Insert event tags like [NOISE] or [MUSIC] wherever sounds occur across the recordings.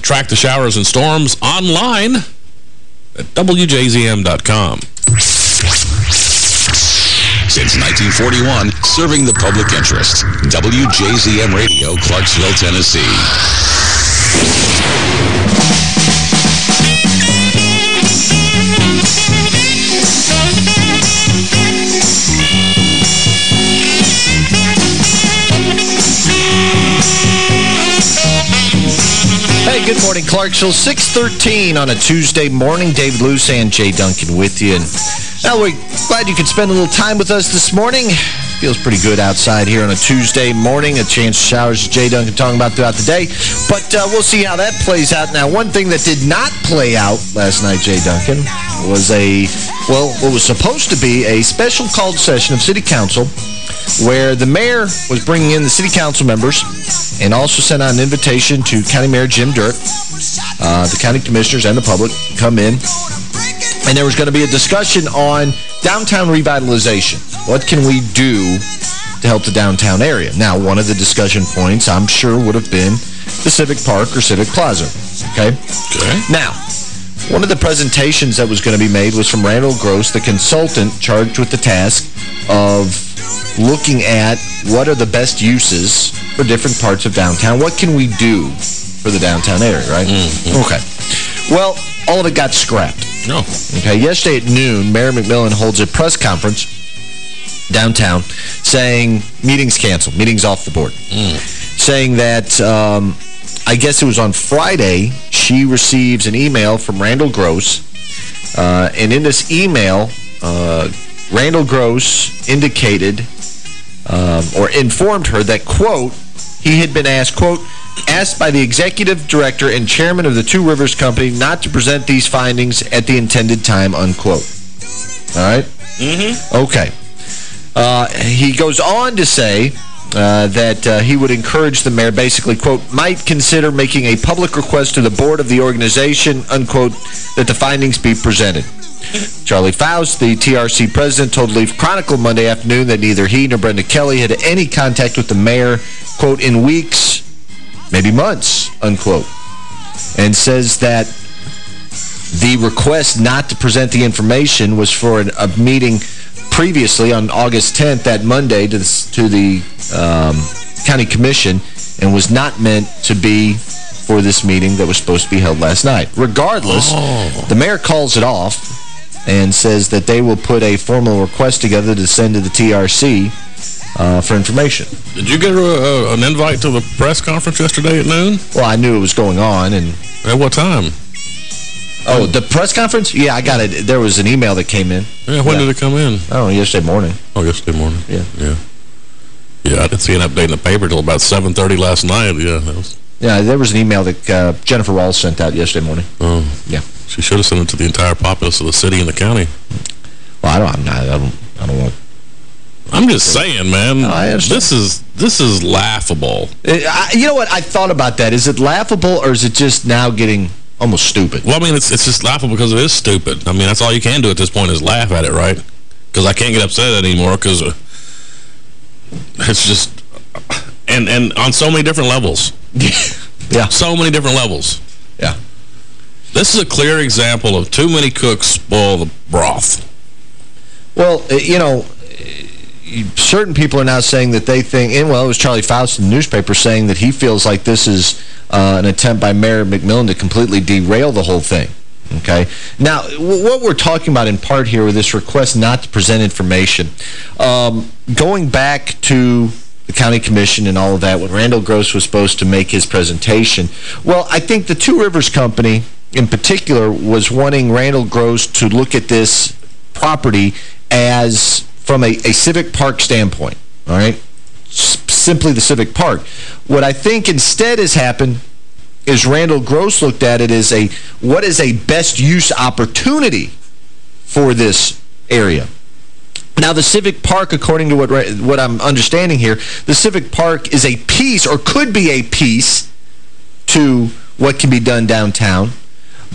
track the showers and storms online at WJZM.com. Since 1941, serving the public interest. WJZM Radio, Clarksville, Tennessee. Good morning, Clarksville. 613 on a Tuesday morning. David Luce and Jay Duncan with you. And now we're glad you could spend a little time with us this morning. Feels pretty good outside here on a Tuesday morning. A chance of showers, Jay Duncan talking about throughout the day. But uh, we'll see how that plays out. Now, one thing that did not play out last night, Jay Duncan, was a, well, what was supposed to be a special called session of City Council where the mayor was bringing in the city council members and also sent out an invitation to County Mayor Jim Durrett, uh, the county commissioners and the public come in. And there was going to be a discussion on downtown revitalization. What can we do to help the downtown area? Now, one of the discussion points, I'm sure, would have been the Civic Park or Civic Plaza. Okay? Okay. Now, one of the presentations that was going to be made was from Randall Gross, the consultant charged with the task of looking at what are the best uses for different parts of downtown. What can we do for the downtown area, right? Okay. Well, all of it got scrapped. No. Okay, yesterday at noon, Mayor McMillan holds a press conference downtown saying meetings canceled, meetings off the board. Saying that, um, I guess it was on Friday, she receives an email from Randall Gross. Uh, and in this email, uh, Randall Gross indicated um, or informed her that, quote, he had been asked, quote, asked by the executive director and chairman of the Two Rivers Company not to present these findings at the intended time, unquote. All right? Mm-hmm. Okay. Uh, he goes on to say uh, that uh, he would encourage the mayor, basically, quote, might consider making a public request to the board of the organization, unquote, that the findings be presented. Charlie Faust, the TRC president, told Leaf Chronicle Monday afternoon that neither he nor Brenda Kelly had any contact with the mayor, quote, in weeks, maybe months, unquote, and says that the request not to present the information was for an, a meeting previously on August 10th, that Monday, to the, to the um, county commission and was not meant to be for this meeting that was supposed to be held last night. Regardless, the mayor calls it off and says that they will put a formal request together to send to the TRC uh, for information. Did you get a, a, an invite to the press conference yesterday at noon? Well, I knew it was going on, and At what time? Oh, the press conference? Yeah, I got it. There was an email that came in. Yeah, when Yeah. did it come in? I don't know, yesterday morning. Oh, yesterday morning. Yeah. Yeah. Yeah, I didn't see an update in the paper till about 7.30 last night. Yeah, that was... Yeah, there was an email that uh, Jennifer Rawls sent out yesterday morning. Oh. Yeah. She should have sent it to the entire populace of the city and the county. Well, I don't. I'm not. I don't. I don't want. I'm just saying, man. This is this is laughable. Uh, I, you know what? I thought about that. Is it laughable or is it just now getting almost stupid? Well, I mean, it's it's just laughable because it is stupid. I mean, that's all you can do at this point is laugh at it, right? Because I can't get upset anymore because uh, it's just... And, and on so many different levels. [LAUGHS] yeah. So many different levels. Yeah. This is a clear example of too many cooks spoil the broth. Well, uh, you know, certain people are now saying that they think, and well, it was Charlie Faust in the newspaper saying that he feels like this is uh, an attempt by Mayor McMillan to completely derail the whole thing. Okay. Now, what we're talking about in part here with this request not to present information, um, going back to the county commission and all of that, when Randall Gross was supposed to make his presentation, well, I think the Two Rivers Company in particular was wanting Randall Gross to look at this property as from a, a civic park standpoint, all right? S simply the civic park. What I think instead has happened is Randall Gross looked at it as a, what is a best use opportunity for this area? Now, the Civic Park, according to what what I'm understanding here, the Civic Park is a piece, or could be a piece, to what can be done downtown.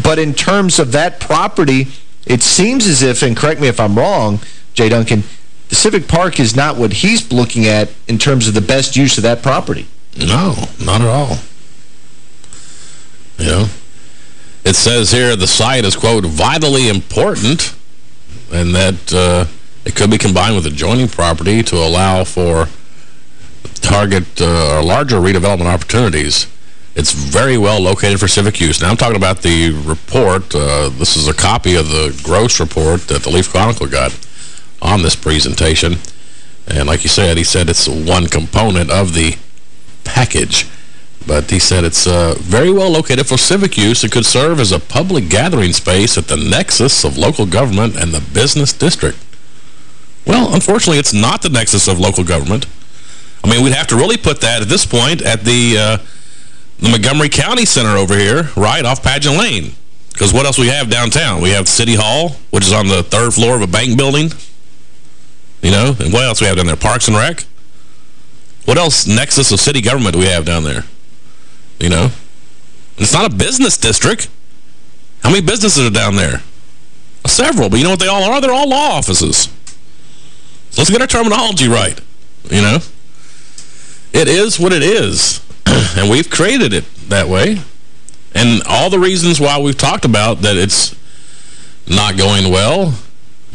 But in terms of that property, it seems as if, and correct me if I'm wrong, Jay Duncan, Civic Park is not what he's looking at in terms of the best use of that property. No, not at all. Know? It says here the site is, quote, vitally important and that uh, it could be combined with adjoining property to allow for target uh, larger redevelopment opportunities. It's very well located for civic use. Now, I'm talking about the report. Uh, this is a copy of the Gross report that the Leaf Chronicle got on this presentation. And like you said, he said it's one component of the package. But he said it's uh, very well located for civic use and could serve as a public gathering space at the nexus of local government and the business district. Well, unfortunately, it's not the nexus of local government. I mean, we'd have to really put that at this point at the, uh, the Montgomery County Center over here, right off Pageant Lane. Because what else we have downtown? We have City Hall, which is on the third floor of a bank building. You know, and what else we have down there? Parks and Rec? What else nexus of city government do we have down there? You know? It's not a business district. How many businesses are down there? Several, but you know what they all are? They're all law offices. So let's get our terminology right, you know? It is what it is, [CLEARS THROAT] and we've created it that way. And all the reasons why we've talked about that it's not going well,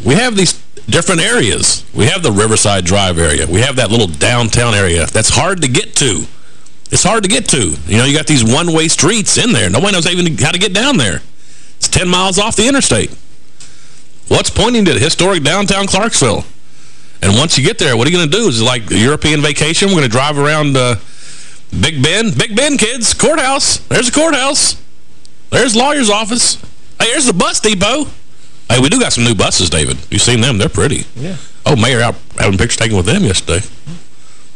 we have these different areas. We have the Riverside Drive area. We have that little downtown area that's hard to get to. It's hard to get to. You know, you got these one-way streets in there. Nobody knows even how to get down there. It's 10 miles off the interstate. What's pointing to the historic downtown Clarksville? And once you get there, what are you going to do? Is it like a European vacation? We're going to drive around uh, Big Ben. Big Ben, kids. Courthouse. There's a courthouse. There's lawyer's office. Hey, there's the bus depot. Hey, we do got some new buses, David. You seen them? They're pretty. Yeah. Oh, Mayor out having pictures taken with them yesterday.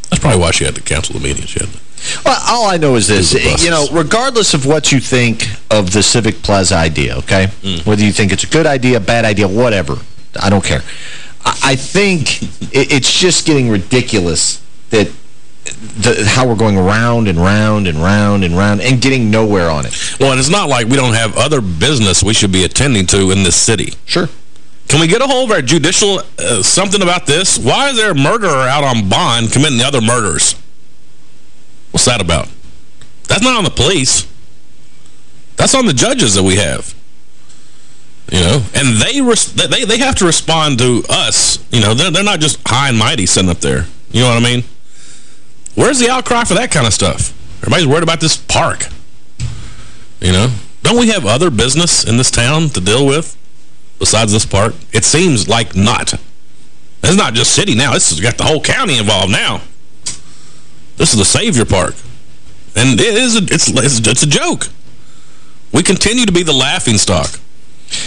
That's probably why she had to cancel the meeting. She had to. Well, all I know is this. You know, regardless of what you think of the Civic Plaza idea, okay? Mm. Whether you think it's a good idea, bad idea, whatever. I don't care. I think it's just getting ridiculous that the, how we're going round and round and round and round and getting nowhere on it. Well, and it's not like we don't have other business we should be attending to in this city. Sure. Can we get a hold of our judicial uh, something about this? Why is there a murderer out on bond committing the other murders? What's that about? That's not on the police. That's on the judges that we have. You know, and they they they have to respond to us. You know, they're, they're not just high and mighty sitting up there. You know what I mean? Where's the outcry for that kind of stuff? Everybody's worried about this park. You know? Don't we have other business in this town to deal with besides this park? It seems like not. It's not just city now. This has got the whole county involved now. This is the Savior Park. And it is a, it's, it's, it's a joke. We continue to be the laughing stock.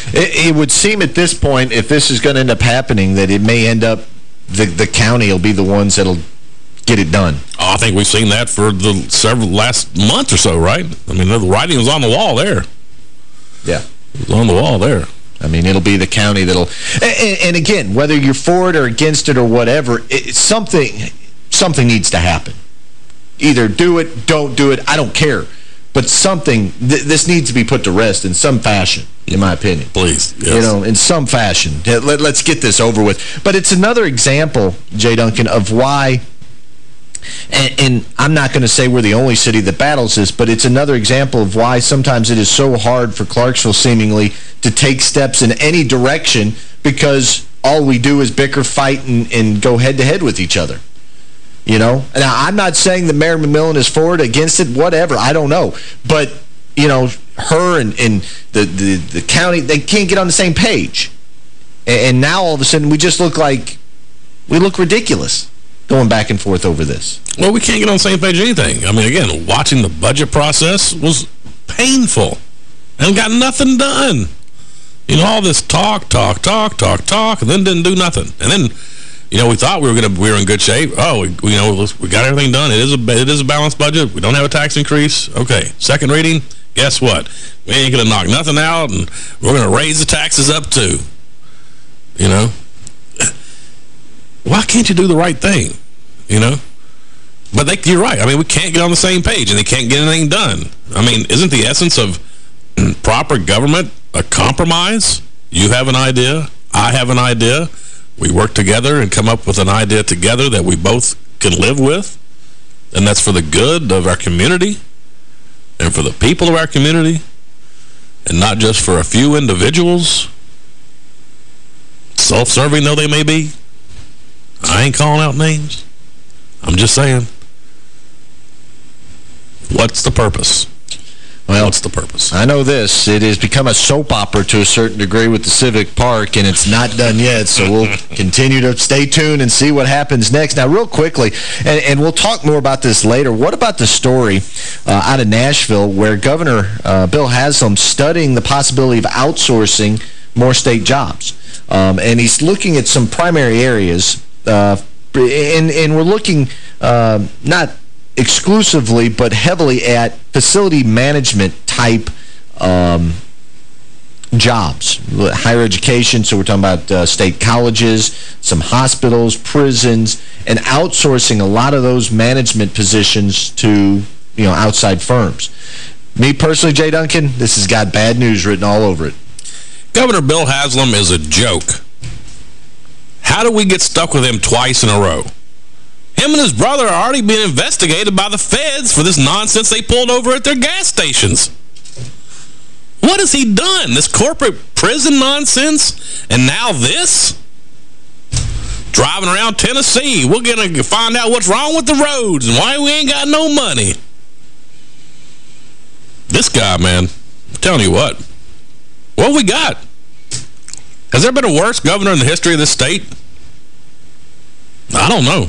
It, it, would seem at this point, if this is going to end up happening, that it may end up, the, the county will be the ones that'll get it done. Oh, I think we've seen that for the several last month or so, right? I mean, the writing was on the wall there. Yeah. It was on the wall there. I mean, it'll be the county that'll... And, and again, whether you're for it or against it or whatever, it, something something needs to happen. Either do it, don't do it, I don't care. But something, th this needs to be put to rest in some fashion, in my opinion. Please, yes. You know, in some fashion. Let, let's get this over with. But it's another example, Jay Duncan, of why... And, and, I'm not going to say we're the only city that battles this, but it's another example of why sometimes it is so hard for Clarksville, seemingly, to take steps in any direction because all we do is bicker, fight, and, and go head-to-head -head with each other. You know? Now, I'm not saying that Mayor McMillan is for it, against it, whatever. I don't know. But, you know, her and, and the, the, the county, they can't get on the same page. And, and now, all of a sudden, we just look like, we look ridiculous going back and forth over this. Well, we can't get on the same page anything. I mean, again, watching the budget process was painful and got nothing done. You know, all this talk, talk, talk, talk, talk, and then didn't do nothing. And then you know, we thought we were to we were in good shape. Oh, we, you know, we got everything done. It is a it is a balanced budget. We don't have a tax increase. Okay, second reading. Guess what? We ain't to knock nothing out, and we're going to raise the taxes up too. You know, why can't you do the right thing? You know, but they, you're right. I mean, we can't get on the same page, and they can't get anything done. I mean, isn't the essence of [CLEARS THROAT] proper government a compromise? You have an idea. I have an idea we work together and come up with an idea together that we both can live with, and that's for the good of our community. and for the people of our community and not just for a few individuals, self-serving though they may be. I ain't calling out names. I'm just saying. What's the purpose? Well, what's the purpose? I know this. It has become a soap opera to a certain degree with the Civic Park, and it's not done yet, so we'll [LAUGHS] continue to stay tuned and see what happens next. Now, real quickly, and, and we'll talk more about this later, what about the story uh, out of Nashville where Governor uh, Bill Haslam studying the possibility of outsourcing more state jobs? Um, and he's looking at some primary areas, uh, and, and we're looking uh, not exclusively but heavily at facility management type um, jobs, higher education, so we're talking about uh, state colleges, some hospitals, prisons, and outsourcing a lot of those management positions to, you know, outside firms. Me personally, Jay Duncan, this has got bad news written all over it. Governor Bill Haslam is a joke. How do we get stuck with him twice in a row? Him and his brother are already being investigated by the feds for this nonsense they pulled over at their gas stations. What has he done? This corporate prison nonsense? And now this? Driving around Tennessee, we're going to find out what's wrong with the roads and why we ain't got no money. This guy, man, I'm telling you what. What we got? Has there been a worse governor in the history of this state? I don't know.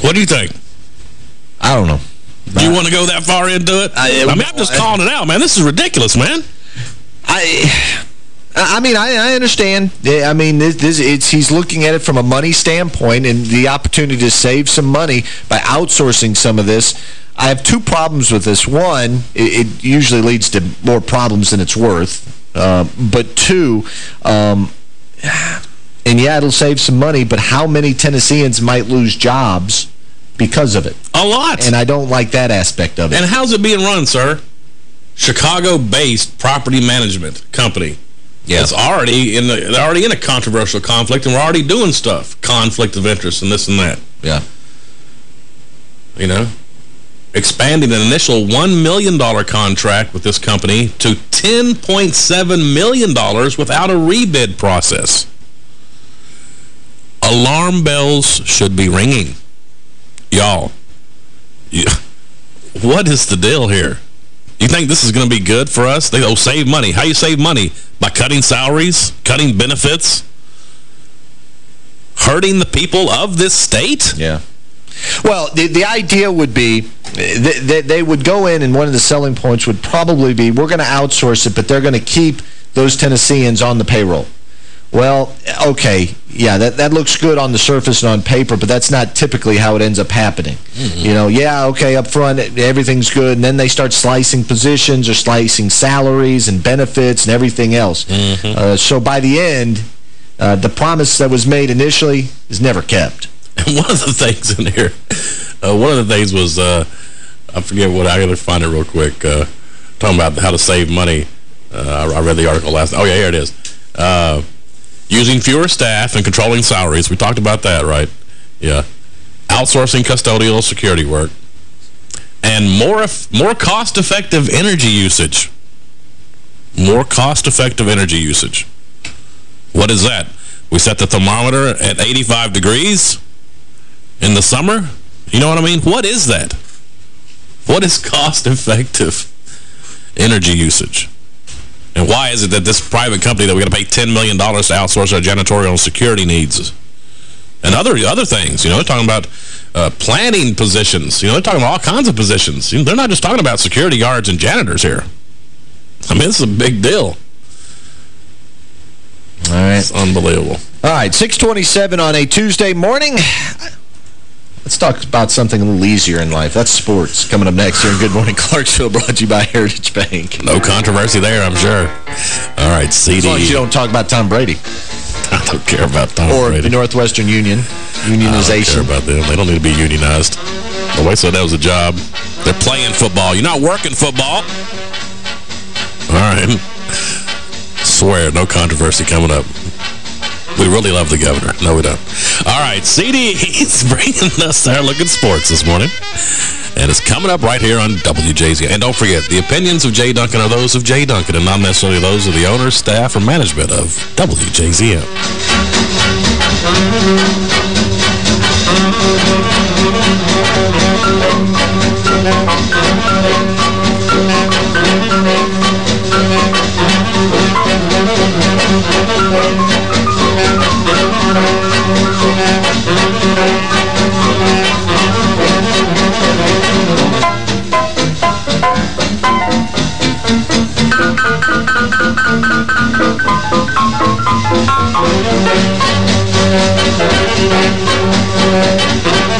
What do you think? I don't know. Do you want to go that far into it? I, I mean, I'm just calling it out, man. This is ridiculous, man. I... I mean, I, I understand. I mean, this, this, it's, he's looking at it from a money standpoint and the opportunity to save some money by outsourcing some of this. I have two problems with this. One, it, it usually leads to more problems than it's worth. Uh, but two, um, and yeah, it'll save some money, but how many Tennesseans might lose jobs because of it? A lot. And I don't like that aspect of it. And how's it being run, sir? Chicago-based property management company. Yeah. It's already in the, they're already in a controversial conflict, and we're already doing stuff. Conflict of interest and this and that. Yeah. You know? Expanding an initial $1 million contract with this company to $10.7 million without a rebid process. Alarm bells should be ringing. Y'all, [LAUGHS] what is the deal here? You think this is going to be good for us? They oh, save money. How you save money? By cutting salaries, cutting benefits, hurting the people of this state? Yeah. Well, the, the idea would be that they would go in and one of the selling points would probably be we're going to outsource it, but they're going to keep those Tennesseans on the payroll. Well, okay, yeah, that, that looks good on the surface and on paper, but that's not typically how it ends up happening. Mm -hmm. You know, yeah, okay, up front, everything's good, and then they start slicing positions or slicing salaries and benefits and everything else. Mm -hmm. uh, so by the end, uh, the promise that was made initially is never kept. [LAUGHS] One of the things in here, uh, one of the things was, uh, I forget what, I got to find it real quick, uh, talking about how to save money. Uh, I read the article last, oh yeah, here it is using fewer staff and controlling salaries. We talked about that, right? Yeah. Outsourcing custodial security work. And more more cost-effective energy usage. More cost-effective energy usage. What is that? We set the thermometer at 85 degrees in the summer? You know what I mean? What is that? What is cost-effective energy usage? And why is it that this private company that we're going to pay $10 million to outsource our janitorial and security needs and other other things, you know, they're talking about uh, planning positions. You know, they're talking about all kinds of positions. You know, they're not just talking about security guards and janitors here. I mean, this is a big deal. All right. It's unbelievable. All right, 627 on a Tuesday morning. Let's talk about something a little easier in life. That's sports. Coming up next here in Good Morning Clarksville, brought to you by [LAUGHS] Heritage Bank. No controversy there, I'm sure. All right, CD. As long as you don't talk about Tom Brady. [LAUGHS] I don't care about Tom or Brady. Or the Northwestern Union. Unionization. I don't care about them. They don't need to be unionized. Nobody said that was a job. They're playing football. You're not working football. All right. [LAUGHS] Swear, no controversy coming up. We really love the governor. No, we don't. All right, CD, he's [LAUGHS] bringing us our look at sports this morning. And it's coming up right here on WJZ. And don't forget, the opinions of Jay Duncan are those of Jay Duncan and not necessarily those of the owners, staff, or management of WJZM.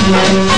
WJZM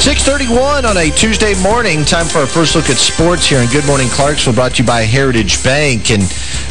631 on a Tuesday morning. Time for our first look at sports here in Good Morning Clarksville, brought to you by Heritage Bank. And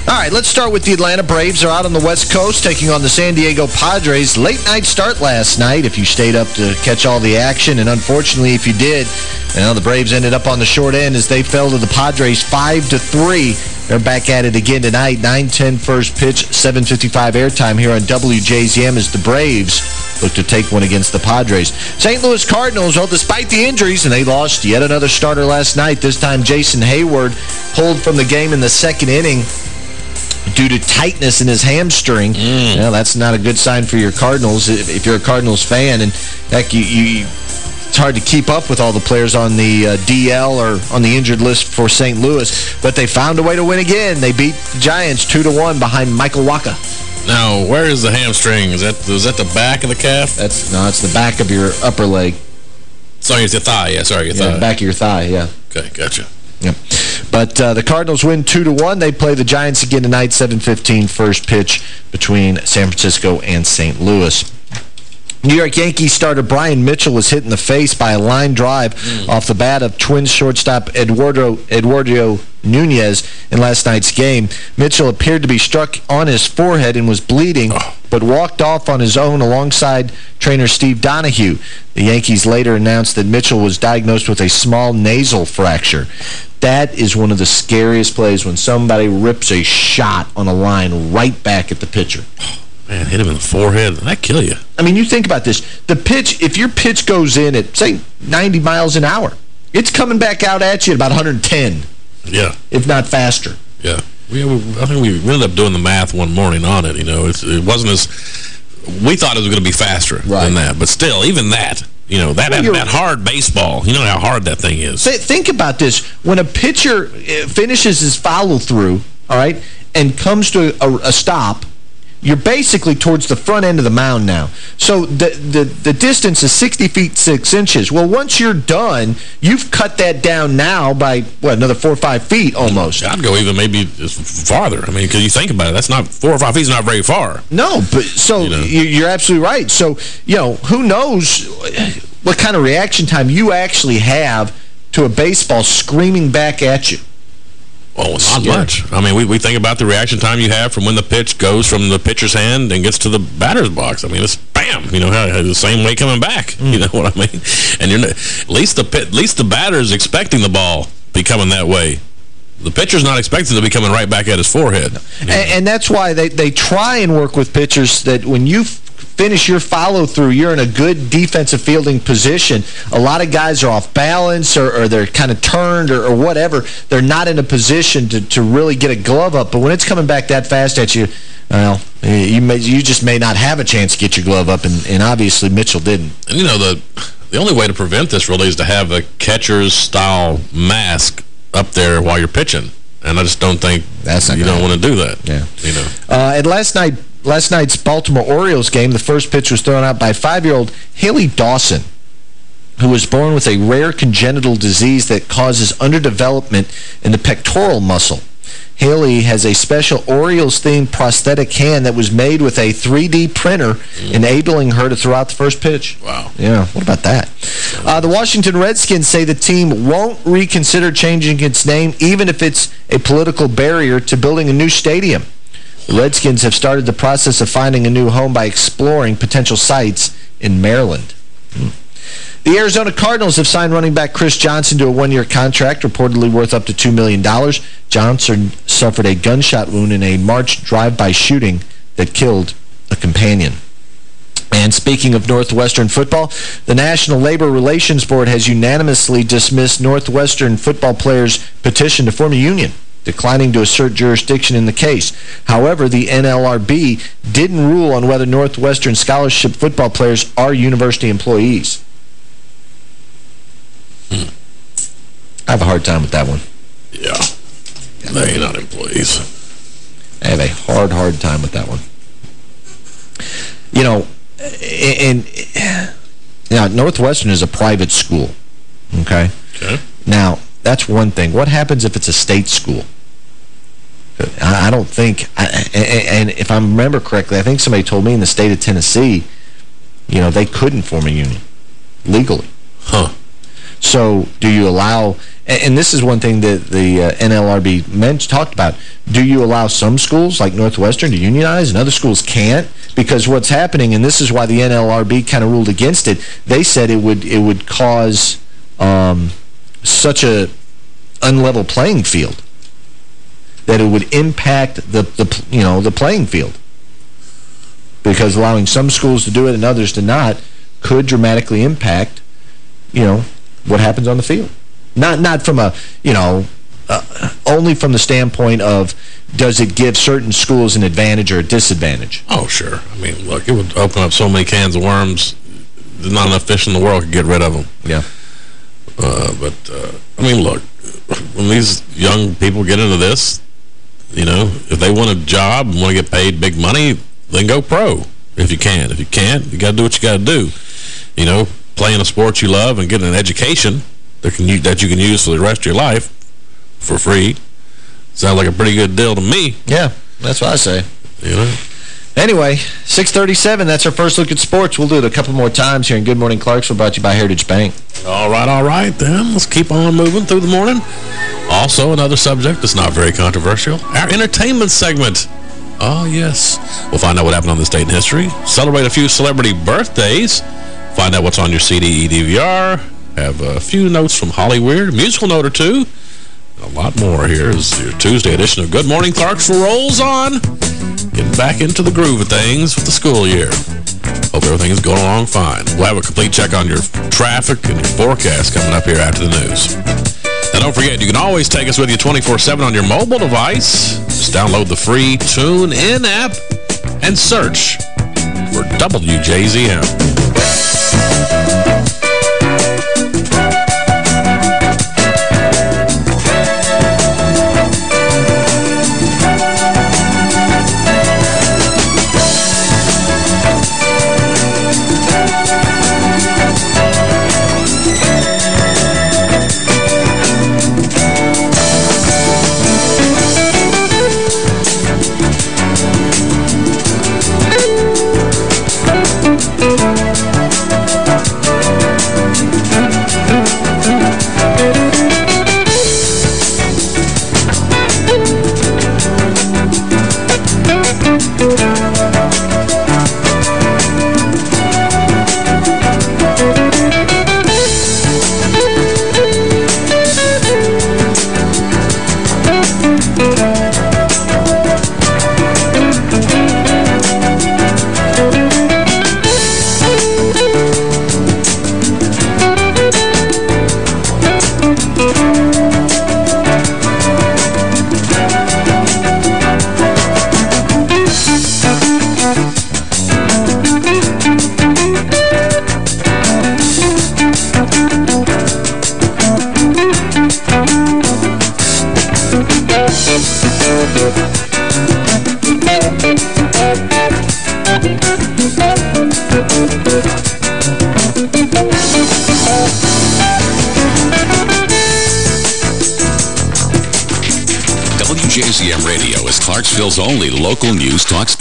All right, let's start with the Atlanta Braves. They're out on the West Coast taking on the San Diego Padres. Late night start last night if you stayed up to catch all the action. And unfortunately, if you did, you know, the Braves ended up on the short end as they fell to the Padres 5 to three. They're back at it again tonight. 9-10 first pitch, 7.55 airtime here on WJZM as the Braves look to take one against the Padres. St. Louis Cardinals, well, despite the injuries, and they lost yet another starter last night, this time Jason Heyward pulled from the game in the second inning due to tightness in his hamstring. Mm. Well, that's not a good sign for your Cardinals if, if you're a Cardinals fan. And heck, you, you it's hard to keep up with all the players on the uh, DL or on the injured list for St. Louis, but they found a way to win again. They beat the Giants 2-1 behind Michael Wacha. Now, where is the hamstring? Is that is that the back of the calf? That's No, it's the back of your upper leg. Sorry, it's your thigh. Yeah, sorry, your Yeah, thigh. back of your thigh, yeah. Okay, gotcha. Yep. But uh, the Cardinals win 2 to one. They play the Giants again tonight, 7:15 first pitch between San Francisco and St. Louis. New York Yankees starter Bryan Mitchell was hit in the face by a line drive mm. off the bat of Twins shortstop Eduardo, Eduardo Nunez in last night's game. Mitchell appeared to be struck on his forehead and was bleeding, oh. but walked off on his own alongside trainer Steve Donohue. The Yankees later announced that Mitchell was diagnosed with a small nasal fracture. That is one of the scariest plays when somebody rips a shot on a line right back at the pitcher. [SIGHS] Man, hit him in the forehead. That kill you. I mean, you think about this. The pitch, if your pitch goes in at, say, 90 miles an hour, it's coming back out at you at about 110. Yeah. If not faster. Yeah. We, I think we ended up doing the math one morning on it. You know, it wasn't as... We thought it was going to be faster right. than that. But still, even that, you know, that, well, that, that, hard baseball, you know how hard that thing is. Think about this. When a pitcher eh, finishes his follow-through, all right, and comes to a, a stop you're basically towards the front end of the mound now. So the, the, the distance is 60 feet 6 inches. Well, once you're done, you've cut that down now by, what, another 4 or 5 feet almost. I'd go even maybe farther. I mean, because you think about it, that's not 4 or 5 feet is not very far. No, but so you know? you're absolutely right. So, you know, who knows what kind of reaction time you actually have to a baseball screaming back at you. Well, not yeah. much. I mean, we, we think about the reaction time you have from when the pitch goes from the pitcher's hand and gets to the batter's box. I mean, it's bam, you know, the same way coming back. [LAUGHS] Mm. You know what I mean? And you're at least the at least the batter's expecting the ball be coming that way. The pitcher's not expected to be coming right back at his forehead. And, and, that's why they, they try and work with pitchers that when you finish your follow-through, you're in a good defensive fielding position. A lot of guys are off balance or, or they're kind of turned or, or, whatever. They're not in a position to, to really get a glove up. But when it's coming back that fast at you, well, you may, you just may not have a chance to get your glove up, and, and obviously Mitchell didn't. And, you know, the the only way to prevent this really is to have a catcher's style mask up there while you're pitching. And I just don't think That's you don't want to do that. Yeah. You know. Uh, and last night, last night's Baltimore Orioles game, the first pitch was thrown out by five-year-old Hailey Dawson, who was born with a rare congenital disease that causes underdevelopment in the pectoral muscle. Hailey has a special Orioles-themed prosthetic hand that was made with a 3D printer, mm. enabling her to throw out the first pitch. Wow. Yeah, what about that? Uh, the Washington Redskins say the team won't reconsider changing its name, even if it's a political barrier to building a new stadium. The Redskins have started the process of finding a new home by exploring potential sites in Maryland. Hmm. The Arizona Cardinals have signed running back Chris Johnson to a one-year contract, reportedly worth up to $2 million. Johnson suffered a gunshot wound in a March drive-by shooting that killed a companion. And speaking of Northwestern football, the National Labor Relations Board has unanimously dismissed Northwestern football players' petition to form a union declining to assert jurisdiction in the case. However, the NLRB didn't rule on whether Northwestern scholarship football players are university employees. Hmm. I have a hard time with that one. Yeah. They're not employees. I have a hard, hard time with that one. You know, and, and now Northwestern is a private school, okay? Okay. Now, that's one thing. What happens if it's a state school? I don't think, and if I remember correctly, I think somebody told me in the state of Tennessee, you know, they couldn't form a union legally. Huh. So do you allow, and this is one thing that the uh, NLRB mentioned, talked about, do you allow some schools like Northwestern to unionize and other schools can't? Because what's happening, and this is why the NLRB kind of ruled against it, they said it would it would cause um, such a unlevel playing field that it would impact the, the you know the playing field. Because allowing some schools to do it and others to not could dramatically impact, you know, what happens on the field. Not not from a, you know, uh, only from the standpoint of does it give certain schools an advantage or a disadvantage? Oh, sure. I mean, look, it would open up so many cans of worms. There's not enough fish in the world to get rid of them. Yeah. Uh, but, uh, I mean, look, when these young people get into this, you know, if they want a job and want to get paid big money, then go pro if you can. If you can't, you got to do what you got to do. You know, playing a sport you love and getting an education that can that you can use for the rest of your life. for free. Sounds like a pretty good deal to me. Yeah, that's what I say. You know? Anyway, 637, that's our first look at sports. We'll do it a couple more times here in Good Morning Clarksville, brought to you by Heritage Bank. All right, all right, then. Let's keep on moving through the morning. Also, another subject that's not very controversial, our entertainment segment. Oh, yes. We'll find out what happened on this date in history, celebrate a few celebrity birthdays, find out what's on your CD, DVR, have a few notes from Hollywood, musical note or two, a lot more here is your Tuesday edition of Good Morning Clarksville rolls on. Getting back into the groove of things with the school year. Hope everything is going along fine. We'll have a complete check on your traffic and your forecast coming up here after the news. And don't forget, you can always take us with you 24-7 on your mobile device. Just download the free TuneIn app and search for WJZM.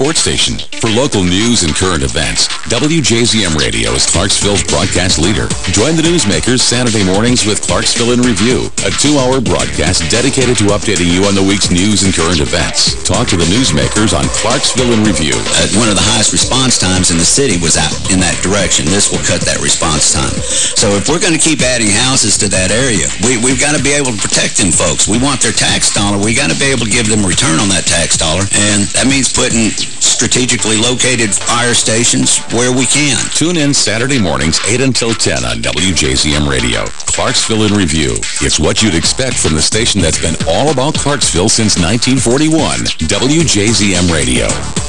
Sports station. For local news and current events, WJZM Radio is Clarksville's broadcast leader. Join the newsmakers Saturday mornings with Clarksville in Review, a two-hour broadcast dedicated to updating you on the week's news and current events. Talk to the newsmakers on Clarksville in Review. Uh, one of the highest response times in the city was out in that direction. This will cut that response time. So if we're going to keep adding houses to that area, we, we've got to be able to protect them folks. We want their tax dollar. we got to be able to give them a return on that tax dollar. And that means putting strategically located fire stations where we can. Tune in Saturday mornings 8 until 10 on WJZM Radio. Clarksville in Review. It's what you'd expect from the station that's been all about Clarksville since 1941. WJZM Radio.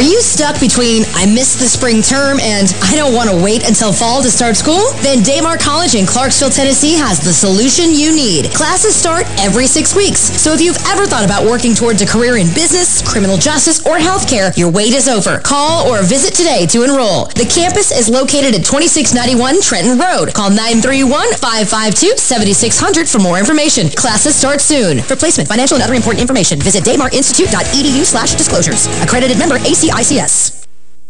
Are you stuck between I missed the spring term and I don't want to wait until fall to start school? Then Daymar College in Clarksville, Tennessee has the solution you need. Classes start every six weeks. So if you've ever thought about working towards a career in business, criminal justice, or healthcare, your wait is over. Call or visit today to enroll. The campus is located at 2691 Trenton Road. Call 931-552-7600 for more information. Classes start soon. For placement, financial, and other important information, visit daymarinstitute.edu slash disclosures. Accredited member AC CICS.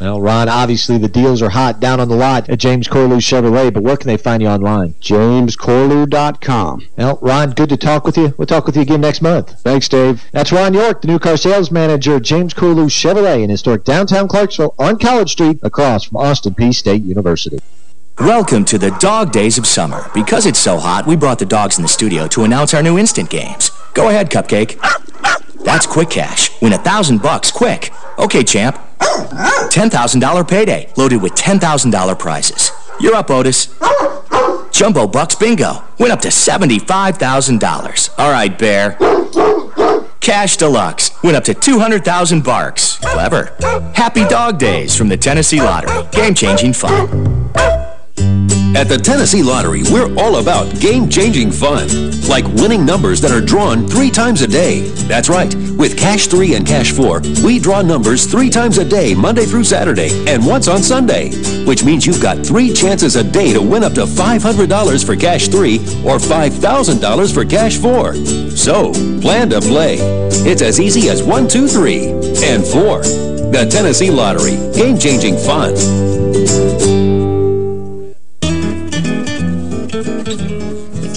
Well, Ron, obviously the deals are hot down on the lot at James Corlew Chevrolet, but where can they find you online? JamesCorlew.com. Well, Ron, good to talk with you. We'll talk with you again next month. Thanks, Dave. That's Ron York, the new car sales manager at James Corlew Chevrolet in historic downtown Clarksville on College Street across from Austin Peay State University. Welcome to the dog days of summer. Because it's so hot, we brought the dogs in the studio to announce our new instant games. Go ahead, Cupcake. That's quick cash. Win a thousand bucks quick. Okay, champ. $10,000 payday, loaded with $10,000 prizes. You're up, Otis. Jumbo Bucks Bingo. Win up to $75,000. All right, Bear. Cash Deluxe. Win up to 200,000 barks. Clever. Happy Dog Days from the Tennessee Lottery. Game-changing fun. At the Tennessee Lottery, we're all about game-changing fun, like winning numbers that are drawn three times a day. That's right. With Cash 3 and Cash 4, we draw numbers three times a day, Monday through Saturday, and once on Sunday, which means you've got three chances a day to win up to $500 for Cash 3 or $5,000 for Cash 4. So, plan to play. It's as easy as 1, 2, 3, and 4. The Tennessee Lottery. Game-changing fun.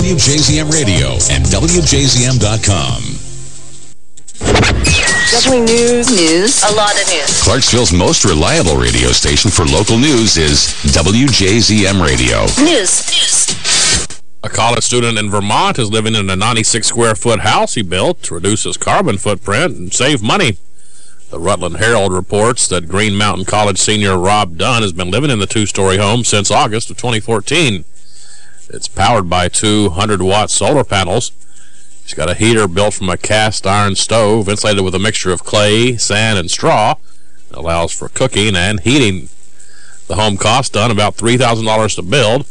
Radio and WJZM.com. Definitely news. News. A lot of news. Clarksville's most reliable radio station for local news is WJZM Radio. News. News. A college student in Vermont is living in a 96-square-foot house he built to reduce his carbon footprint and save money. The Rutland Herald reports that Green Mountain College senior Rob Dunn has been living in the two-story home since August of 2014. It's powered by two 100-watt solar panels. It's got a heater built from a cast iron stove insulated with a mixture of clay, sand, and straw. It allows for cooking and heating. The home cost Dunn about $3,000 to build.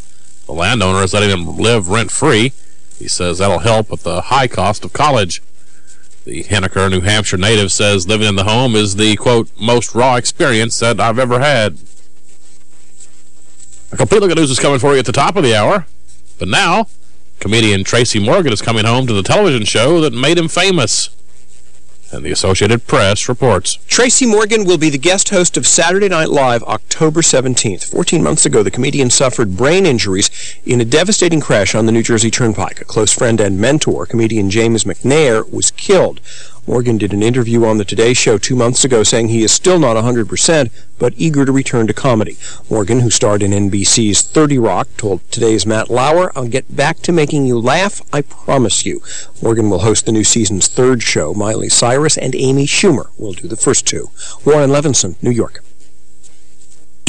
The landowner is letting him live rent-free. He says that'll help with the high cost of college. The Henniker, New Hampshire native says living in the home is the, quote, most raw experience that I've ever had. A complete look at news is coming for you at the top of the hour. But now, comedian Tracy Morgan is coming home to the television show that made him famous. And the Associated Press reports. Tracy Morgan will be the guest host of Saturday Night Live October 17th. 14 months ago, the comedian suffered brain injuries in a devastating crash on the New Jersey Turnpike. A close friend and mentor, comedian James McNair, was killed. Morgan did an interview on the Today Show two months ago saying he is still not 100%, but eager to return to comedy. Morgan, who starred in NBC's 30 Rock, told today's Matt Lauer, I'll get back to making you laugh, I promise you. Morgan will host the new season's third show. Miley Cyrus and Amy Schumer will do the first two. Warren Levinson, New York.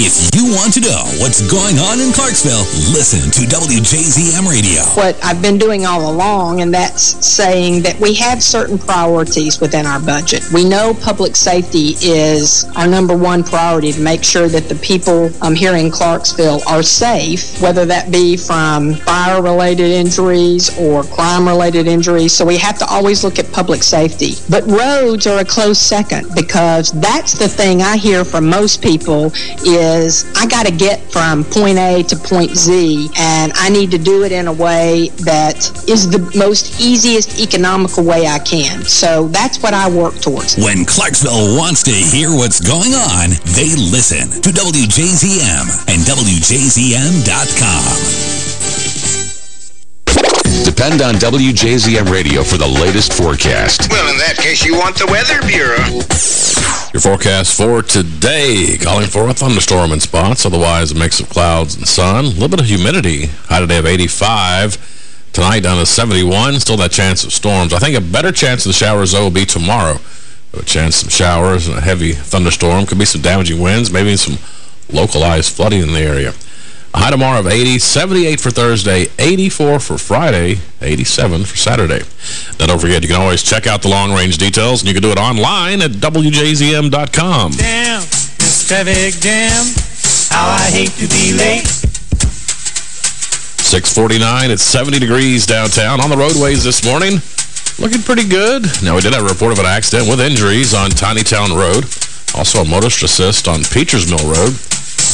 If you want to know what's going on in Clarksville, listen to WJZM Radio. What I've been doing all along, and that's saying that we have certain priorities within our budget. We know public safety is our number one priority to make sure that the people um, here in Clarksville are safe, whether that be from fire-related injuries or crime-related injuries. So we have to always look at public safety. But roads are a close second because that's the thing I hear from most people is I got to get from point A to point Z and I need to do it in a way that is the most easiest economical way I can. So that's what I work towards. When Clarksville wants to hear what's going on, they listen to WJZM and WJZM.com. Depend on WJZM Radio for the latest forecast. Well, in that case, you want the Weather Bureau. Your forecast for today, calling for a thunderstorm in spots, otherwise a mix of clouds and sun. A little bit of humidity, high today of 85. Tonight down to 71, still that chance of storms. I think a better chance of the showers, though, will be tomorrow. A chance of showers and a heavy thunderstorm. Could be some damaging winds, maybe some localized flooding in the area. High tomorrow of 80, 78 for Thursday, 84 for Friday, 87 for Saturday. Now, don't forget, you can always check out the long-range details, and you can do it online at WJZM.com. Damn, this traffic jam, how I hate to be late. 649, it's 70 degrees downtown on the roadways this morning. Looking pretty good. Now, we did have a report of an accident with injuries on Tiny Town Road. Also, a motorist assist on Peachers Mill Road.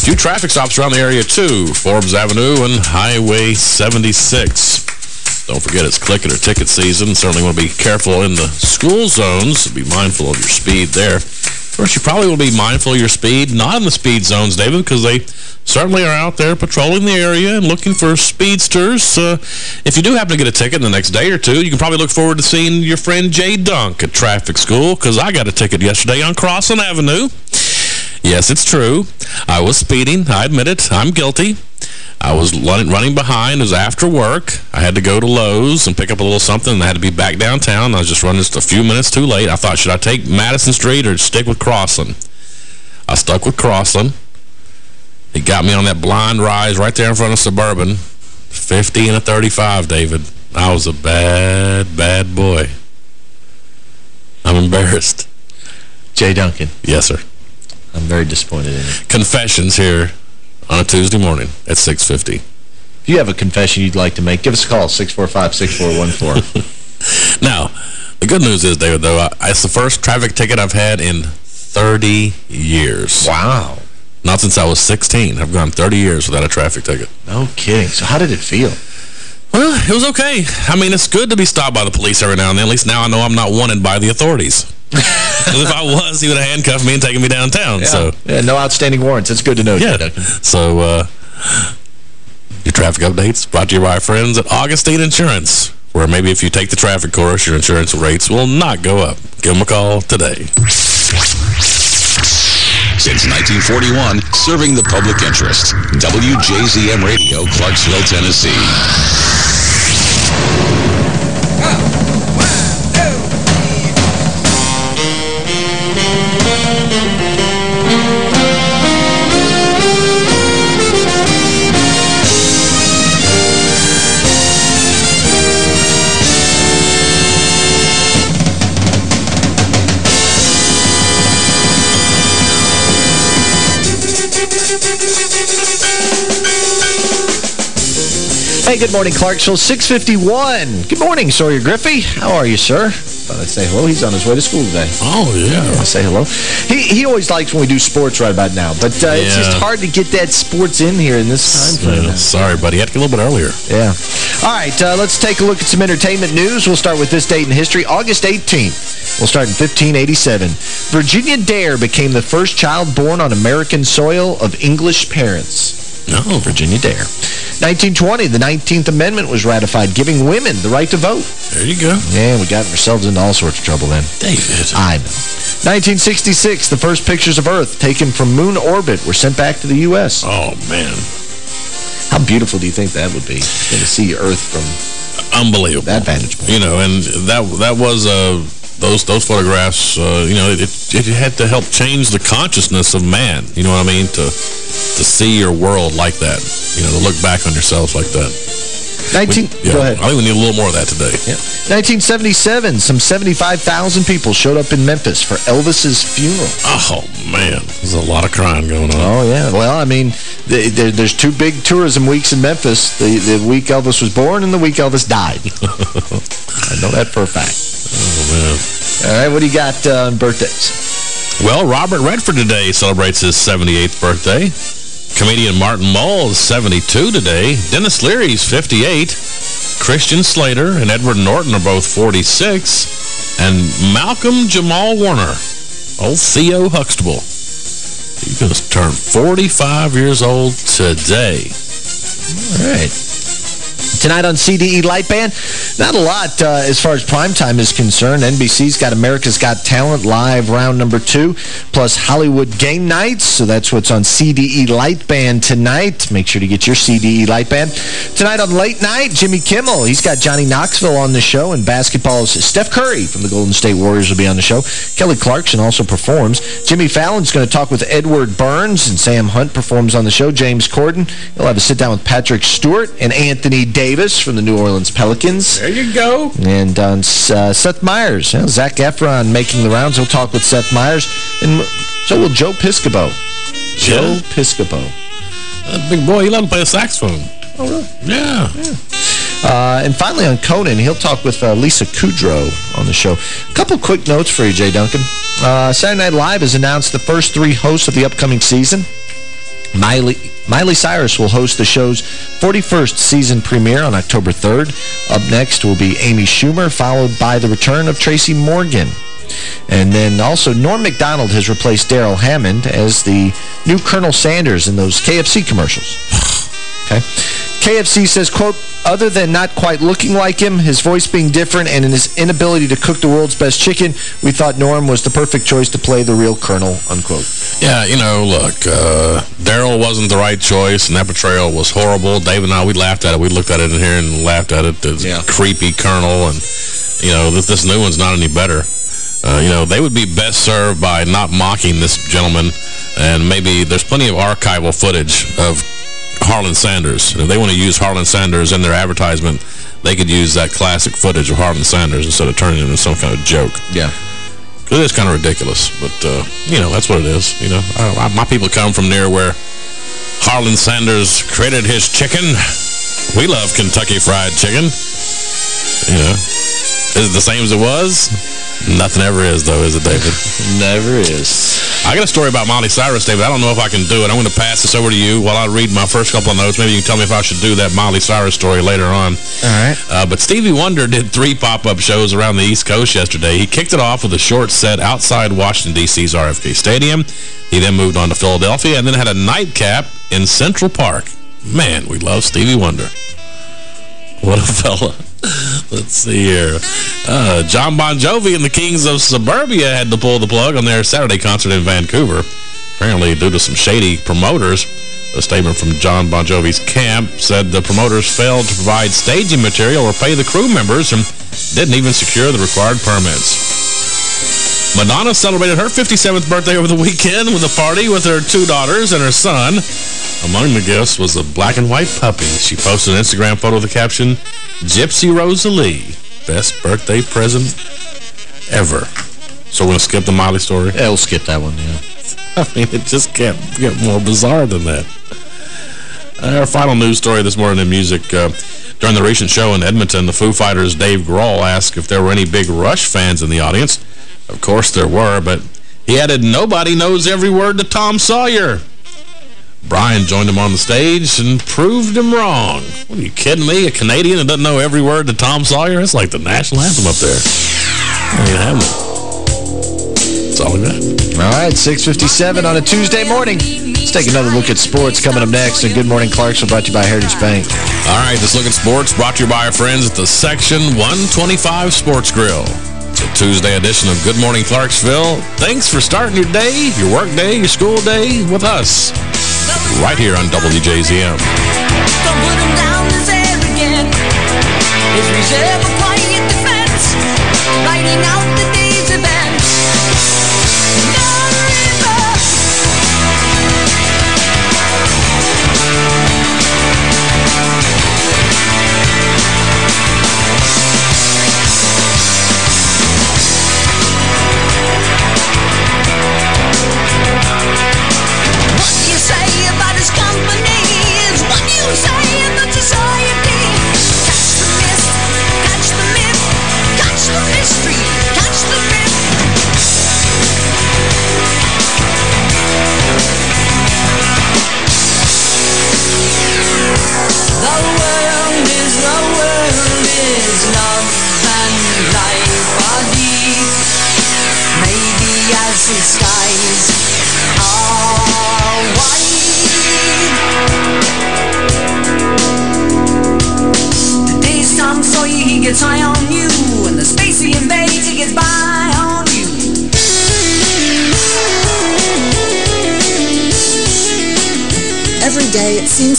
Few traffic stops around the area, too. Forbes Avenue and Highway 76. Don't forget, it's click it or ticket season. Certainly want to be careful in the school zones. Be mindful of your speed there. Of course, you probably will be mindful of your speed, not in the speed zones, David, because they certainly are out there patrolling the area and looking for speedsters. Uh, if you do happen to get a ticket in the next day or two, you can probably look forward to seeing your friend Jay Dunk at traffic school, because I got a ticket yesterday on Crossland Avenue. Yes, it's true. I was speeding. I admit it. I'm guilty. I was running behind. It was after work. I had to go to Lowe's and pick up a little something, and I had to be back downtown. I was just running just a few minutes too late. I thought, should I take Madison Street or stick with Crossland? I stuck with Crossland. He got me on that blind rise right there in front of Suburban. 50 and a 35, David. I was a bad, bad boy. I'm embarrassed. Jay Duncan. Yes, sir. I'm very disappointed in you. Confessions here on a Tuesday morning at 6.50. If you have a confession you'd like to make, give us a call, 645-6414. [LAUGHS] now, the good news is, David, though, I, it's the first traffic ticket I've had in 30 years. Wow. Not since I was 16. I've gone 30 years without a traffic ticket. No kidding. So how did it feel? Well, it was okay. I mean, it's good to be stopped by the police every now and then. At least now I know I'm not wanted by the authorities. [LAUGHS] if I was, he would have handcuffed me and taken me downtown. Yeah. So yeah, no outstanding warrants. It's good to know. Yeah. So, uh, your traffic updates brought to you by our friends at Augustine Insurance, where maybe if you take the traffic course, your insurance rates will not go up. Give them a call today. Since 1941, serving the public interest. WJZM Radio, Clarksville, Tennessee. Hey, good morning, Clarksville. 651. Good morning, Sawyer Griffey. How are you, sir? Thought I'd say hello. He's on his way to school today. Oh, yeah. yeah say hello. He he always likes when we do sports right about now, but uh, yeah. it's just hard to get that sports in here in this time frame. Yeah, sorry, buddy. You had to get a little bit earlier. Yeah. All right, uh, let's take a look at some entertainment news. We'll start with this date in history, August 18th. We'll start in 1587. Virginia Dare became the first child born on American soil of English parents. No. Virginia Dare. 1920, the 19th Amendment was ratified, giving women the right to vote. There you go. Yeah, we got ourselves into all sorts of trouble then. David. I know. 1966, the first pictures of Earth taken from moon orbit were sent back to the U.S. Oh, man. How beautiful do you think that would be, to see Earth from Unbelievable. that vantage point? You know, and that that was a those those photographs, uh, you know, it, it had to help change the consciousness of man. You know what I mean? To to see your world like that. You know, to look back on yourself like that. 19, yeah, go ahead. I think we need a little more of that today. Yeah. 1977, some 75,000 people showed up in Memphis for Elvis's funeral. Oh, man. There's a lot of crying going on. Oh, yeah. Well, I mean, the, the, there's two big tourism weeks in Memphis. The, the week Elvis was born and the week Elvis died. [LAUGHS] I know that for a fact. Oh, man. All right, what do you got uh, on birthdays? Well, Robert Redford today celebrates his 78th birthday. Comedian Martin Mull is 72 today. Denis Leary's 58. Christian Slater and Edward Norton are both 46. And Malcolm Jamal Warner, old Theo Huxtable, he's going to turn 45 years old today. All right. Tonight on CDE Lightband, not a lot uh, as far as primetime is concerned. NBC's got America's Got Talent live round number two, plus Hollywood Game Nights. So that's what's on CDE Lightband tonight. Make sure to get your CDE Lightband. Tonight on Late Night, Jimmy Kimmel. He's got Johnny Knoxville on the show, and basketball's Steph Curry from the Golden State Warriors will be on the show. Kelly Clarkson also performs. Jimmy Fallon's going to talk with Edward Burns, and Sam Hunt performs on the show. James Corden. He'll have a sit-down with Patrick Stewart and Anthony Davis from the New Orleans Pelicans. There you go. And on uh, Seth Meyers. You know, Zac Efron making the rounds. He'll talk with Seth Meyers. And so will Joe Piscopo. Joe Yeah. Piscopo. That big boy, he let him play a saxophone. Oh, really? Yeah. Uh, and finally on Conan, he'll talk with uh, Lisa Kudrow on the show. A couple quick notes for you, Jay Duncan. Uh, Saturday Night Live has announced the first three hosts of the upcoming season. Miley, Miley Cyrus will host the show's 41st season premiere on October 3rd. Up next will be Amy Schumer, followed by the return of Tracy Morgan. And then also Norm MacDonald has replaced Darrell Hammond as the new Colonel Sanders in those KFC commercials. Okay. KFC says, quote, other than not quite looking like him, his voice being different, and in his inability to cook the world's best chicken, we thought Norm was the perfect choice to play the real Colonel, unquote. Yeah, you know, look, uh, Darrell wasn't the right choice, and that portrayal was horrible. Dave and I, we laughed at it. We looked at it in here and laughed at it. This creepy Colonel, and, you know, this, this new one's not any better. Uh, you know, they would be best served by not mocking this gentleman, and maybe there's plenty of archival footage of Harlan Sanders. And if they want to use Harlan Sanders in their advertisement, they could use that classic footage of Harlan Sanders instead of turning it into some kind of joke. Yeah. It is kind of ridiculous, but, uh, you know, that's what it is. You know, I, I, my people come from near where Harlan Sanders created his chicken. We love Kentucky Fried Chicken. You know, is it the same as it was? Nothing ever is, though, is it, David? [LAUGHS] Never is. I got a story about Miley Cyrus, David. I don't know if I can do it. I'm going to pass this over to you while I read my first couple of notes. Maybe you can tell me if I should do that Miley Cyrus story later on. All right. Uh, but Stevie Wonder did three pop-up shows around the East Coast yesterday. He kicked it off with a short set outside Washington, D.C.'s RFK Stadium. He then moved on to Philadelphia and then had a nightcap in Central Park. Man, we love Stevie Wonder. What a [LAUGHS] fella. [LAUGHS] Let's see here. Uh, Jon Bon Jovi and the Kings of Suburbia had to pull the plug on their Saturday concert in Vancouver. Apparently due to some shady promoters. A statement from Jon Bon Jovi's camp said the promoters failed to provide staging material or pay the crew members and didn't even secure the required permits. Madonna celebrated her 57th birthday over the weekend with a party with her two daughters and her son. Among the gifts was a black and white puppy. She posted an Instagram photo with the caption, Gypsy Rosalie, best birthday present ever. So we're going to skip the Miley story? Yeah, we'll skip that one, yeah. [LAUGHS] I mean, it just can't get more bizarre than that. Our final news story this morning in music. Uh, during the recent show in Edmonton, the Foo Fighters' Dave Grohl asked if there were any big Rush fans in the audience. Of course there were, but he added, nobody knows every word to Tom Sawyer. Brian joined him on the stage and proved him wrong. What are you kidding me? A Canadian that doesn't know every word to Tom Sawyer? It's like the national anthem up there. I ain't having it. That's all I got. All right, 6.57 on a Tuesday morning. Let's take another look at sports coming up next. And Good Morning Clarksville brought to you by Heritage Bank. All right, this look at sports brought to you by our friends at the Section 125 Sports Grill. It's a Tuesday edition of Good Morning Clarksville. Thanks for starting your day, your work day, your school day with us. Right here on WJZM.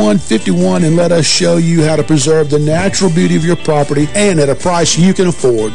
151 and let us show you how to preserve the natural beauty of your property and at a price you can afford.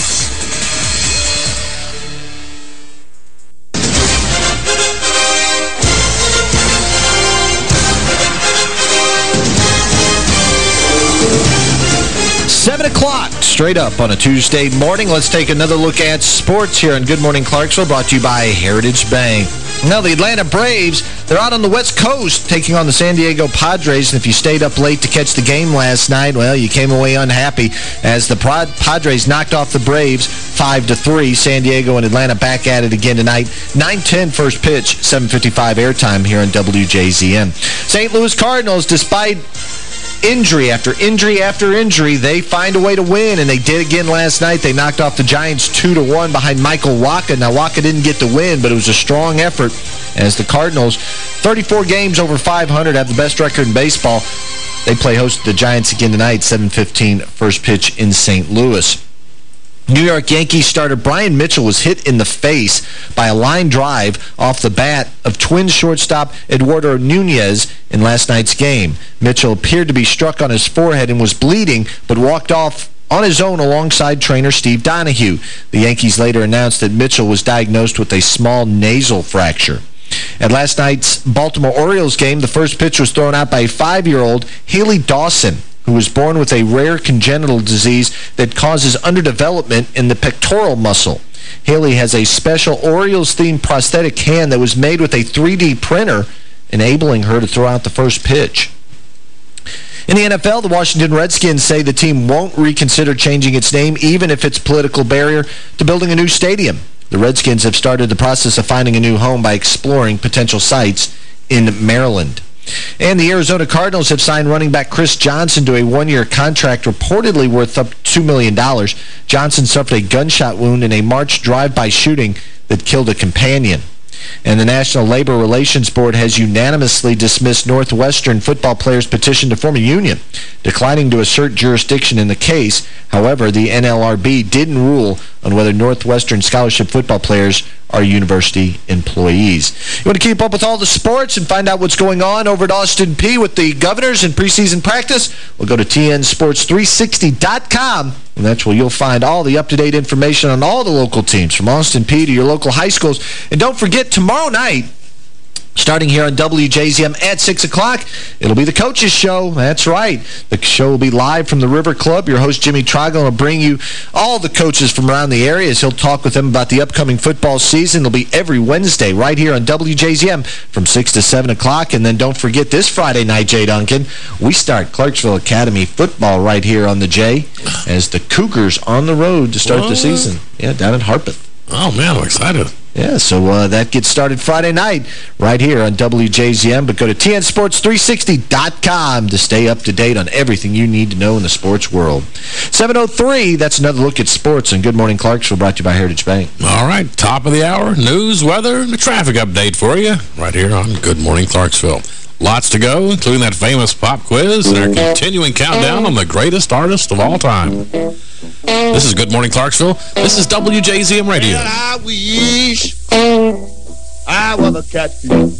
Straight up on a Tuesday morning. Let's take another look at sports here on Good Morning Clarksville, brought to you by Heritage Bank. Now, the Atlanta Braves, they're out on the West Coast taking on the San Diego Padres, and if you stayed up late to catch the game last night, well, you came away unhappy as the Padres knocked off the Braves 5-3. San Diego and Atlanta back at it again tonight. 9-10 first pitch, 7.55 airtime here on WJZM. St. Louis Cardinals, despite injury after injury after injury, they find a way to win, and they did again last night. They knocked off the Giants 2-1 behind Michael Wacha. Now, Wacha didn't get the win, but it was a strong effort as the Cardinals, 34 games over 500, have the best record in baseball. They play host to the Giants again tonight, 7-15 first pitch in St. Louis. New York Yankees starter Bryan Mitchell was hit in the face by a line drive off the bat of Twins shortstop Eduardo Nunez in last night's game. Mitchell appeared to be struck on his forehead and was bleeding, but walked off on his own alongside trainer Steve Donohue. The Yankees later announced that Mitchell was diagnosed with a small nasal fracture. At last night's Baltimore Orioles game, the first pitch was thrown out by a five-year-old Hailey Dawson, who was born with a rare congenital disease that causes underdevelopment in the pectoral muscle. Hailey has a special Orioles-themed prosthetic hand that was made with a 3D printer, enabling her to throw out the first pitch. In the NFL, the Washington Redskins say the team won't reconsider changing its name, even if it's political barrier to building a new stadium. The Redskins have started the process of finding a new home by exploring potential sites in Maryland. And the Arizona Cardinals have signed running back Chris Johnson to a one-year contract reportedly worth up $2 million. Johnson suffered a gunshot wound in a March drive-by shooting that killed a companion. And the National Labor Relations Board has unanimously dismissed Northwestern football players' petition to form a union, declining to assert jurisdiction in the case. However, the NLRB didn't rule on whether Northwestern scholarship football players are university employees. You want to keep up with all the sports and find out what's going on over at Austin Peay with the Governors and preseason practice? We'll go to tnsports360.com, and that's where you'll find all the up-to-date information on all the local teams, from Austin Peay to your local high schools. And don't forget, tomorrow night, Starting here on WJZM at 6 o'clock, it'll be the Coaches Show. That's right. The show will be live from the River Club. Your host, Jimmy Troggle, will bring you all the coaches from around the area as he'll talk with them about the upcoming football season. It'll be every Wednesday right here on WJZM from 6 to 7 o'clock. And then don't forget this Friday night, Jay Duncan, we start Clarksville Academy football right here on the J as the Cougars on the road to start what? the season. Yeah, down at Harpeth. Oh, man, I'm excited. Yeah, so uh, that gets started Friday night right here on WJZM. But go to tnsports360.com to stay up to date on everything you need to know in the sports world. 703, that's another look at sports. And Good Morning Clarksville brought to you by Heritage Bank. All right, top of the hour, news, weather, and a traffic update for you right here on Good Morning Clarksville. Lots to go, including that famous pop quiz and our continuing countdown on the greatest artist of all time. This is Good Morning Clarksville. This is WJZM Radio. I wish I was a catfish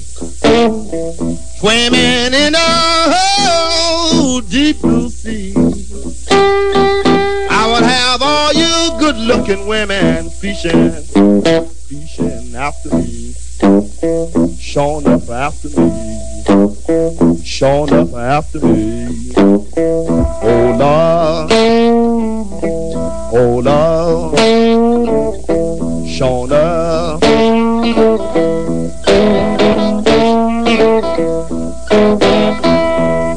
swimming in a deep blue sea. I would have all you good-looking women fishing, fishing after me, showing up after me, showing up after me. Oh Lord, oh Lord, showing up.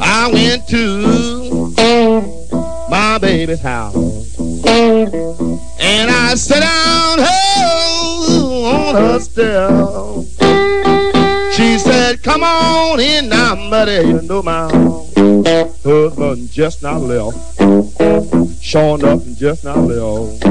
I went to my baby's house and I sat down oh, on her step. Come on in now, buddy. You know my husband just now left. Showing up and just now left.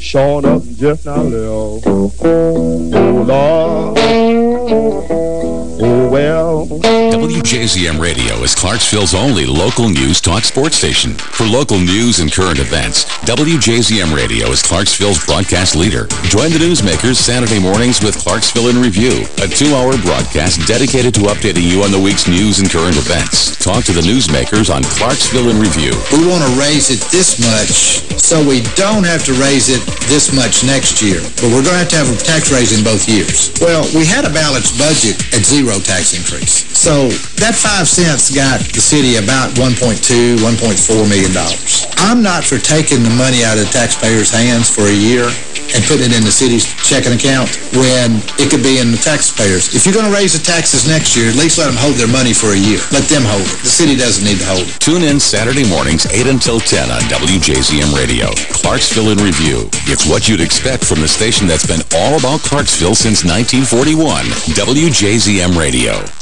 Showing up and just now left. Oh, Lord. Oh, well. WJZM Radio is Clarksville's only local news talk sports station. For local news and current events, WJZM Radio is Clarksville's broadcast leader. Join the newsmakers Saturday mornings with Clarksville in Review, a two-hour broadcast dedicated to updating you on the week's news and current events. Talk to the newsmakers on Clarksville in Review. We want to raise it this much so we don't have to raise it this much next year. But we're going to have to have a tax raise in both years. Well, we had a budget at zero tax increase. So that five cents got the city about 1.2, 1.4 million dollars. I'm not for taking the money out of the taxpayers' hands for a year and putting it in the city's checking account when it could be in the taxpayers. If you're going to raise the taxes next year, at least let them hold their money for a year. Let them hold it. The city doesn't need to hold it. Tune in Saturday mornings 8 until 10 on WJZM Radio. Clarksville in Review. It's what you'd expect from the station that's been all about Clarksville since 1941. WJZM Radio.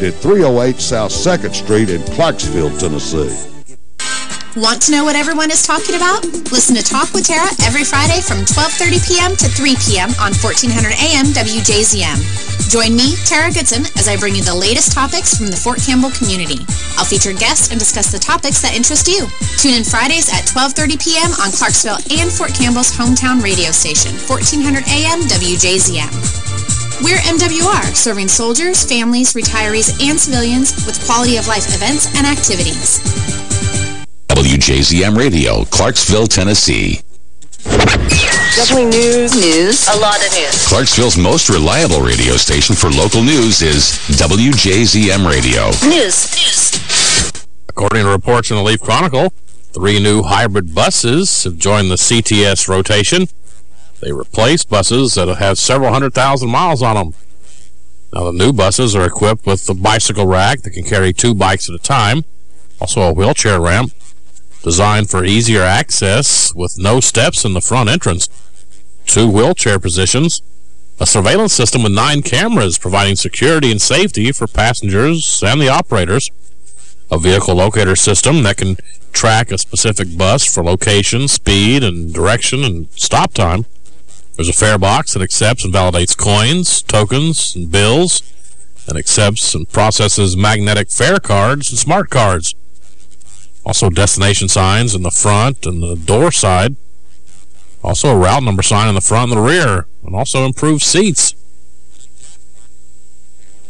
located at 308 South 2nd Street in Clarksville, Tennessee. Want to know what everyone is talking about? Listen to Talk with Tara every Friday from 12.30 p.m. to 3 p.m. on 1400 AM WJZM. Join me, Tara Goodson, as I bring you the latest topics from the Fort Campbell community. I'll feature guests and discuss the topics that interest you. Tune in Fridays at 12.30 p.m. on Clarksville and Fort Campbell's hometown radio station, 1400 AM WJZM. We're MWR, serving soldiers, families, retirees, and civilians with quality of life events and activities. WJZM Radio, Clarksville, Tennessee. Definitely news. News. A lot of news. Clarksville's most reliable radio station for local news is WJZM Radio. News. News. According to reports in the Leaf Chronicle, three new hybrid buses have joined the CTS rotation. They replace buses that have several hundred thousand miles on them. Now, the new buses are equipped with a bicycle rack that can carry two bikes at a time, also a wheelchair ramp, designed for easier access with no steps in the front entrance, two wheelchair positions, a surveillance system with nine cameras providing security and safety for passengers and the operators, a vehicle locator system that can track a specific bus for location, speed, and direction and stop time. There's a fare box that accepts and validates coins, tokens, and bills, and accepts and processes magnetic fare cards and smart cards. Also destination signs in the front and the door side. Also a route number sign in the front and the rear, and also improved seats.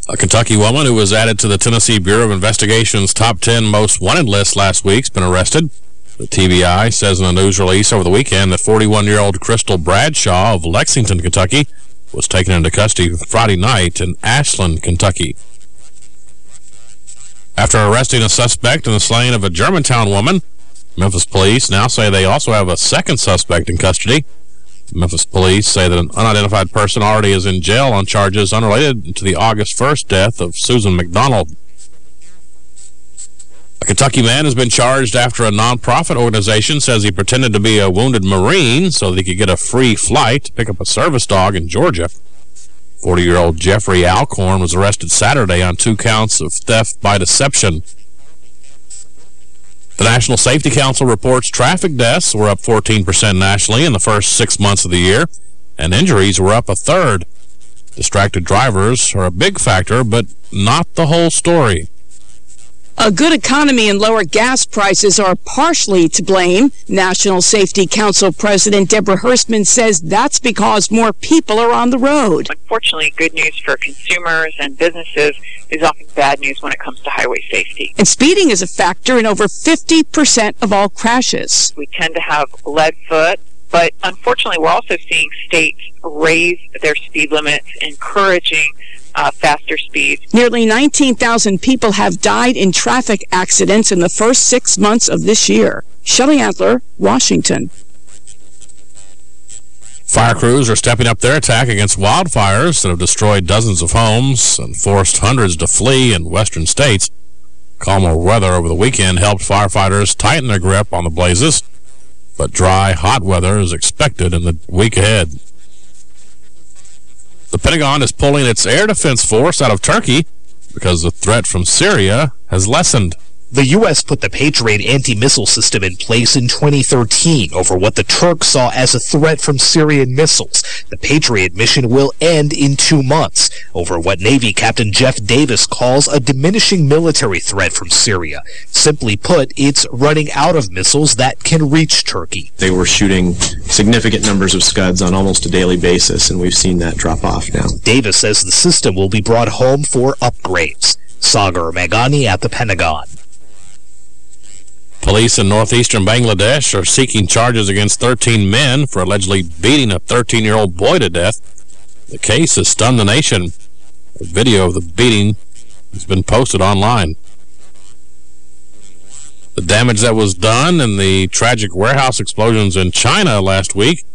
A Kentucky woman who was added to the Tennessee Bureau of Investigation's top 10 most wanted list last week has been arrested. The TBI says in a news release over the weekend that 41-year-old Crystal Bradshaw of Lexington, Kentucky, was taken into custody Friday night in Ashland, Kentucky. After arresting a suspect in the slaying of a Germantown woman, Memphis police now say they also have a second suspect in custody. Memphis police say that an unidentified person already is in jail on charges unrelated to the August 1st death of Susan McDonald. A Kentucky man has been charged after a nonprofit organization says he pretended to be a wounded Marine so that he could get a free flight to pick up a service dog in Georgia. 40-year-old Jeffrey Alcorn was arrested Saturday on two counts of theft by deception. The National Safety Council reports traffic deaths were up 14% nationally in the first six months of the year, and injuries were up a third. Distracted drivers are a big factor, but not the whole story. A good economy and lower gas prices are partially to blame. National Safety Council President Deborah Hersman says that's because more people are on the road. Unfortunately, good news for consumers and businesses is often bad news when it comes to highway safety. And speeding is a factor in over 50% of all crashes. We tend to have lead foot, but unfortunately, we're also seeing states raise their speed limits, encouraging uh, faster speeds. Nearly 19,000 people have died in traffic accidents in the first six months of this year. Shelley Adler, Washington. Fire crews are stepping up their attack against wildfires that have destroyed dozens of homes and forced hundreds to flee in western states. Calmer weather over the weekend helped firefighters tighten their grip on the blazes, but dry, hot weather is expected in the week ahead. The Pentagon is pulling its air defense force out of Turkey because the threat from Syria has lessened. The U.S. put the Patriot anti-missile system in place in 2013 over what the Turks saw as a threat from Syrian missiles. The Patriot mission will end in two months over what Navy Captain Jeff Davis calls a diminishing military threat from Syria. Simply put, it's running out of missiles that can reach Turkey. They were shooting significant numbers of Scuds on almost a daily basis, and we've seen that drop off now. Davis says the system will be brought home for upgrades. Sagar Meghani at the Pentagon. Police in northeastern Bangladesh are seeking charges against 13 men for allegedly beating a 13-year-old boy to death. The case has stunned the nation. A video of the beating has been posted online. The damage that was done in the tragic warehouse explosions in China last week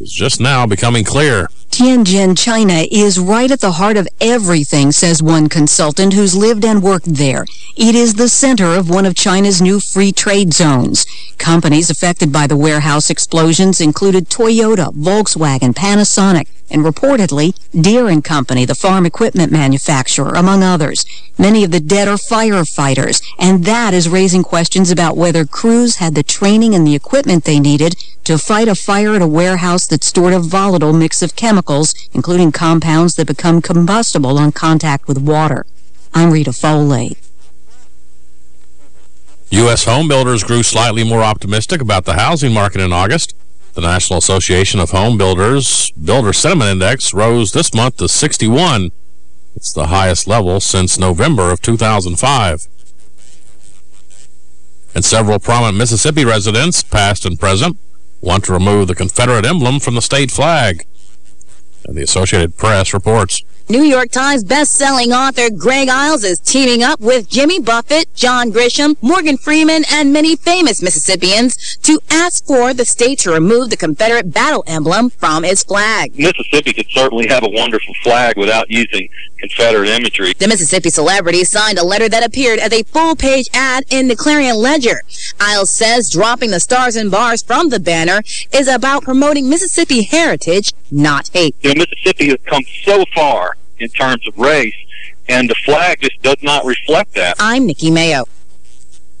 is just now becoming clear. Tianjin, China is right at the heart of everything, says one consultant who's lived and worked there. It is the center of one of China's new free trade zones. Companies affected by the warehouse explosions included Toyota, Volkswagen, Panasonic, and reportedly Deere & Company, the farm equipment manufacturer, among others. Many of the dead are firefighters, and that is raising questions about whether crews had the training and the equipment they needed to fight a fire at a warehouse that stored a volatile mix of chemicals, including compounds that become combustible on contact with water. I'm Rita Foley. U.S. home builders grew slightly more optimistic about the housing market in August. The National Association of Home Builders Builder Sentiment Index rose this month to 61. It's the highest level since November of 2005. And several prominent Mississippi residents, past and present, want to remove the Confederate emblem from the state flag. And the Associated Press reports. New York Times best-selling author Greg Iles is teaming up with Jimmy Buffett, John Grisham, Morgan Freeman, and many famous Mississippians to ask for the state to remove the Confederate battle emblem from its flag. Mississippi could certainly have a wonderful flag without using Confederate imagery. The Mississippi celebrity signed a letter that appeared as a full-page ad in the Clarion Ledger. Iles says dropping the stars and bars from the banner is about promoting Mississippi heritage, not hate. You know, Mississippi has come so far in terms of race, and the flag just does not reflect that. I'm Nikki Mayo.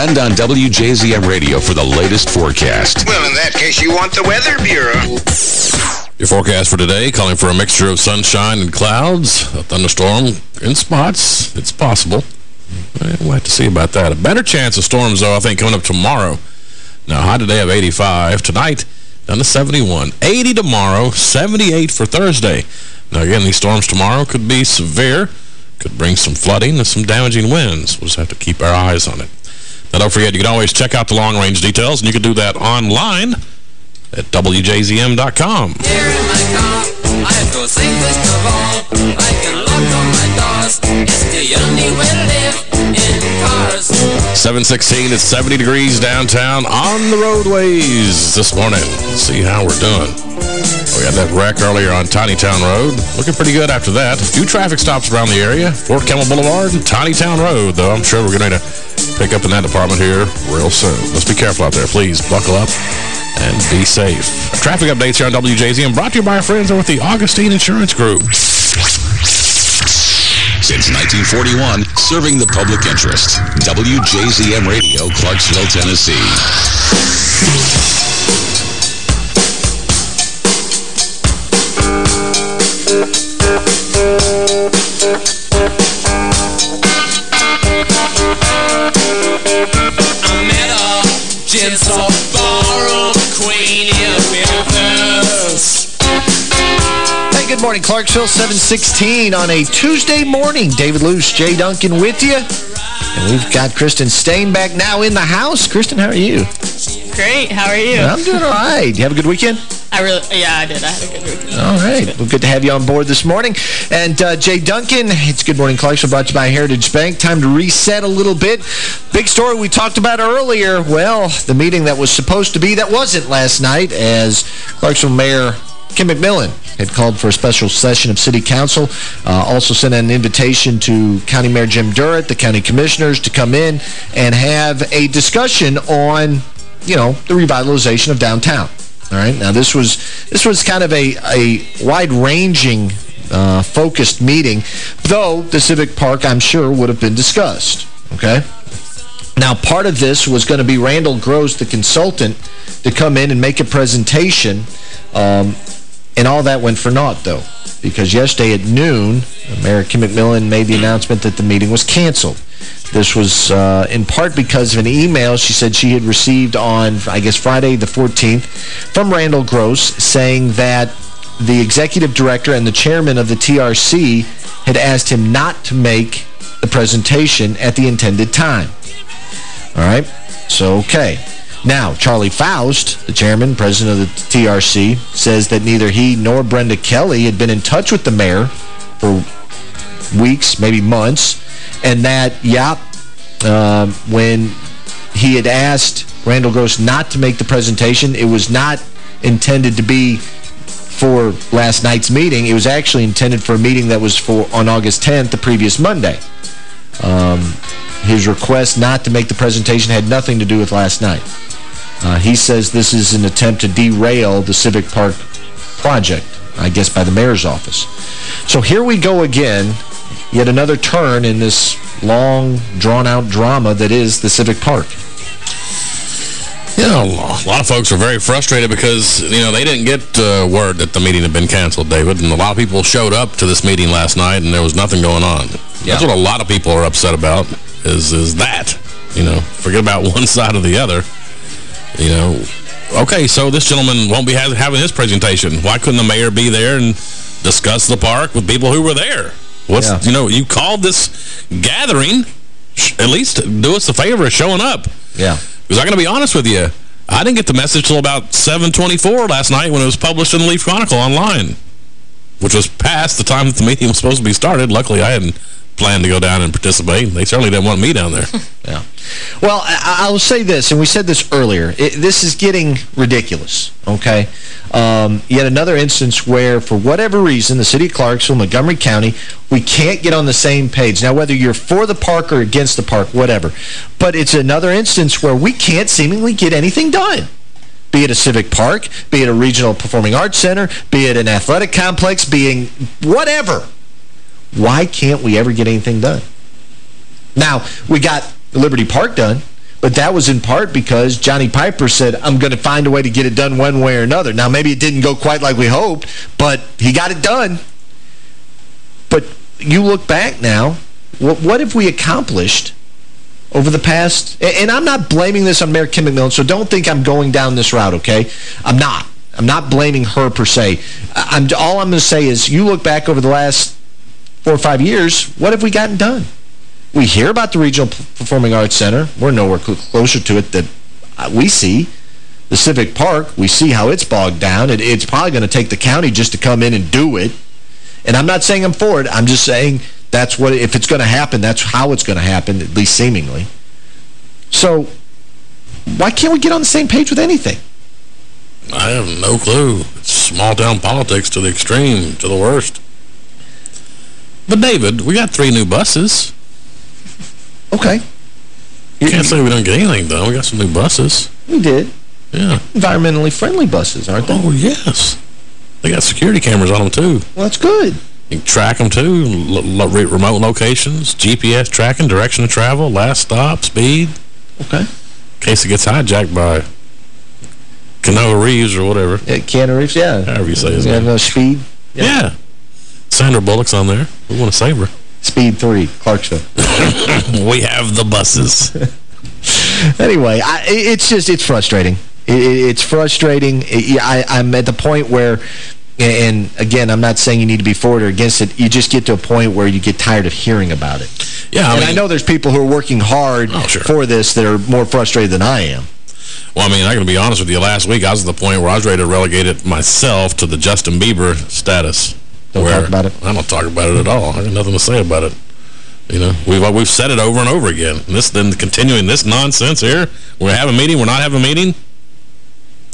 Depend on WJZM Radio for the latest forecast. Well, in that case, you want the Weather Bureau. Your forecast for today, calling for a mixture of sunshine and clouds. A thunderstorm in spots. It's possible. Eh, we'll have to see about that. A better chance of storms, though, I think, coming up tomorrow. Now, high today of 85. Tonight, down to 71. 80 tomorrow, 78 for Thursday. Now, again, these storms tomorrow could be severe. Could bring some flooding and some damaging winds. We'll just have to keep our eyes on it. Now, don't forget, you can always check out the long-range details, and you can do that online at WJZM.com. I go safest of all. I can lock all my doors. It's the only way to live in cars. 716, it's 70 degrees downtown on the roadways this morning. Let's see how we're doing. We had that wreck earlier on Tiny Town Road. Looking pretty good after that. A few traffic stops around the area. Fort Campbell Boulevard and Tiny Town Road, though. I'm sure we're going to pick up in that department here real soon. Let's be careful out there. Please buckle up and be safe. Traffic updates here on WJZM brought to you by our friends over at the Augustine Insurance Group. Since 1941, serving the public interest. WJZM Radio, Clarksville, Tennessee. Gentle ballroom good morning, Clarksville. 716 on a Tuesday morning. David Luce, Jay Duncan with you. And we've got Kristen Stainback now in the house. Kristen, how are you? Great. How are you? I'm doing all right. You have a good weekend? I really, yeah, I did. I had a good weekend. All right. Well, good to have you on board this morning. And uh, Jay Duncan, it's Good Morning Clarksville brought to you by Heritage Bank. Time to reset a little bit. Big story we talked about earlier. Well, the meeting that was supposed to be that wasn't last night as Clarksville Mayor Kim McMillan had called for a special session of City Council. Uh, also sent an invitation to County Mayor Jim Durrett, the county commissioners, to come in and have a discussion on, you know, the revitalization of downtown. All right. Now, this was this was kind of a, a wide-ranging, uh, focused meeting, though the Civic Park, I'm sure, would have been discussed. Okay? Now, part of this was going to be Randall Gross, the consultant, to come in and make a presentation, um, and all that went for naught, though, because yesterday at noon, Kim McMillan made the announcement that the meeting was canceled. This was uh, in part because of an email she said she had received on, I guess, Friday the 14th from Randall Gross saying that the executive director and the chairman of the TRC had asked him not to make the presentation at the intended time. All right? So, okay. Now, Charlie Faust, the chairman, president of the TRC, says that neither he nor Brenda Kelly had been in touch with the mayor for weeks, maybe months, and that, yeah, um, when he had asked Randall Gross not to make the presentation, it was not intended to be for last night's meeting. It was actually intended for a meeting that was for on August 10th, the previous Monday. Um, his request not to make the presentation had nothing to do with last night. Uh, he says this is an attempt to derail the Civic Park project, I guess by the mayor's office. So here we go again, yet another turn in this long, drawn-out drama that is the Civic Park. You know, a lot of folks are very frustrated because, you know, they didn't get uh, word that the meeting had been canceled, David, and a lot of people showed up to this meeting last night and there was nothing going on. Yeah. That's what a lot of people are upset about, is is that. You know, forget about [LAUGHS] one side or the other. You know, okay, so this gentleman won't be ha having his presentation. Why couldn't the mayor be there and discuss the park with people who were there? What's, Yeah. you know, you called this gathering, at least do us a favor of showing up. Yeah. Because I'm going to be honest with you, I didn't get the message till about 7.24 last night when it was published in the Leaf Chronicle online, which was past the time that the meeting was supposed to be started. Luckily, I hadn't planned to go down and participate. They certainly didn't want me down there. [LAUGHS] Yeah. Well, I, I will say this, and we said this earlier. It, this is getting ridiculous, okay? Um, yet another instance where, for whatever reason, the city of Clarksville, Montgomery County, we can't get on the same page. Now, whether you're for the park or against the park, whatever. But it's another instance where we can't seemingly get anything done. Be it a civic park, be it a regional performing arts center, be it an athletic complex, being whatever. Why can't we ever get anything done? Now, we got Liberty Park done, but that was in part because Johnny Piper said, I'm going to find a way to get it done one way or another. Now, maybe it didn't go quite like we hoped, but he got it done. But you look back now, what, what have we accomplished over the past... And I'm not blaming this on Mayor Kim McMillan, so don't think I'm going down this route, okay? I'm not. I'm not blaming her per se. I'm, all I'm going to say is you look back over the last four or five years, what have we gotten done? We hear about the Regional Performing Arts Center. We're nowhere cl closer to it that uh, we see. The Civic Park, we see how it's bogged down. It, it's probably going to take the county just to come in and do it. And I'm not saying I'm for it. I'm just saying that's what, if it's going to happen, that's how it's going to happen, at least seemingly. So, why can't we get on the same page with anything? I have no clue. It's small-town politics to the extreme, to the worst. But, David, we got three new buses. Okay. You can't say we don't get anything done. We got some new buses. We did. Yeah. Environmentally friendly buses, aren't they? Oh, yes. They got security cameras on them, too. Well, that's good. You can track them, too. Lo remote locations, GPS tracking, direction of travel, last stop, speed. Okay. In case it gets hijacked by Canoa Reeves or whatever. Yeah, Keanu Reeves, yeah. However you say his Yeah, name. no, Speed. Yeah. Sandra Bullock's on there. We want to save her. Speed 3, Clarksville. [LAUGHS] we have the buses. [LAUGHS] anyway, I, it's just, it's frustrating. It, it- it's frustrating. I, I'm at the point where, and again, I'm not saying you need to be for it or against it. You just get to a point where you get tired of hearing about it. Yeah, I and I know there's people who are working hard Oh, sure. for this that are more frustrated than I am. Well, I mean, I'm going to be honest with you. Last week, I was at the point where I was ready to relegate it myself to the Justin Bieber status. Don't talk about it. I don't talk about it at all. I got nothing to say about it. You know, we've uh, we've said it over and over again. This then continuing this nonsense here. We're having a meeting. We're not having a meeting.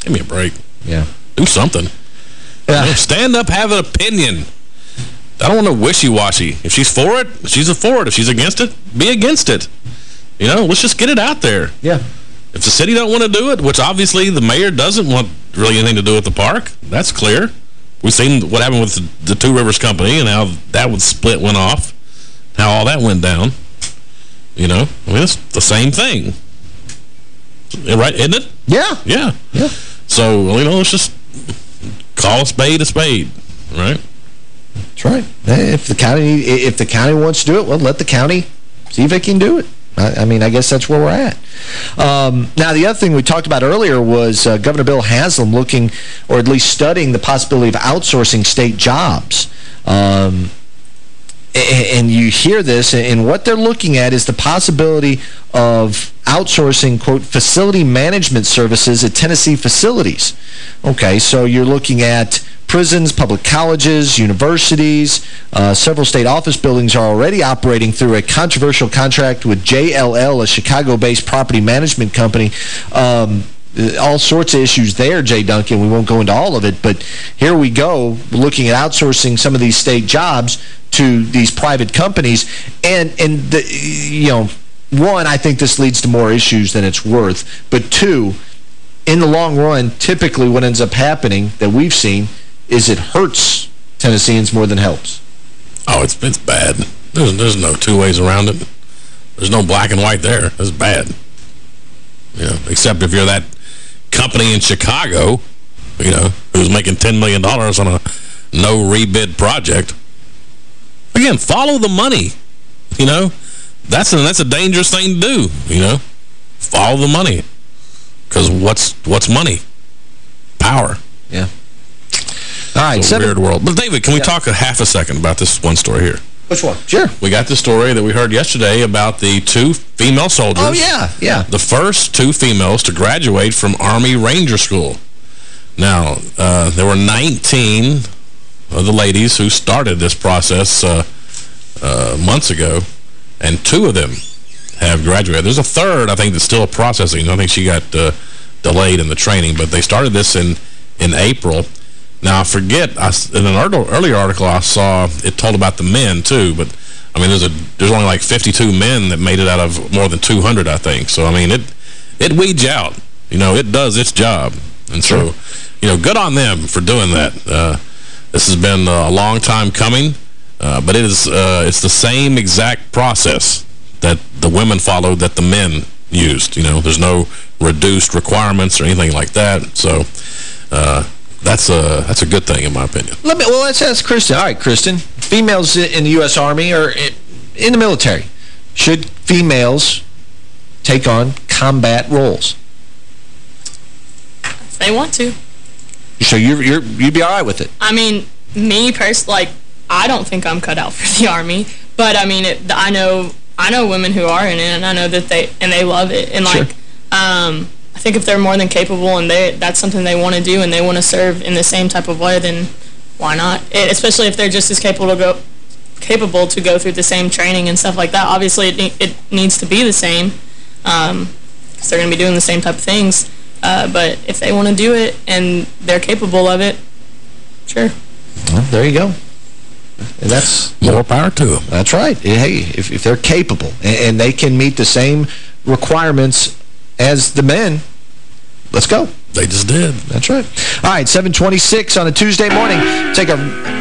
Give me a break. Yeah. Do something. Yeah. You know, stand up, have an opinion. I don't want no wishy-washy. If she's for it, she's for it. If she's against it, be against it. You know, let's just get it out there. Yeah. If the city don't want to do it, which obviously the mayor doesn't want really anything to do with the park, that's clear. We've seen what happened with the, the Two Rivers Company and how that was split went off, how all that went down. You know, I mean, it's the same thing. Right, isn't it? Yeah. Yeah. Yeah. So, you know, let's just call a spade a spade, right? That's right. If the county if the county wants to do it, well, let the county see if it can do it. I, I mean, I guess that's where we're at. Um, now, the other thing we talked about earlier was uh, Governor Bill Haslam looking, or at least studying, the possibility of outsourcing state jobs. Um, and you hear this, and what they're looking at is the possibility of outsourcing, quote, facility management services at Tennessee facilities. Okay, so you're looking at prisons, public colleges, universities. Uh, several state office buildings are already operating through a controversial contract with JLL, a Chicago-based property management company. Um, all sorts of issues there, Jay Duncan. We won't go into all of it, but here we go, looking at outsourcing some of these state jobs to these private companies. And, and the, you know, one, I think this leads to more issues than it's worth. But two, in the long run, typically what ends up happening that we've seen is it hurts Tennesseans more than helps. Oh, it's it's bad. There's, there's no two ways around it. There's no black and white there. It's bad. You know, except if you're that company in Chicago, you know, who's making $10 million on a no rebid project. Again, follow the money. You know, that's a, that's a dangerous thing to do, you know. Follow the money. Because what's what's money? Power. Yeah. All right. It's a weird world. But David, can we yeah. talk a half a second about this one story here? Which one? Sure. We got the story that we heard yesterday about the two female soldiers. Oh, yeah, yeah. The first two females to graduate from Army Ranger School. Now, uh, there were 19 of the ladies who started this process uh, uh, months ago, and two of them have graduated. There's a third, I think, that's still processing. I think she got uh, delayed in the training, but they started this in, in April. Now, I forget, I, in an earlier article I saw, it told about the men, too, but, I mean, there's a there's only like 52 men that made it out of more than 200, I think. So, I mean, it it weeds out. You know, it does its job. And so, you know, good on them for doing that. Uh, this has been a long time coming, uh, but it is uh, it's the same exact process that the women followed that the men used. You know, there's no reduced requirements or anything like that. So, uh, that's a that's a good thing in my opinion. Let me well let's ask Kristen. All right, Kristen. Females in the U.S. Army or in the military, should females take on combat roles? If they want to. So you're you're you'd be all right with it? I mean, me personally, like I don't think I'm cut out [LAUGHS] for the army, but I mean, it, I know I know women who are in it, and I know that they and they love it, and like. Sure. Um, I think if they're more than capable and they that's something they want to do and they want to serve in the same type of way, then why not? It, especially if they're just as capable to go capable to go through the same training and stuff like that. Obviously, it, it needs to be the same because um, they're going to be doing the same type of things. Uh, but if they want to do it and they're capable of it, sure. Well, there you go. And that's more power to them. That's right. Hey, if, if they're capable and, and they can meet the same requirements as the men. Let's go. They just did. That's right. All right, 726 on a Tuesday morning. Take a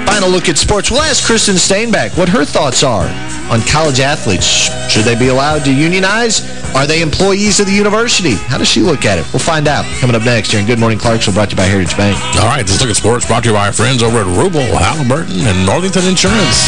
final look at sports. We'll ask Kristen Stainback what her thoughts are on college athletes. Should they be allowed to unionize? Are they employees of the university? How does she look at it? We'll find out. Coming up next here in Good Morning Clarksville, brought to you by Heritage Bank. All right, this look at sports brought to you by our friends over at Rubel, Halliburton, and Northington Insurance.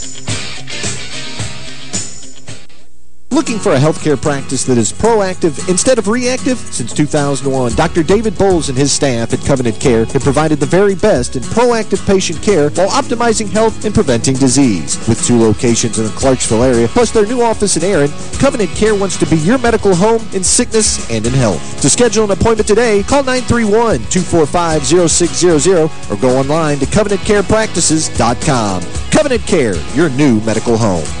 Looking for a healthcare practice that is proactive instead of reactive? Since 2001, Dr. David Bowles and his staff at Covenant Care have provided the very best in proactive patient care while optimizing health and preventing disease. With two locations in the Clarksville area, plus their new office in Erin, Covenant Care wants to be your medical home in sickness and in health. To schedule an appointment today, call 931-245-0600 or go online to CovenantCarePractices.com. Covenant Care, your new medical home.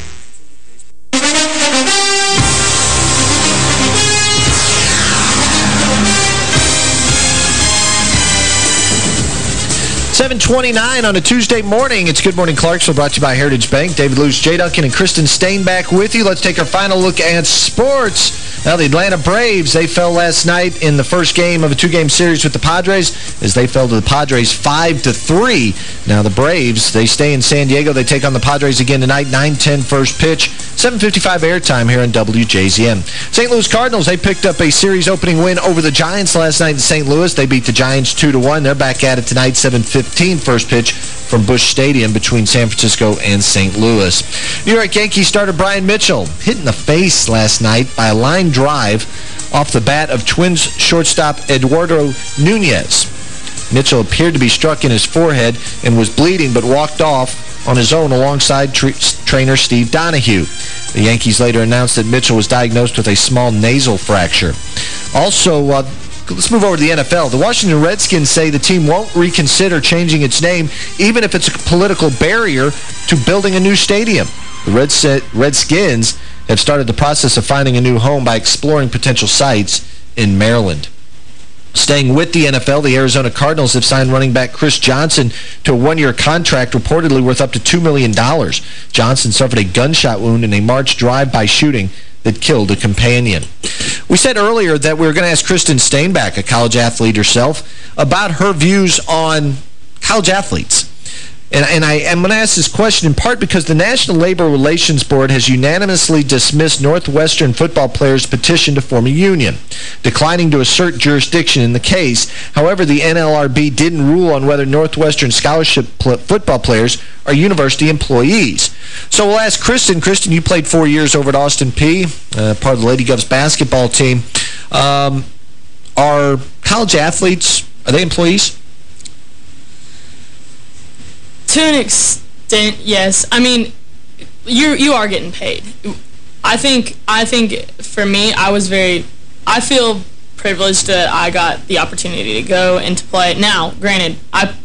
729 on a Tuesday morning. It's Good Morning Clarksville brought to you by Heritage Bank. David Luce, Jay Duncan, and Kristen Stainback with you. Let's take our final look at sports. Now, the Atlanta Braves, they fell last night in the first game of a two-game series with the Padres as they fell to the Padres 5 to three. Now, the Braves, they stay in San Diego. They take on the Padres again tonight, 9-10 first pitch. 7.55 airtime here on WJZM. St. Louis Cardinals, they picked up a series opening win over the Giants last night in St. Louis. They beat the Giants 2-1. They're back at it tonight, 7.15 first pitch from Busch Stadium between San Francisco and St. Louis. New York Yankees starter Bryan Mitchell hit in the face last night by a line drive off the bat of Twins shortstop Eduardo Nunez. Mitchell appeared to be struck in his forehead and was bleeding but walked off on his own alongside tra trainer Steve Donohue. The Yankees later announced that Mitchell was diagnosed with a small nasal fracture. Also, uh, let's move over to the NFL. The Washington Redskins say the team won't reconsider changing its name, even if it's a political barrier to building a new stadium. The Red Redskins have started the process of finding a new home by exploring potential sites in Maryland. Staying with the NFL, the Arizona Cardinals have signed running back Chris Johnson to a one-year contract reportedly worth up to $2 million. Johnson suffered a gunshot wound in a March drive-by shooting that killed a companion. We said earlier that we were going to ask Kristen Stainback, a college athlete herself, about her views on college athletes. And, and I am going to ask this question in part because the National Labor Relations Board has unanimously dismissed Northwestern football players' petition to form a union, declining to assert jurisdiction in the case. However, the NLRB didn't rule on whether Northwestern scholarship pl football players are university employees. So we'll ask Kristen. Kristen, you played four years over at Austin Peay, uh, part of the Lady Govs basketball team. Um, are college athletes, are they employees? To an extent, yes. I mean, you you are getting paid. I think I think for me, I was very. I feel privileged that I got the opportunity to go and to play. Now, granted, I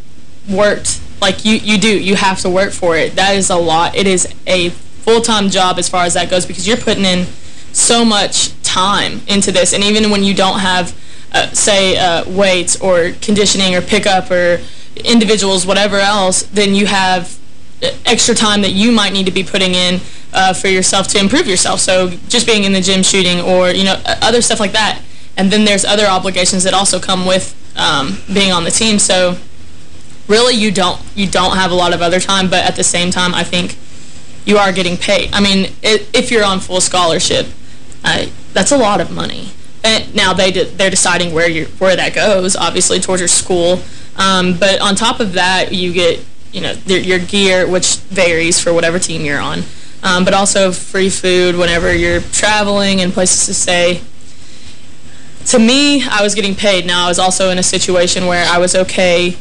worked like you you do. You have to work for it. That is a lot. It is a full-time job as far as that goes because you're putting in so much time into this. And even when you don't have, uh, say, uh, weights or conditioning or pickup or individuals, whatever else, then you have extra time that you might need to be putting in uh, for yourself to improve yourself. So just being in the gym shooting or, you know, other stuff like that. And then there's other obligations that also come with um, being on the team. So really you don't you don't have a lot of other time, but at the same time, I think you are getting paid. I mean, it, if you're on full scholarship, I, that's a lot of money. And now they they're deciding where you where that goes, obviously towards your school. Um, but on top of that, you get you know your gear, which varies for whatever team you're on. Um, but also free food whenever you're traveling and places to stay. To me, I was getting paid. Now, I was also in a situation where I was okay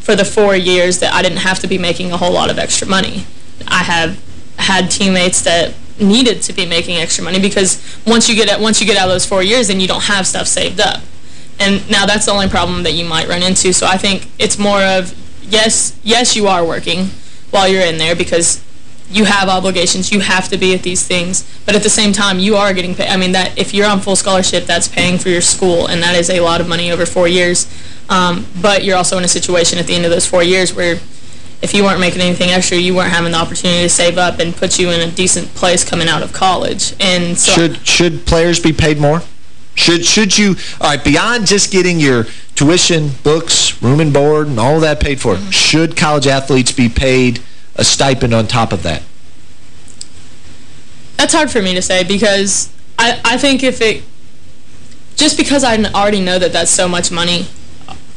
for the four years that I didn't have to be making a whole lot of extra money. I have had teammates that needed to be making extra money because once you get once you get out of those four years, then you don't have stuff saved up. And now that's the only problem that you might run into. So I think it's more of, yes, yes, you are working while you're in there because you have obligations. You have to be at these things. But at the same time, you are getting paid. I mean, that if you're on full scholarship, that's paying for your school, and that is a lot of money over four years. Um, but you're also in a situation at the end of those four years where if you weren't making anything extra, you weren't having the opportunity to save up and put you in a decent place coming out of college. And so should should players be paid more? Should should you all right beyond just getting your tuition, books, room and board, and all that paid for? Mm -hmm. Should college athletes be paid a stipend on top of that? That's hard for me to say because I I think if it just because I already know that that's so much money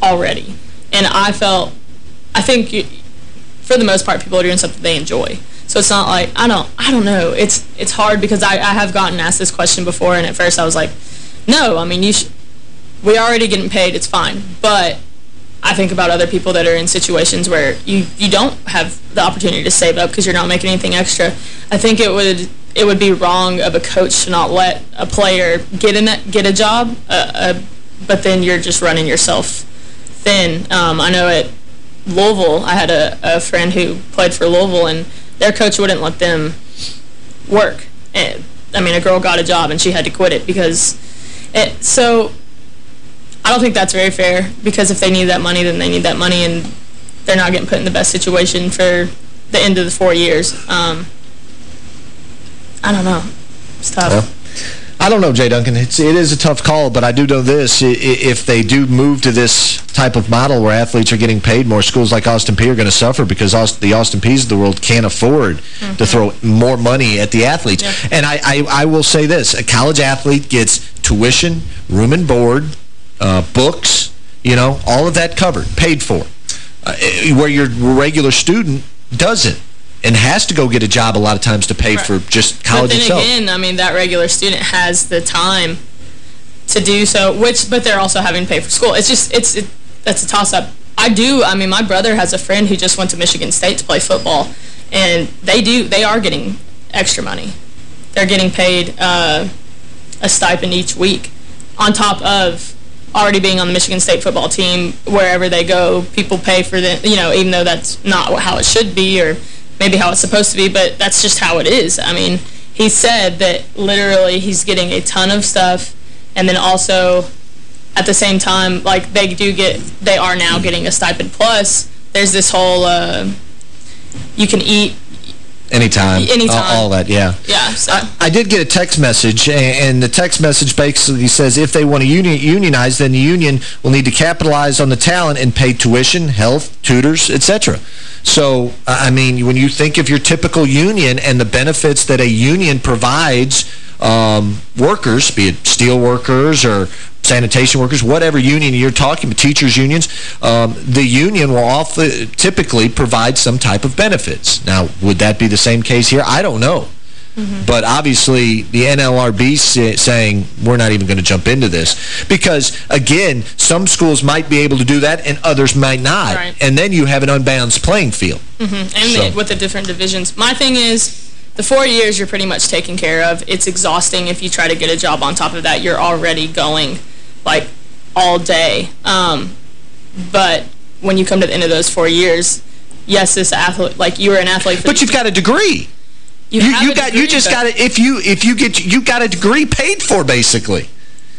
already, and I felt I think for the most part, people are doing something they enjoy. So it's not like, I don't I don't know. It's it's hard because I, I have gotten asked this question before, and at first I was like, no, I mean, you we're already getting paid, it's fine. But I think about other people that are in situations where you, you don't have the opportunity to save up because you're not making anything extra. I think it would it would be wrong of a coach to not let a player get in that, get a job, uh, uh, but then you're just running yourself thin. Um, I know at Louisville, I had a, a friend who played for Louisville, and their coach wouldn't let them work. And, I mean, a girl got a job, and she had to quit it because... It, so, I don't think that's very fair, because if they need that money, then they need that money, and they're not getting put in the best situation for the end of the four years. Um, I don't know. It's tough. Well. I don't know, Jay Duncan. It's, it is a tough call, but I do know this. If they do move to this type of model where athletes are getting paid more, schools like Austin Peay are going to suffer because the Austin Peays of the world can't afford mm -hmm. to throw more money at the athletes. Yeah. And I, I, I, will say this. A college athlete gets tuition, room and board, uh, books, you know, all of that covered, paid for. Uh, where your regular student doesn't and has to go get a job a lot of times to pay right. for just college but then itself. again, I mean, that regular student has the time to do so, which, but they're also having to pay for school. It's just, it's, it, that's a toss-up. I do, I mean, my brother has a friend who just went to Michigan State to play football, and they do, they are getting extra money. They're getting paid uh, a stipend each week on top of already being on the Michigan State football team, wherever they go, people pay for the, you know, even though that's not how it should be or maybe how it's supposed to be, but that's just how it is. I mean, he said that literally he's getting a ton of stuff, and then also at the same time, like they do get, they are now getting a stipend plus. There's this whole, uh, you can eat Anytime. Anytime. All, all that, yeah. Yeah. So. I, I, did get a text message, and the text message basically says if they want to union, unionize, then the union will need to capitalize on the talent and pay tuition, health, tutors, etc. So, I mean, when you think of your typical union and the benefits that a union provides um, workers, be it steel workers or sanitation workers, whatever union you're talking about, teachers unions, um, the union will often, typically provide some type of benefits. Now, would that be the same case here? I don't know. Mm -hmm. But obviously, the NLRB saying, we're not even going to jump into this. Because, again, some schools might be able to do that and others might not. Right. And then you have an unbalanced playing field. Mm -hmm. And so. the, with the different divisions. My thing is, the four years you're pretty much taken care of. It's exhausting if you try to get a job on top of that. You're already going, like, all day. Um, but when you come to the end of those four years, yes, this athlete, like, you were an athlete. but you've got a degree. You, you, you got degree, you just got it if you if you get you got a degree paid for basically.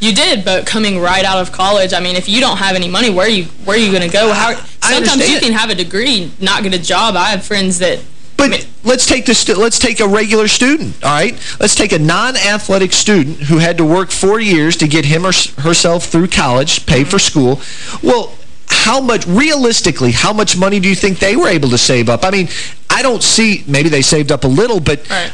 You did, but coming right out of college, I mean, if you don't have any money, where are you where are you going to go? How, sometimes you can have a degree, not get a job. I have friends that but let's take this. Let's take a regular student. All right, let's take a non-athletic student who had to work four years to get him or herself through college, pay for mm-hmm. school. Well, how much realistically? How much money do you think they were able to save up? I mean, I don't see. Maybe they saved up a little, but. Right.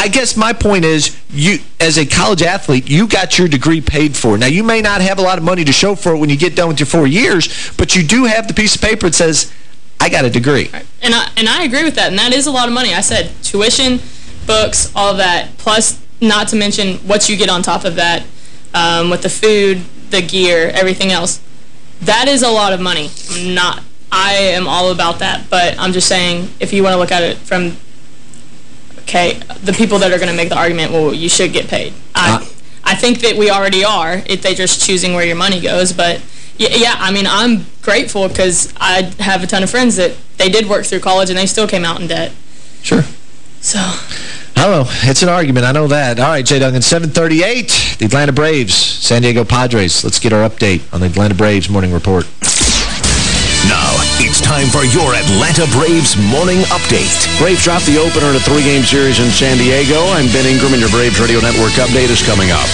I guess my point is, you as a college athlete, you got your degree paid for. Now, you may not have a lot of money to show for it when you get done with your four years, but you do have the piece of paper that says, I got a degree. And I, and I agree with that, and that is a lot of money. I said tuition, books, all that, plus not to mention what you get on top of that um, with the food, the gear, everything else. That is a lot of money. I'm not, I am all about that, but I'm just saying if you want to look at it from, okay, the people that are going to make the argument, well, you should get paid. I, I think that we already are. If they're just choosing where your money goes, but yeah, yeah I mean, I'm grateful because I have a ton of friends that they did work through college and they still came out in debt. Sure. So... I don't know. It's an argument. I know that. All right, Jay Duncan, 738, the Atlanta Braves, San Diego Padres. Let's get our update on the Atlanta Braves Morning Report. Now, it's time for your Atlanta Braves Morning Update. Braves dropped the opener in a three-game series in San Diego. I'm Ben Ingram, and your Braves Radio Network update is coming up.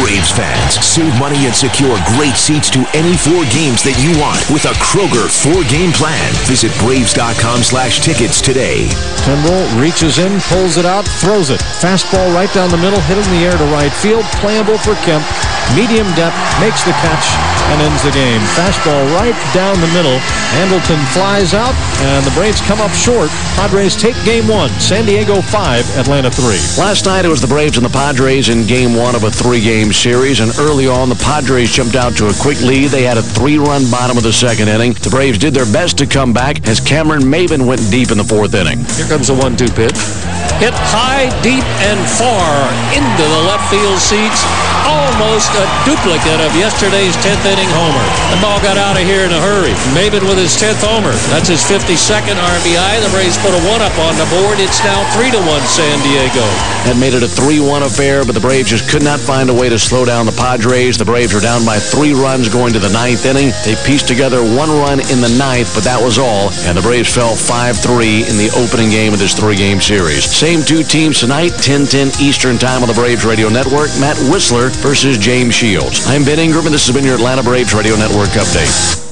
Braves fans, save money and secure great seats to any four games that you want with a Kroger four-game plan. Visit Braves.com slash tickets today. Kimbrel reaches in, pulls it out, throws it. Fastball right down the middle, hit in the air to right field. Playable for Kemp. Medium depth, makes the catch, and ends the game. Fastball right down the middle. Andrelton flies out, and the Braves come up short. Padres take game one. San Diego 5, Atlanta 3. Last night it was the Braves and the Padres in game one of a three-game series, and early on the Padres jumped out to a quick lead. They had a three-run bottom of the second inning. The Braves did their best to come back as Cameron Maybin went deep in the fourth inning. Here comes a one-two pitch. Hit high, deep, and far into the left field seats. Almost a duplicate of yesterday's 10th inning homer. The ball got out of here in a hurry. Maybin with his 10th homer. That's his 52nd RBI. The Braves put a one-up on the board. It's now 3-1 San Diego. That made it a 3-1 affair, but the Braves just could not find a way to slow down the Padres. The Braves were down by three runs going to the ninth inning. They pieced together one run in the ninth, but that was all, and the Braves fell 5-3 in the opening game of this three-game series. Same two teams tonight, 10-10 Eastern Time on the Braves Radio Network. Matt Wisler versus James Shields. I'm Ben Ingram, and this has been your Atlanta Braves Radio Network update.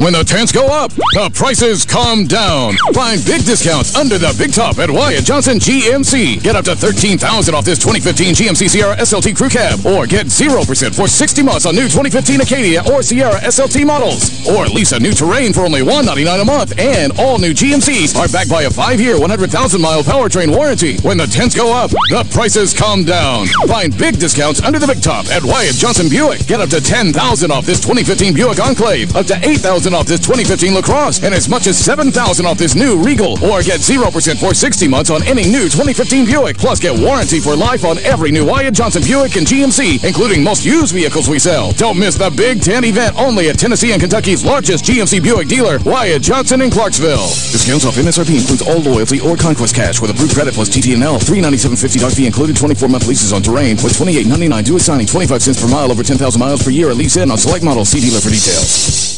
When the tents go up, the prices come down. Find big discounts under the big top at Wyatt Johnson GMC. Get up to 13,000 off this 2015 GMC Sierra SLT Crew Cab. Or get 0% for 60 months on new 2015 Acadia or Sierra SLT models. Or lease a new Terrain for only 199 a month. And all new GMCs are backed by a 5-year, 100,000-mile powertrain warranty. When the tents go up, the prices come down. Find big discounts under the big top at Wyatt Johnson Buick. Get up to 10,000 off this 2015 Buick Enclave. Up to $8,000 off this 2015 LaCrosse and as much as 7,000 off this new Regal. Or get 0% for 60 months on any new 2015 Buick. Plus get warranty for life on every new Wyatt Johnson Buick and GMC, including most used vehicles we sell. Don't miss the Big Ten event only at Tennessee and Kentucky's largest GMC Buick dealer, Wyatt Johnson in Clarksville. Discounts off MSRP includes all loyalty or conquest cash with approved credit plus TTNL. $397.50 doc fee included 24-month leases on Terrain with $28.99 due at signing 25 cents per mile over 10,000 miles per year at lease in on select models. See dealer for details.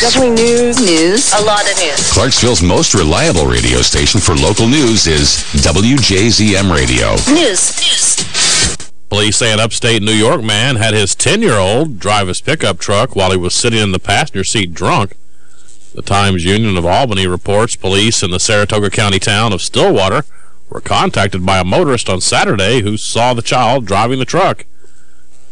Definitely news. News. A lot of news. Clarksville's most reliable radio station for local news is WJZM Radio. News. News. Police say an upstate New York man had his 10-year-old drive his pickup truck while he was sitting in the passenger seat drunk. The Times-Union of Albany reports police in the Saratoga County town of Stillwater were contacted by a motorist on Saturday who saw the child driving the truck.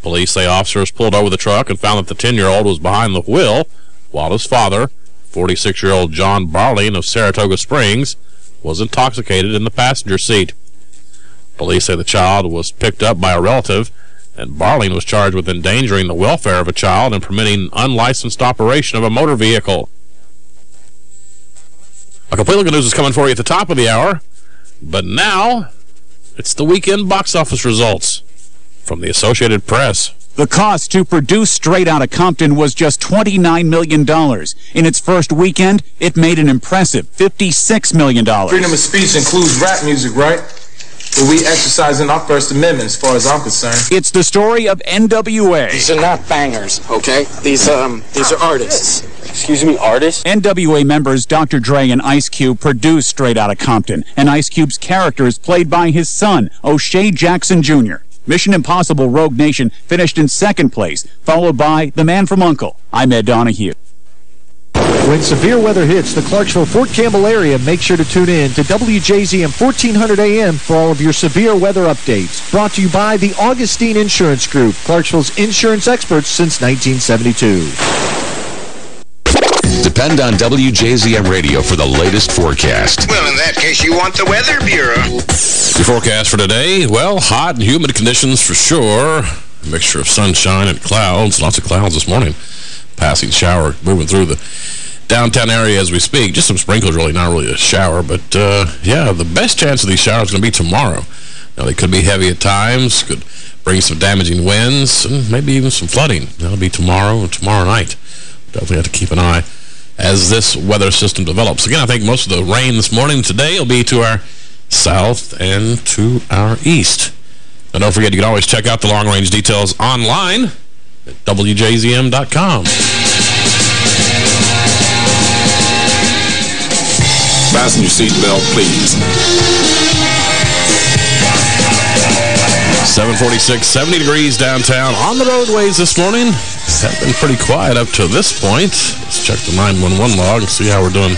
Police say officers pulled over the truck and found that the 10-year-old was behind the wheel while his father, 46-year-old John Barling of Saratoga Springs, was intoxicated in the passenger seat. Police say the child was picked up by a relative, and Barling was charged with endangering the welfare of a child and permitting unlicensed operation of a motor vehicle. A complete look at news is coming for you at the top of the hour, but now it's the weekend box office results from the Associated Press. The cost to produce Straight Outta Compton was just $29 million. In its first weekend, it made an impressive $56 million. Freedom of speech includes rap music, right? But we exercising our First Amendment as far as I'm concerned. It's the story of NWA. These are not bangers, okay? These, um, these are artists. Excuse me, artists? NWA members Dr. Dre and Ice Cube produced Straight Outta Compton, and Ice Cube's character is played by his son, O'Shea Jackson Jr. Mission Impossible Rogue Nation finished in second place, followed by The Man from U.N.C.L.E. I'm Ed Donahue. When severe weather hits the Clarksville-Fort Campbell area, make sure to tune in to WJZM 1400 AM for all of your severe weather updates. Brought to you by the Augustine Insurance Group, Clarksville's insurance experts since 1972. Depend on WJZM Radio for the latest forecast. Well, in that case, you want the Weather Bureau. Your forecast for today, well, hot and humid conditions for sure. A mixture of sunshine and clouds. Lots of clouds this morning. Passing shower moving through the downtown area as we speak. Just some sprinkles, really, not really a shower. But, uh, yeah, the best chance of these showers is going to be tomorrow. Now, they could be heavy at times, could bring some damaging winds, and maybe even some flooding. That'll be tomorrow and tomorrow night. Definitely have to keep an eye as this weather system develops. Again, I think most of the rain this morning today will be to our south and to our east. And don't forget, you can always check out the long-range details online at WJZM.com. Fasten your seatbelt, please. 746, 70 degrees downtown. On the roadways this morning, have been pretty quiet up to this point. Let's check the 911 log and see how we're doing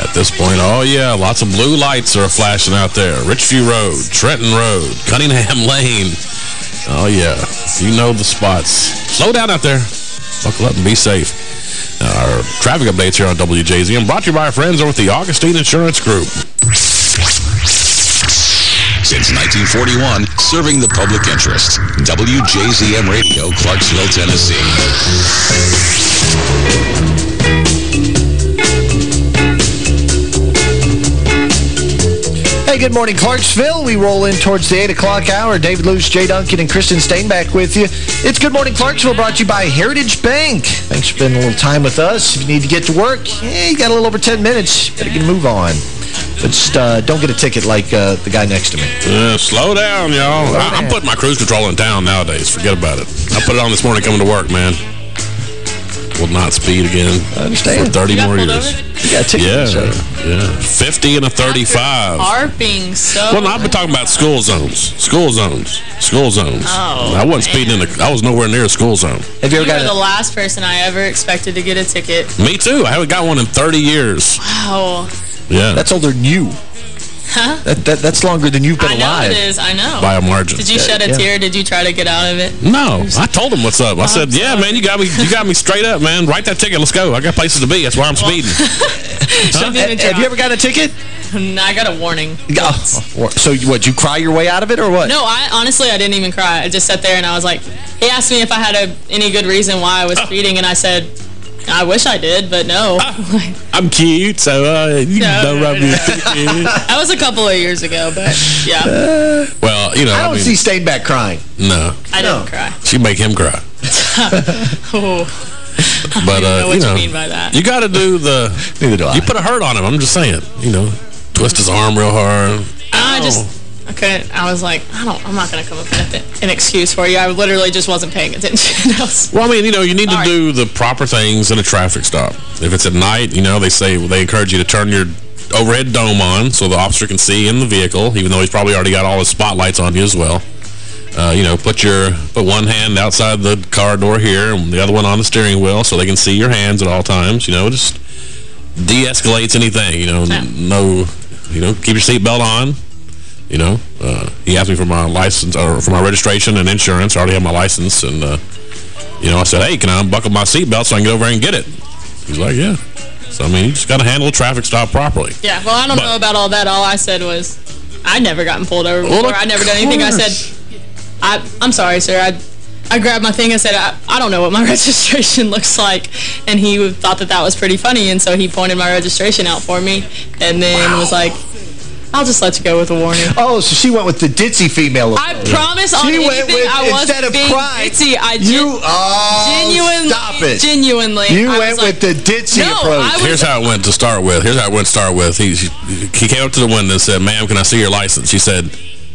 at this point. Oh, yeah, lots of blue lights are flashing out there. Richview Road, Trenton Road, Cunningham [LAUGHS] Lane. Oh, yeah, you know the spots. Slow down out there. Buckle up and be safe. Our traffic updates here on WJZM brought to you by our friends over at the Augustine Insurance Group. Since 1941, serving the public interest. WJZM Radio, Clarksville, Tennessee. Hey, good morning, Clarksville. We roll in towards the 8 o'clock hour. David Luce, Jay Duncan, and Kristen Stainback with you. It's Good Morning Clarksville brought to you by Heritage Bank. Thanks for spending a little time with us. If you need to get to work, yeah, you got a little over 10 minutes. Better get a move on. But just uh, don't get a ticket like uh, the guy next to me. Uh, slow down, y'all. I'm putting my cruise control in town nowadays. Forget about it. I put it on this morning coming to work, man. will not speed again I understand. for 30 more years. You got a ticket, Yeah, so. yeah. 50 and a 35. Harping so. Well, no, I've been talking about school zones. School zones. School zones. Oh, I wasn't speeding in the... I was nowhere near a school zone. Have you You ever were got the last person I ever expected to get a ticket. Me too. I haven't got one in 30 years. Wow. Yeah. That's older than you. Huh? That, that That's longer than you've been I know alive. it is. I know. By a margin. Did you Yeah, shed a yeah. tear? Did you try to get out of it? No, I told him what's up. I said, "Yeah, man, you got me. You got me straight up, man. Write that ticket. Let's go. I got places to be. That's why I'm speeding." [LAUGHS] Something to Have you ever got a ticket? Mm, I got a warning. Oh, so you- what, you cry your way out of it or what? No, I honestly, I didn't even cry. I just sat there and I was like, he asked me if I had a, any good reason why I was oh. speeding, and I said, I wish I did, but no. I'm cute, so uh, you No, don't no, rub me a ticket. that was a couple of years ago, but yeah, Well, you know, I I, don't mean, see Stainback crying. no. I don't cry. She make him cry. [LAUGHS] oh, But, I don't uh, know what you you, know, mean by that. You got to do the... Neither do I. You put a hurt on him. I'm just saying. You know, twist his arm real hard. I just, I couldn't, I was like, I don't, I'm not going to come up with an excuse for you. I literally just wasn't paying attention. [LAUGHS] I was- Well, I mean, you know, you need to do the proper things in a traffic stop. If it's at night, you know, they say they encourage you to turn your overhead dome on so the officer can see in the vehicle, even though he's probably already got all his spotlights on you as well. Uh, you know, put your put one hand outside the car door here and the other one on the steering wheel so they can see your hands at all times. You know, just de-escalates anything. You know, no, you know, keep your seatbelt on. You know, uh, he asked me for my license or for my registration and insurance. I already have my license, and uh, you know, I said, "Hey, can I unbuckle my seatbelt so I can get over and get it?" He's like, "Yeah." So I mean, you just got to handle a traffic stop properly. Yeah, well, I don't But- know about all that. All I said was, I'd never gotten pulled over Well, before. of I'd never done anything. I said, I, I'm sorry, sir. I, I grabbed my thing. I said, I, I don't know what my [LAUGHS] registration looks like. And he thought that that was pretty funny. And so he pointed my registration out for me and then was like, I'll just let you go with a warning. Oh, so she went with the ditzy female I approach. promise on She anything went with, I was instead of being crying, ditzy. I gen you, oh, genuinely, stop it. genuinely. You I went was like, with the ditzy No, approach. I was- Here's how it went to start with. Here's how it went to start with. He, he came up to the window and said, ma'am, can I see your license? She said,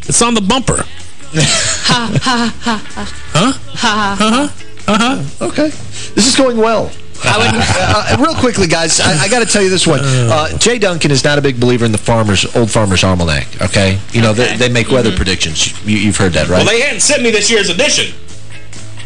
it's on the bumper. [LAUGHS] ha, ha, ha, ha. Huh? Ha, ha, Uh-huh. Uh-huh. Okay. This is going well. Uh, real quickly, guys, I, I got to tell you this one. Uh, Jay Duncan is not a big believer in the farmers, old Farmer's Almanac, okay? You know, they, they make weather predictions. You, you've heard that, right? Well, they hadn't sent me this year's edition.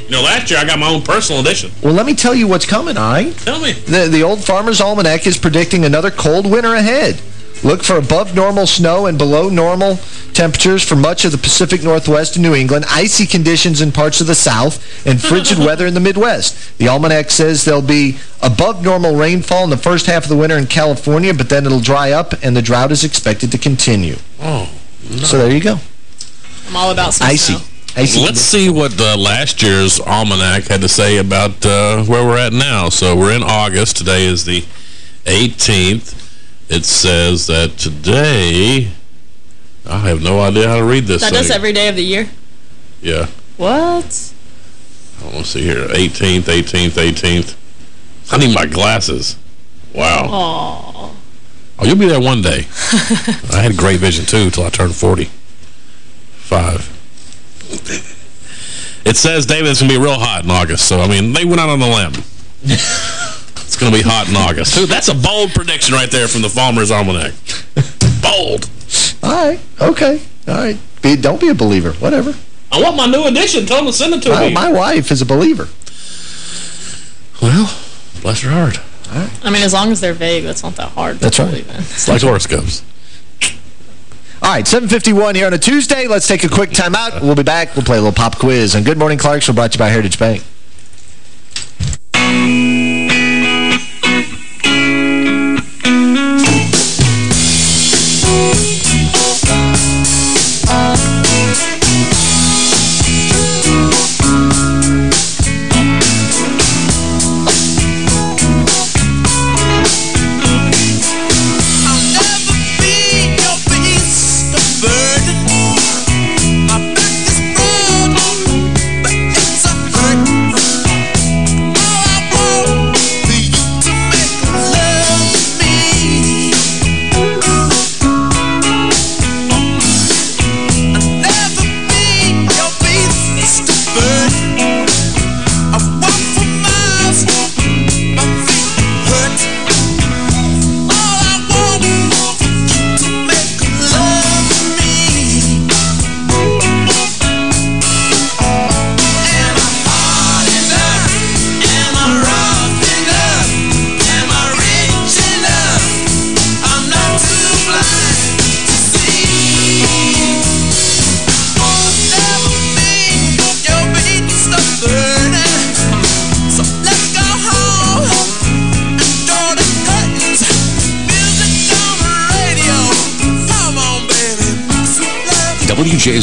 You know, last year I got my own personal edition. Well, let me tell you what's coming, all right? Tell me. The, the Old Farmer's Almanac is predicting another cold winter ahead. Look for above normal snow and below normal temperatures for much of the Pacific Northwest and New England, icy conditions in parts of the South, and frigid [LAUGHS] weather in the Midwest. The Almanac says there'll be above normal rainfall in the first half of the winter in California, but then it'll dry up, and the drought is expected to continue. Oh, So there you go. I'm all about some Icy. snow. Icy. Let's see what uh, last year's almanac had to say about uh, where we're at now. So we're in August. Today is the 18th. It says that today... I have no idea how to read this That thing. does every day of the year? Yeah. What? I want to see here. 18th, 18th, 18th. I need my glasses. Wow. Aww. Oh, you'll be there one day. [LAUGHS] I had great vision, too, until I turned 45. It says, David, it's going to be real hot in August. So, I mean, they went out on a limb. [LAUGHS] it's going to be hot in August. Dude, that's a bold prediction right there from the Farmer's Almanac. [LAUGHS] bold. All right. Okay. All right. Be, don't be a believer. Whatever. I want my new edition. Tell them to send it to My, me. my wife is a believer. Well, bless her heart. I mean, as long as they're vague, that's not that hard. to That's right. believe in. It's like horoscopes. All right, 751 here on a Tuesday. Let's take a quick time out. We'll be back. We'll play a little pop quiz. And Good Morning Clarksville brought to you by Heritage Bank. me.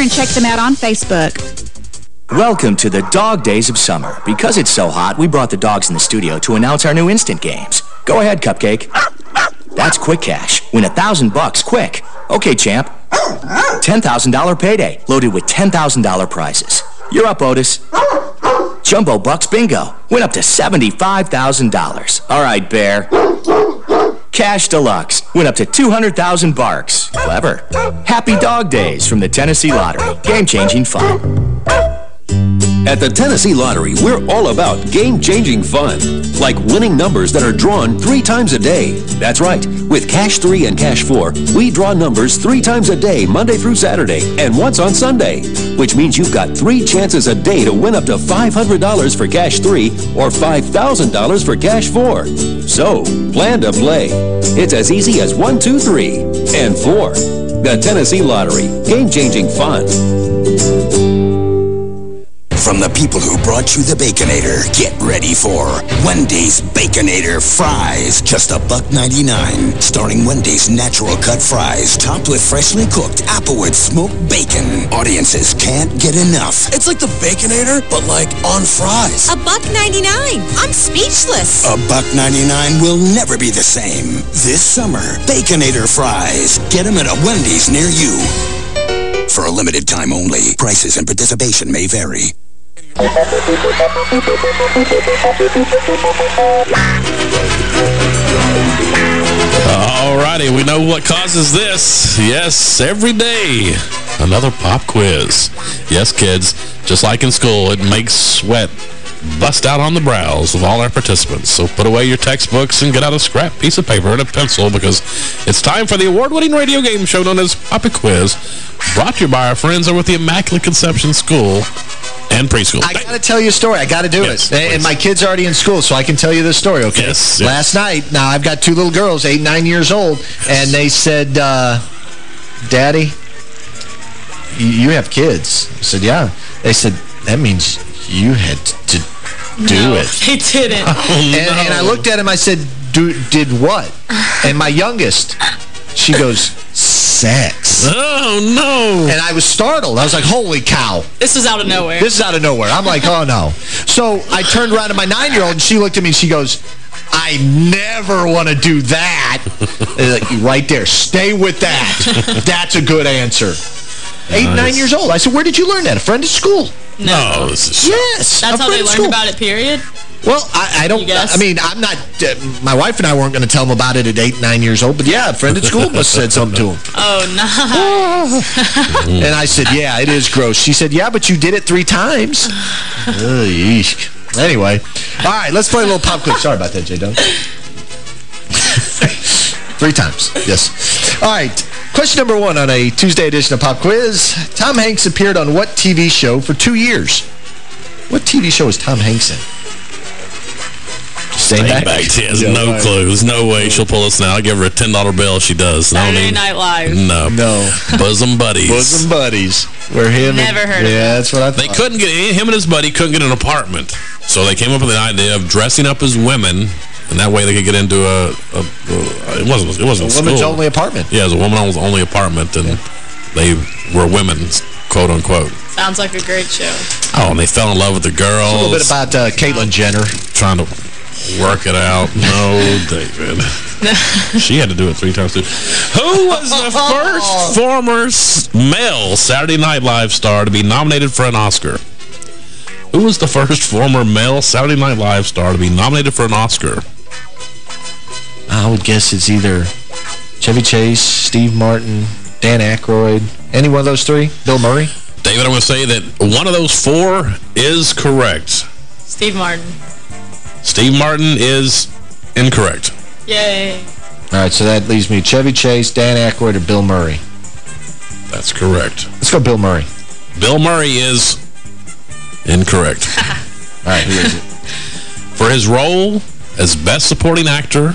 and check them out on Facebook. Welcome to the dog days of summer. Because it's so hot, we brought the dogs in the studio to announce our new instant games. Go ahead, Cupcake. That's quick cash. Win a thousand bucks quick. Okay, champ. $10,000 payday, loaded with $10,000 prizes. You're up, Otis. Jumbo Bucks Bingo. Win up to $75,000. All right, Bear. Cash Deluxe. Win up to 200,000 barks. Clever. Happy Dog Days from the Tennessee Lottery. Game-changing fun. At the Tennessee Lottery, we're all about game-changing fun. Like winning numbers that are drawn three times a day. That's right. With Cash 3 and Cash 4, we draw numbers three times a day, Monday through Saturday, and once on Sunday. Which means you've got three chances a day to win up to $500 for Cash 3 or $5,000 for Cash 4. So, plan to play. It's as easy as one, two, three, and 4. The Tennessee Lottery. Game-changing fun. From the people who brought you the Baconator, get ready for Wendy's Baconator Fries. Just a buck 99. Starring Wendy's natural cut fries, topped with freshly cooked Applewood smoked bacon. Audiences can't get enough. It's like the Baconator, but like on fries. A buck 99. I'm speechless. A buck 99 will never be the same. This summer, Baconator Fries. Get them at a Wendy's near you. For a limited time only. Prices and participation may vary. Alrighty, we know what causes this. Yes, every day, another pop quiz. Yes, kids, just like in school, it makes sweat bust out on the brows of all our participants. So put away your textbooks and get out a scrap piece of paper and a pencil because it's time for the award-winning radio game show known as Pop Quiz, brought to you by our friends over at the Immaculate Conception School and preschool. I got to tell you a story. I got to do yes, it. And, and my kid's are already in school, so I can tell you this story, okay? Yes, yes. Last night, now I've got two little girls, eight, nine years old, and they said, uh, Daddy, you have kids. I said, yeah. They said, that means you had to do no, it. they didn't. Oh, [LAUGHS] and, no. and I looked at him, I said, do, did what? [LAUGHS] And my youngest, she goes, sex. Oh, no. And I was startled. I was like, holy cow. This is out of nowhere. This is out of nowhere. I'm like, oh, no. So I turned around to my nine-year-old, and she looked at me, and she goes, I never want to do that. like, right there. Stay with that. [LAUGHS] That's a good answer. Eight, Nice. nine years old. I said, where did you learn that? A friend at school. No, this is... Yes. That's how they learned school. about it, period? Well, I, I don't, guess? I mean, I'm not, uh, my wife and I weren't going to tell him about it at eight, nine years old, but yeah, a friend at school must have said something to him. [LAUGHS] Oh, nice. And I said, yeah, it is gross. She said, yeah, but you did it three times. [LAUGHS] Yeesh. Anyway, all right, let's play a little pop quiz. Sorry about that, J-Dub. [LAUGHS] three times, yes. All right, question number one on a Tuesday edition of Pop Quiz. Tom Hanks appeared on what TV show for two years? What TV show is Tom Hanks in? Stay, She has no clue. There's no way she'll pull us now. I'll give her a $10 bill if she does. Saturday even- Night Live. No. No. Bosom buddies. Bosom buddies. Where him Never and, heard of Yeah, that's what I They couldn't get, him and his buddy couldn't get an apartment. So they came up with the idea of dressing up as women, and that way they could get into a, a, a it wasn't, it wasn't A women's school. only apartment. Yeah, it was a woman-only apartment, and they were women, quote unquote. Sounds like a great show. Oh, and they fell in love with the girls. A little bit about uh, Caitlyn Jenner. trying to work it out. No, David. [LAUGHS] she had to do it three times, too. Who was the first [LAUGHS] former male Saturday Night Live star to be nominated for an Oscar? Who was the first former male Saturday Night Live star to be nominated for an Oscar? I would guess it's either Chevy Chase, Steve Martin, Dan Aykroyd. Any one of those three? Bill Murray? David, I'm going to say that one of those four is correct. Steve Martin. Steve Martin is incorrect. Yay. All right, so that leaves me Chevy Chase, Dan Aykroyd, or Bill Murray. That's correct. Let's go Bill Murray. Bill Murray is incorrect. [LAUGHS] All right, who is it? [LAUGHS] For his role as Best Supporting Actor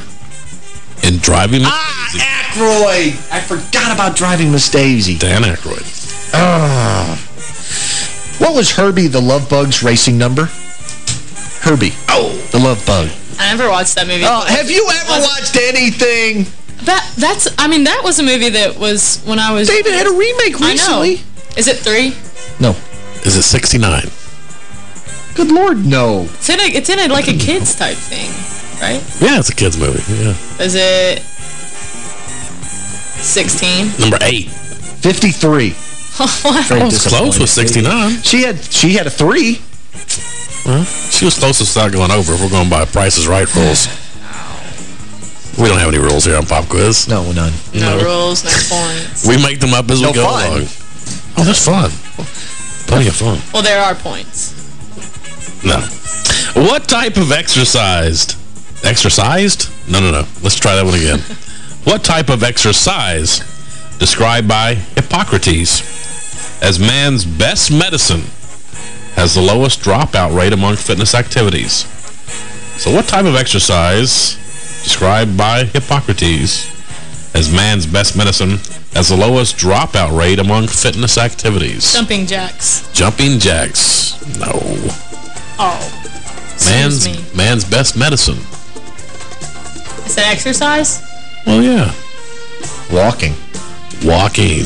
in Driving Miss Daisy. Aykroyd! I forgot about Driving Miss Daisy. Dan Aykroyd. Ah. What was Herbie the Love Bug's racing number? Herbie. Oh. The Love Bug. I never watched that movie. Oh, have you ever watched anything? That that's I mean that was a movie that was when I was David had a remake I recently. know. Is it 3? No. Is it 69? Good Lord, no. It's in a it's in a like a kids type thing, right? Yeah, it's a kid's movie. Yeah. Is it 16? Number 8. 53. [LAUGHS] What? Very I was close with 69. She had she had a three. Well, she was closest without going over if we're going by Price is Right rules. We don't have any rules here on Pop Quiz. No, none. No, rules, no points. [LAUGHS] We make them up as No we go fun. along. Oh, that's fun. Plenty of fun. Well, there are points. No. What type of exercised? Exercised? No, no, no. Let's try that one again. [LAUGHS] what type of exercise described by Hippocrates as man's best medicine has the lowest dropout rate among fitness activities? So what type of exercise described by Hippocrates as man's best medicine has the lowest dropout rate among fitness activities? Jumping jacks. Jumping jacks. No. Oh. Man's Excuse me. man's best medicine. Is that exercise? Well, yeah. Walking. Walking.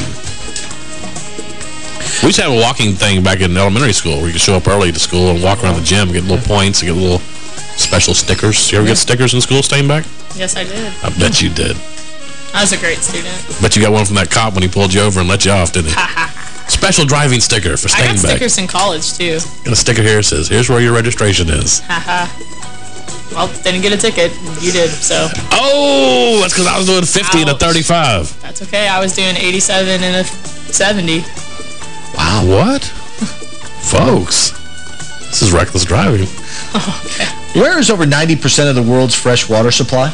We used to have a walking thing back in elementary school where you could show up early to school and walk around the gym, get little points, and get little special stickers. You ever get stickers in school Stainback? Yes, I did. I bet you did. I was a great student. Bet you got one from that cop when he pulled you over and let you off, didn't he? Special driving sticker for I staying got back. stickers in college, too. Got a sticker here that says, here's where your registration is. Well, didn't get a ticket. You did, so. Oh, that's because I was doing 50 and a 35. That's okay. I was doing 87 and a 70. Wow. What? Folks, this is reckless driving. okay. [LAUGHS] Where is over 90% of the world's fresh water supply?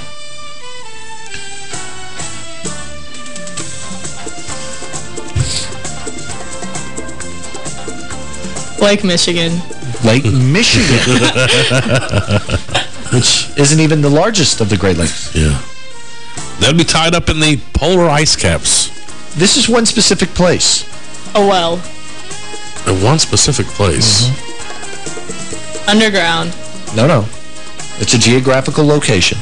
Lake Michigan. Lake [LAUGHS] Michigan. [LAUGHS] Which isn't even the largest of the Great Lakes. Yeah. They'd be tied up in the polar ice caps. This is one specific place. A well. At one specific place. Mm-hmm. Underground. No, no. It's a geographical location.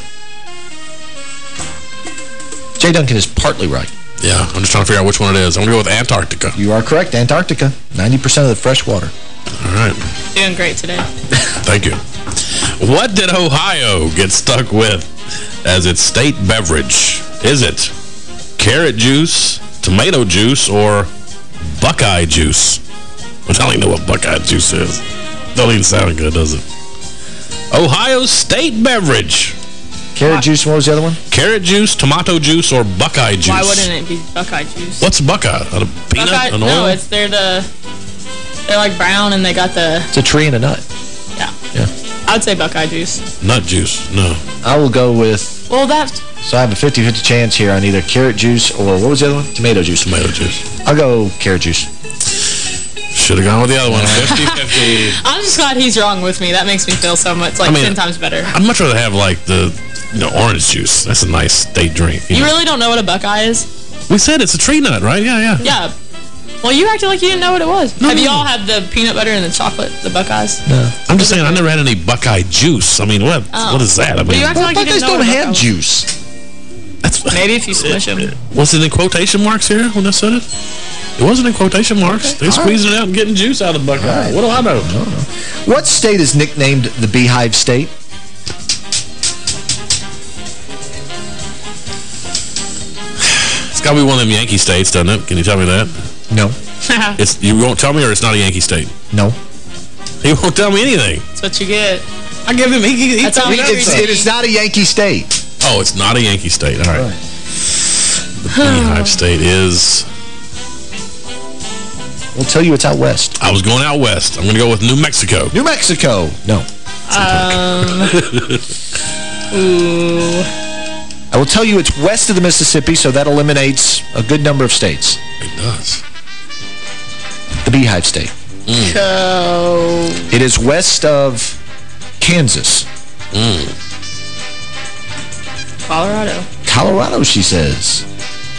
Jay Duncan is partly right. Yeah, I'm just trying to figure out which one it is. I'm going to go with Antarctica. You are correct. Antarctica. 90% of the fresh water. All right. Doing great today. [LAUGHS] Thank you. What did Ohio get stuck with as its state beverage? Is it carrot juice, tomato juice, or buckeye juice? Which I don't even know what buckeye juice is. Don't even sound good, does it? Ohio state beverage. Carrot juice, what was the other one? Carrot juice, tomato juice, or buckeye juice? Why wouldn't it be Buckeye juice? What's buckeye? A peanut? Buckeye, An no, oil? it's they're the they're like brown and they got the It's a tree and a nut. yeah. Yeah. I'd say Buckeye juice. Nut juice. No. I will go with... Well, that's... So I have a 50-50 chance here on either carrot juice or... What was the other one? Tomato juice. Tomato juice. I'll go carrot juice. Should have gone with the other one. [LAUGHS] 50-50. I'm just glad he's wrong with me. That makes me feel so much, like, I mean, 10 times better. I'd much rather have, like, the, you know, orange juice. That's a nice state drink. You know? really don't know what a Buckeye is? We said it's a tree nut, right? Yeah, yeah. Yeah. Well, you acted like you didn't know what it was. No, Have you no. all had the peanut butter and the chocolate, the Buckeyes? No. I'm just saying, I never had any Buckeye juice. I mean, what? Oh. what is that? I mean, you acted like you Buckeyes didn't know don't have juice. that's, was. [LAUGHS] Maybe if you smush them. was it in quotation marks here when I said it? It wasn't in quotation marks. They're squeezing it out and getting juice out of the Buckeye. What do I know? What state is nicknamed the Beehive State? It's got to be one of them Yankee states, doesn't it? Can you tell me that? No. [LAUGHS] It's You won't tell me or it's not a Yankee state? No. He won't tell me anything. That's what you get. I give him... He, he, he That's told all me It's, it is not a Yankee state. Oh, it's not a Yankee state. All right. The Beehive State is... We'll tell you it's out west. I was going out west. I'm going to go with New Mexico. New Mexico. No. Um, [LAUGHS] ooh. I will tell you it's west of the Mississippi, so that eliminates a good number of states. It does. The Beehive State. So, It is west of Kansas. Mm. Colorado. Colorado, she says.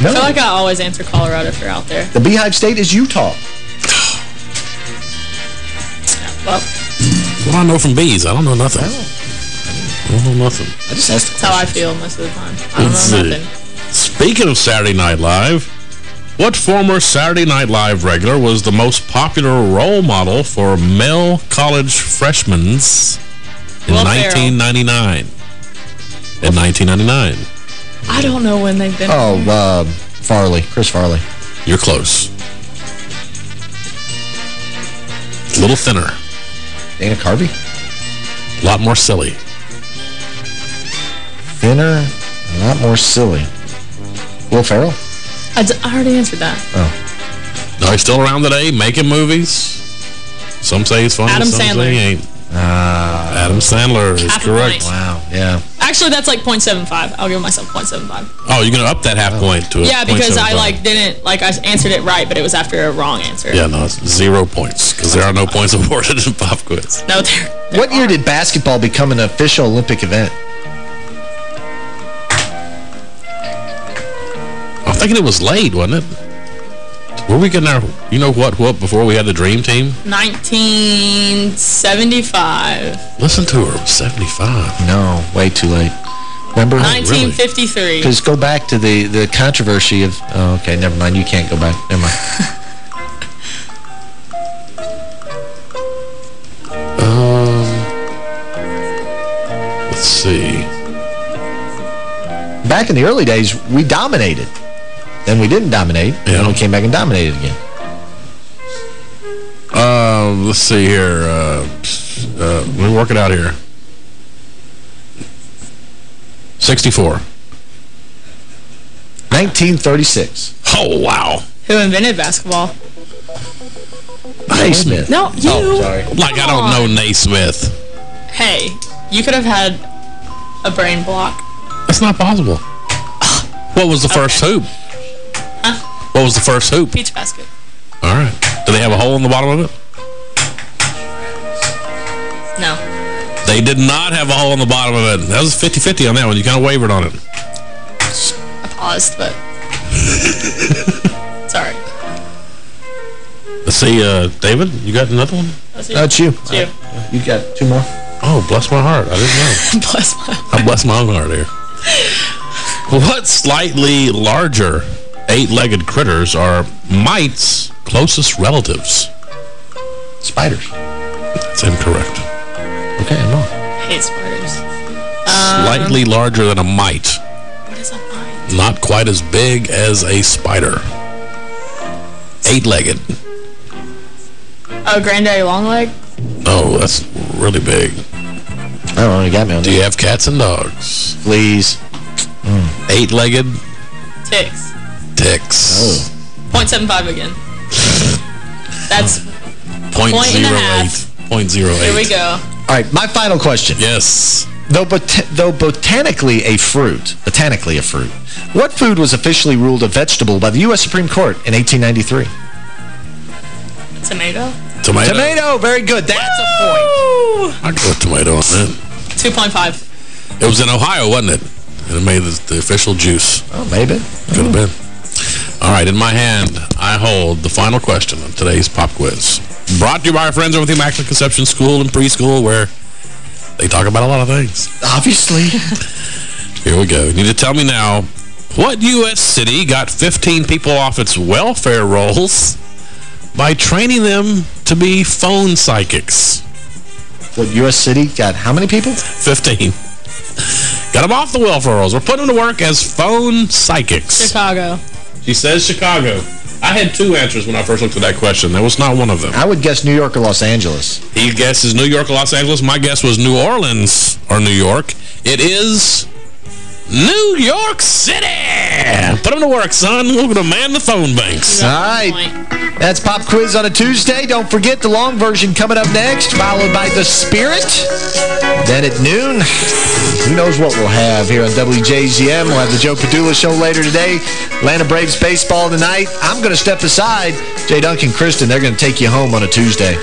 No. I feel like I always answer Colorado if you're out there. the Beehive State is Utah. Well, What do I know from bees? I don't know nothing. Oh. I don't know nothing. I just asked that's how I feel most of the time. I don't Let's know see. nothing. Speaking of Saturday Night Live, what former Saturday Night Live regular was the most popular role model for male college freshmen in Will 1999? In 1999. I don't know when they've been. Oh, uh, Farley. Chris Farley. You're close. A little thinner. Dana Carvey? A lot more silly. Thinner, a lot more silly. Will Ferrell? I, d I already answered that. Oh. No, he's still around today, making movies. Some say he's funny, Adam some Sandler. say he ain't. Ah, Adam Sandler is Half correct. point. wow, yeah. Actually, that's like 0.75. I'll give myself 0.75. Oh, you're going to up that half point to a Yeah, because I like didn't like I answered it right, but it was after a wrong answer. Yeah, no, it's zero points because there are no points [LAUGHS] awarded in pop quiz. No, there. What year did basketball become an official Olympic event? I'm thinking it was late, wasn't it? Were we getting our, you know what, what, before we had the Dream Team? 1975. Listen to her, 75. No, way too late. Remember? 1953. Because go back to the, the controversy of... Oh, okay, never mind. You can't go back. Never mind. [LAUGHS] Um, let's see. Back in the early days, we dominated. Then we didn't dominate. Yeah. Then we came back and dominated again. Um, let's see here. Uh, uh, let me work it out here. 64. 1936. Oh, wow. Who invented basketball? Naismith. No, you. Oh, sorry. Like, I don't know Naismith. Hey, you could have had a brain block. That's not possible. What was the first hoop? Huh? What was the first hoop? Peach basket. All right. Do they have a hole in the bottom of it? No. They did not have a hole in the bottom of it. That was 50-50 on that one. You kind of wavered on it. I paused, but... [LAUGHS] Sorry. Let's see, uh, David, you got another one? That's That's you. It's you. You got two more? Oh, bless my heart. I didn't know. [LAUGHS] Bless my... heart. I bless my own heart here. [LAUGHS] What slightly larger eight-legged critters are mites' closest relatives? Spiders. That's incorrect. Okay, I'm wrong. hate spiders. Slightly um, larger than a mite. What is a mite? Not quite as big as a spider. Eight-legged. Oh, granddaddy longleg? Oh, that's really big. I don't know. You got me on Do you have cats and dogs? Please. Eight-legged Ticks. Ticks. Oh. 0.75 again. [LAUGHS] That's... Point Point and a zero half. eight. Point zero eight. Here we go. All right, my final question. Yes. Though, bot though botanically a fruit, botanically a fruit, what food was officially ruled a vegetable by the U.S. Supreme Court in 1893? Tomato? Tomato. Tomato, very good. That's a point. I'd go with tomato on that. 2.5. It was in Ohio, wasn't it? And it made the, the official juice. Oh, maybe. Could have been. All right, in my hand, I hold the final question of today's pop quiz. Brought to you by our friends over at the Immaculate Conception School and Preschool, where they talk about a lot of things. Obviously. [LAUGHS] Here we go. You need to tell me now, what U.S. city got 15 people off its welfare rolls by training them to be phone psychics? What U.S. city got how many people? 15. Got them off the welfare rolls. We're putting them to work as phone psychics. Chicago. She says Chicago. I had two answers when I first looked at that question. That was not one of them. I would guess New York or Los Angeles. He guesses New York or Los Angeles. My guess was New Orleans or New York. It is New York City. Put them to work, son. We're going to man the phone banks. All right. That's Pop Quiz on a Tuesday. Don't forget the long version coming up next, followed by The Spirit. Then at noon, who knows what we'll have here on WJZM. We'll have the Joe Padula Show later today. Atlanta Braves baseball tonight. I'm going to step aside. Jay Duncan, Kristen, they're going to take you home on a Tuesday.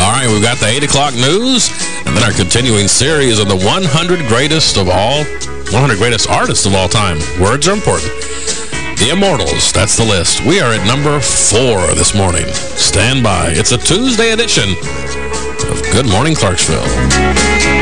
All right, we've got the 8 o'clock news, and then our continuing series of the 100 greatest of all, 100 greatest artists of all time. Words are important. The Immortals, that's the list. We are at number four this morning. Stand by. It's a Tuesday edition of Good Morning Clarksville.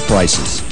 prices.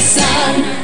sun.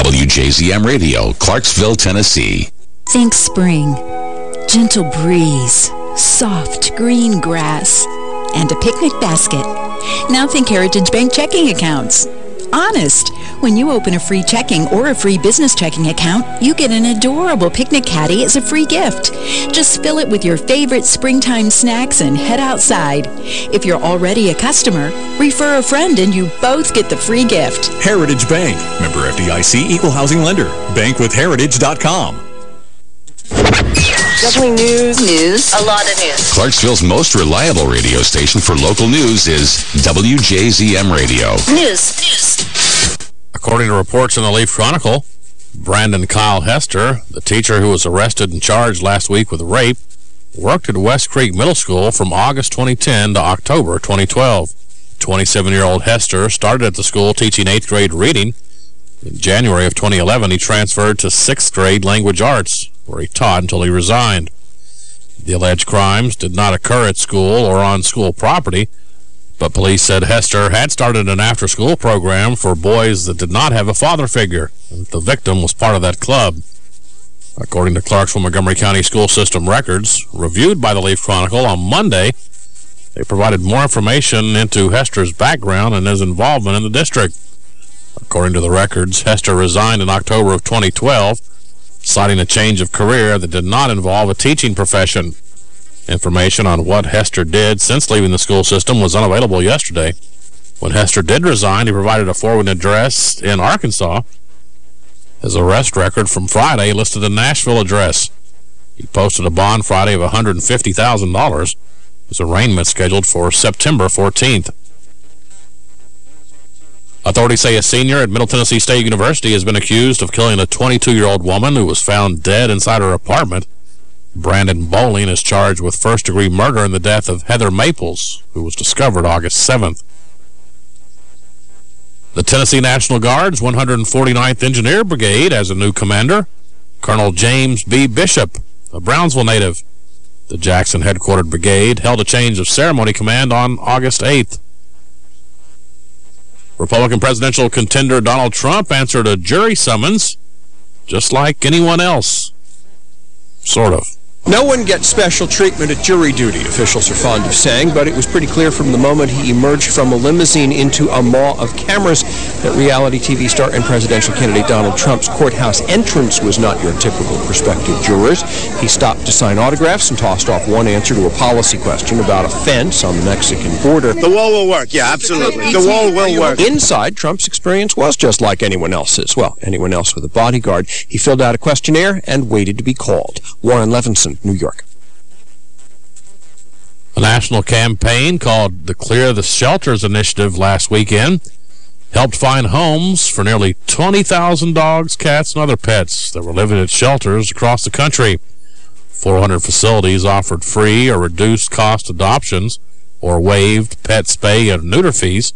WJZM Radio, Clarksville, Tennessee. Think spring. Gentle breeze, soft green grass, and a picnic basket. Now think Heritage Bank checking accounts. Honest. When you open a free checking or a free business checking account, you get an adorable picnic caddy as a free gift. Just fill it with your favorite springtime snacks and head outside. If you're already a customer, refer a friend and you both get the free gift. Heritage Bank. Member FDIC Equal Housing Lender. Bankwithheritage.com. Definitely news. News. A lot of news. Clarksville's most reliable radio station for local news is WJZM Radio. News. News. According to reports in the Leaf Chronicle, Brandon Kyle Hester, the teacher who was arrested and charged last week with rape, worked at West Creek Middle School from August 2010 to October 2012. 27-year-old Hester started at the school teaching 8th grade reading. In January of 2011, he transferred to 6th grade language arts, where he taught until he resigned. The alleged crimes did not occur at school or on school property, but police said Hester had started an after-school program for boys that did not have a father figure. The victim was part of that club. According to Clarksville Montgomery County School System records, reviewed by the Leaf Chronicle on Monday, they provided more information into Hester's background and his involvement in the district. According to the records, Hester resigned in October of 2012, citing a change of career that did not involve a teaching profession. Information on what Hester did since leaving the school system was unavailable yesterday. When Hester did resign, he provided a forwarding address in Arkansas. His arrest record from Friday listed a Nashville address. He posted a bond Friday of $150,000. His arraignment scheduled for September 14th. Authorities say a senior at Middle Tennessee State University has been accused of killing a 22-year-old woman who was found dead inside her apartment. Brandon Bowling is charged with first-degree murder in the death of Heather Maples, who was discovered August 7th. The Tennessee National Guard's 149th Engineer Brigade has a new commander. Colonel James B. Bishop, a Brownsville native. The Jackson headquartered brigade held a change of ceremony command on August 8th. Republican presidential contender Donald Trump answered a jury summons just like anyone else. Sort of. No one gets special treatment at jury duty, officials are fond of saying, but it was pretty clear from the moment he emerged from a limousine into a maw of cameras that reality TV star and presidential candidate Donald Trump's courthouse entrance was not your typical prospective jurors. He stopped to sign autographs and tossed off one answer to a policy question about a fence on the Mexican border. The wall will work, yeah, absolutely. The wall will work. Inside, Trump's experience was just like anyone else's. Well, anyone else with a bodyguard. He filled out a questionnaire and waited to be called. Warren Levinson, New York. A national campaign called the Clear the Shelters Initiative last weekend helped find homes for nearly 20,000 dogs, cats, and other pets that were living at shelters across the country. 400 facilities offered free or reduced cost adoptions or waived pet spay and neuter fees.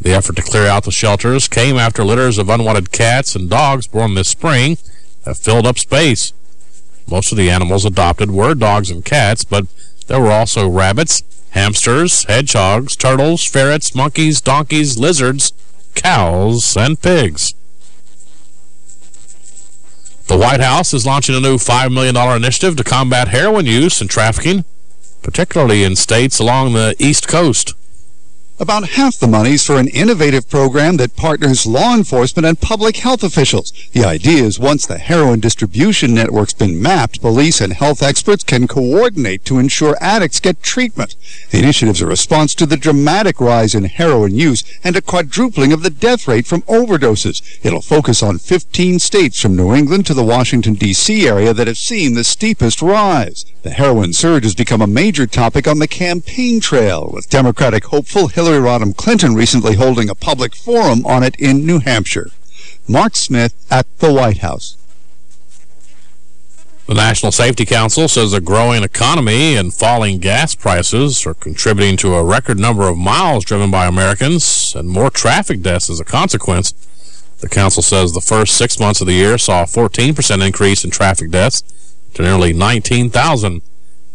The effort to clear out the shelters came after litters of unwanted cats and dogs born this spring have filled up space. Most of the animals adopted were dogs and cats, but there were also rabbits, hamsters, hedgehogs, turtles, ferrets, monkeys, donkeys, lizards, cows, and pigs. The White House is launching a new $5 million initiative to combat heroin use and trafficking, particularly in states along the East Coast. About half the money's for an innovative program that partners law enforcement and public health officials. The idea is once the heroin distribution network's been mapped, police and health experts can coordinate to ensure addicts get treatment. The initiative's a response to the dramatic rise in heroin use and a quadrupling of the death rate from overdoses. It'll focus on 15 states from New England to the Washington, D.C. area that have seen the steepest rise. The heroin surge has become a major topic on the campaign trail, with Democratic hopeful Hillary Rodham Clinton recently holding a public forum on it in New Hampshire. Mark Smith at the White House. The National Safety Council says a growing economy and falling gas prices are contributing to a record number of miles driven by Americans and more traffic deaths as a consequence. The council says the first six months of the year saw a 14% increase in traffic deaths to nearly 19,000.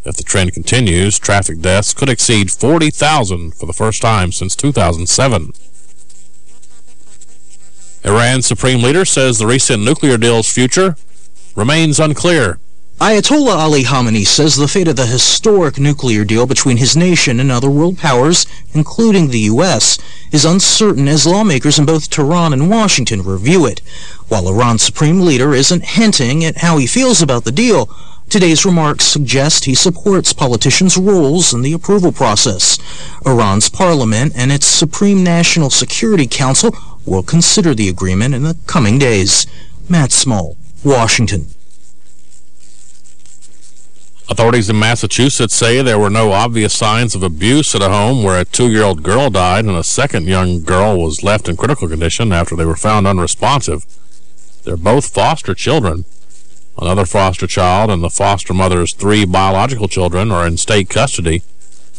If the trend continues, traffic deaths could exceed 40,000 for the first time since 2007. Iran's supreme leader says the recent nuclear deal's future remains unclear. Ayatollah Ali Khamenei says the fate of the historic nuclear deal between his nation and other world powers, including the U.S., is uncertain as lawmakers in both Tehran and Washington review it. While Iran's supreme leader isn't hinting at how he feels about the deal, Today's remarks suggest he supports politicians' roles in the approval process. Iran's parliament and its Supreme National Security Council will consider the agreement in the coming days. Matt Small, Washington. Authorities in Massachusetts say there were no obvious signs of abuse at a home where a two-year-old girl died and a second young girl was left in critical condition after they were found unresponsive. They're both foster children. Another foster child and the foster mother's three biological children are in state custody.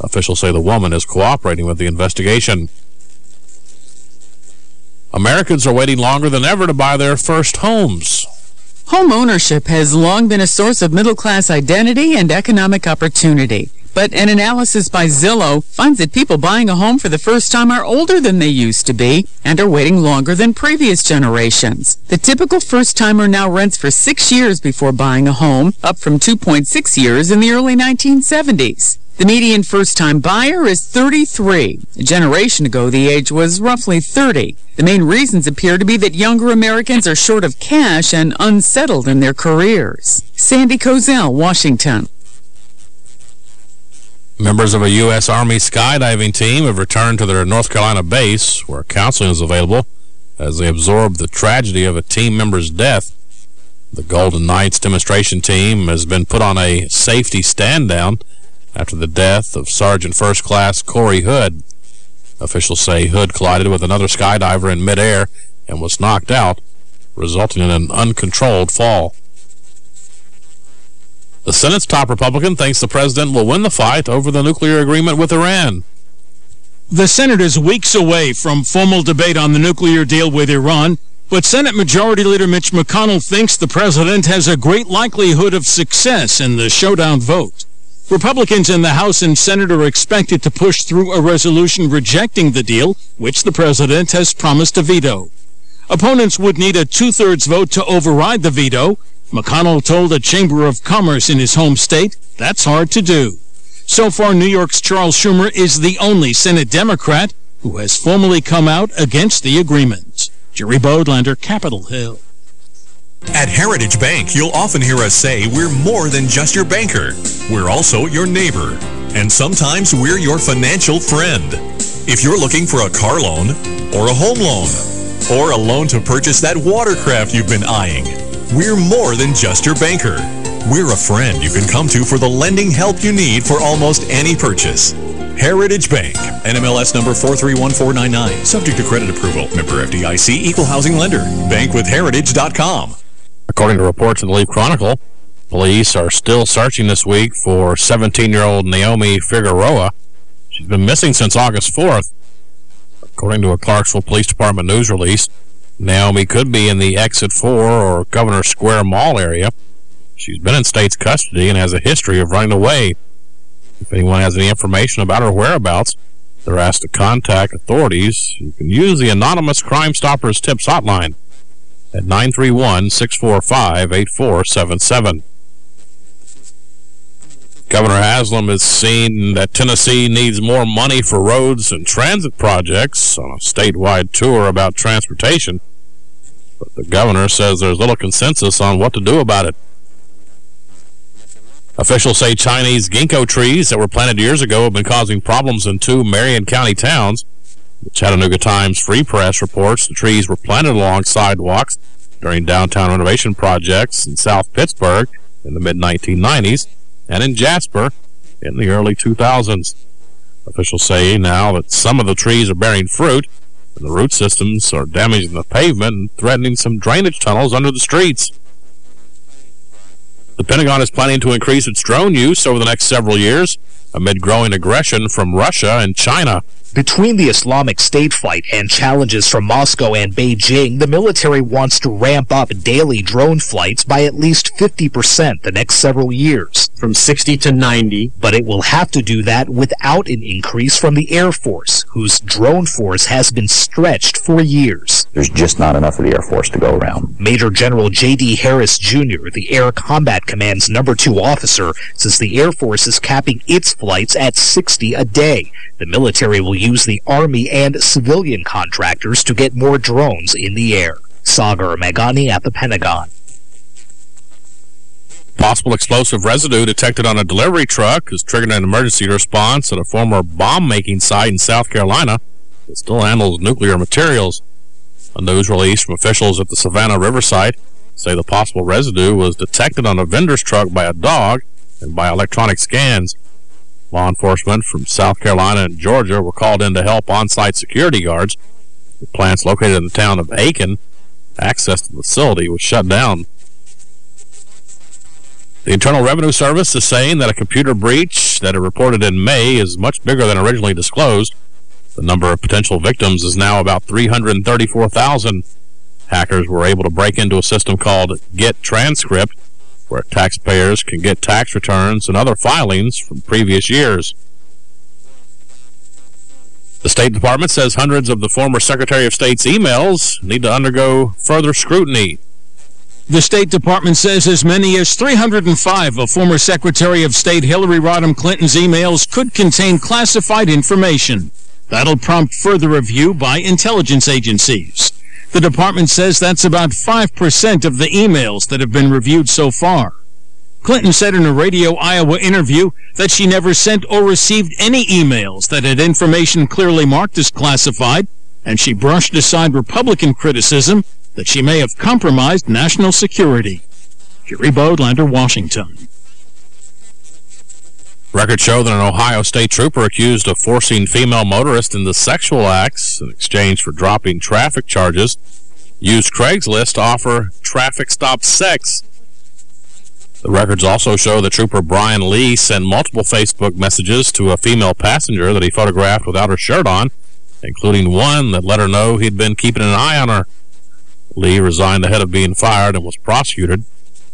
Officials say the woman is cooperating with the investigation. Americans are waiting longer than ever to buy their first homes. Home ownership has long been a source of middle-class identity and economic opportunity. But an analysis by Zillow finds that people buying a home for the first time are older than they used to be and are waiting longer than previous generations. The typical first-timer now rents for six years before buying a home, up from 2.6 years in the early 1970s. The median first-time buyer is 33. A generation ago, the age was roughly 30. The main reasons appear to be that younger Americans are short of cash and unsettled in their careers. Sandy Kozel, Washington. Members of a U.S. Army skydiving team have returned to their North Carolina base, where counseling is available, as they absorb the tragedy of a team member's death. The Golden Knights demonstration team has been put on a safety stand-down after the death of Sergeant First Class Corey Hood. Officials say Hood collided with another skydiver in midair and was knocked out, resulting in an uncontrolled fall. The Senate's top Republican thinks the president will win the fight over the nuclear agreement with Iran. The Senate is weeks away from formal debate on the nuclear deal with Iran. But Senate Majority Leader Mitch McConnell thinks the president has a great likelihood of success in the showdown vote. Republicans in the House and Senate are expected to push through a resolution rejecting the deal, which the president has promised to veto. Opponents would need a two-thirds vote to override the veto. McConnell told a Chamber of Commerce in his home state that's hard to do. So far, New York's Charles Schumer is the only Senate Democrat who has formally come out against the agreement. Jerry Bodlander, Capitol Hill. At Heritage Bank, you'll often hear us say we're more than just your banker. We're also your neighbor. And sometimes we're your financial friend. If you're looking for a car loan, or a home loan, or a loan to purchase that watercraft you've been eyeing, we're more than just your banker. We're a friend you can come to for the lending help you need for almost any purchase. Heritage Bank, NMLS number 431499, subject to credit approval. Member FDIC, equal housing lender. Bankwithheritage.com. According to reports in the Leaf Chronicle, police are still searching this week for 17-year-old Naomi Figueroa. She's been missing since August 4th. According to a Clarksville Police Department news release, Naomi could be in the Exit 4 or Governor Square Mall area. She's been in state's custody and has a history of running away. If anyone has any information about her whereabouts, they're asked to contact authorities. You can use the anonymous Crime Stoppers Tips hotline at 931-645-8477. Governor Haslam has seen that Tennessee needs more money for roads and transit projects on a statewide tour about transportation. But the governor says there's little consensus on what to do about it. Officials say Chinese ginkgo trees that were planted years ago have been causing problems in two Marion County towns. The Chattanooga Times Free Press reports the trees were planted along sidewalks during downtown renovation projects in South Pittsburg in the mid-1990s and in Jasper in the early 2000s. Officials say now that some of the trees are bearing fruit and the root systems are damaging the pavement and threatening some drainage tunnels under the streets. The Pentagon is planning to increase its drone use over the next several years amid growing aggression from Russia and China. Between the Islamic State fight and challenges from Moscow and Beijing, the military wants to ramp up daily drone flights by at least 50% the next several years. From 60 to 90. But it will have to do that without an increase from the Air Force, whose drone force has been stretched for years. There's just not enough of the Air Force to go around. Major General J.D. Harris Jr., the Air Combat Command's number two officer, says the Air Force is capping its flights at 60 a day. The military will use the Army and civilian contractors to get more drones in the air. Sagar Meghani at the Pentagon. Possible explosive residue detected on a delivery truck has triggered an emergency response at a former bomb-making site in South Carolina that still handles nuclear materials. A news release from officials at the Savannah River site say the possible residue was detected on a vendor's truck by a dog and by electronic scans. Law enforcement from South Carolina and Georgia were called in to help on-site security guards. The plant's located in the town of Aiken. Access to the facility was shut down. The Internal Revenue Service is saying that a computer breach that it reported in May is much bigger than originally disclosed. The number of potential victims is now about 334,000. Hackers were able to break into a system called Get Transcript, where taxpayers can get tax returns and other filings from previous years. The State Department says hundreds of the former Secretary of State's emails need to undergo further scrutiny. The State Department says as many as 305 of former Secretary of State Hillary Rodham Clinton's emails could contain classified information. That'll prompt further review by intelligence agencies. The department says that's about 5% of the emails that have been reviewed so far. Clinton said in a Radio Iowa interview that she never sent or received any emails that had information clearly marked as classified, and she brushed aside Republican criticism that she may have compromised national security. Jerry Bodlander, Washington. Records show that an Ohio state trooper accused of forcing female motorists into sexual acts in exchange for dropping traffic charges used Craigslist to offer traffic stop sex. The records also show that trooper Brian Lee sent multiple Facebook messages to a female passenger that he photographed without her shirt on, including one that let her know he'd been keeping an eye on her. Lee resigned ahead of being fired and was prosecuted.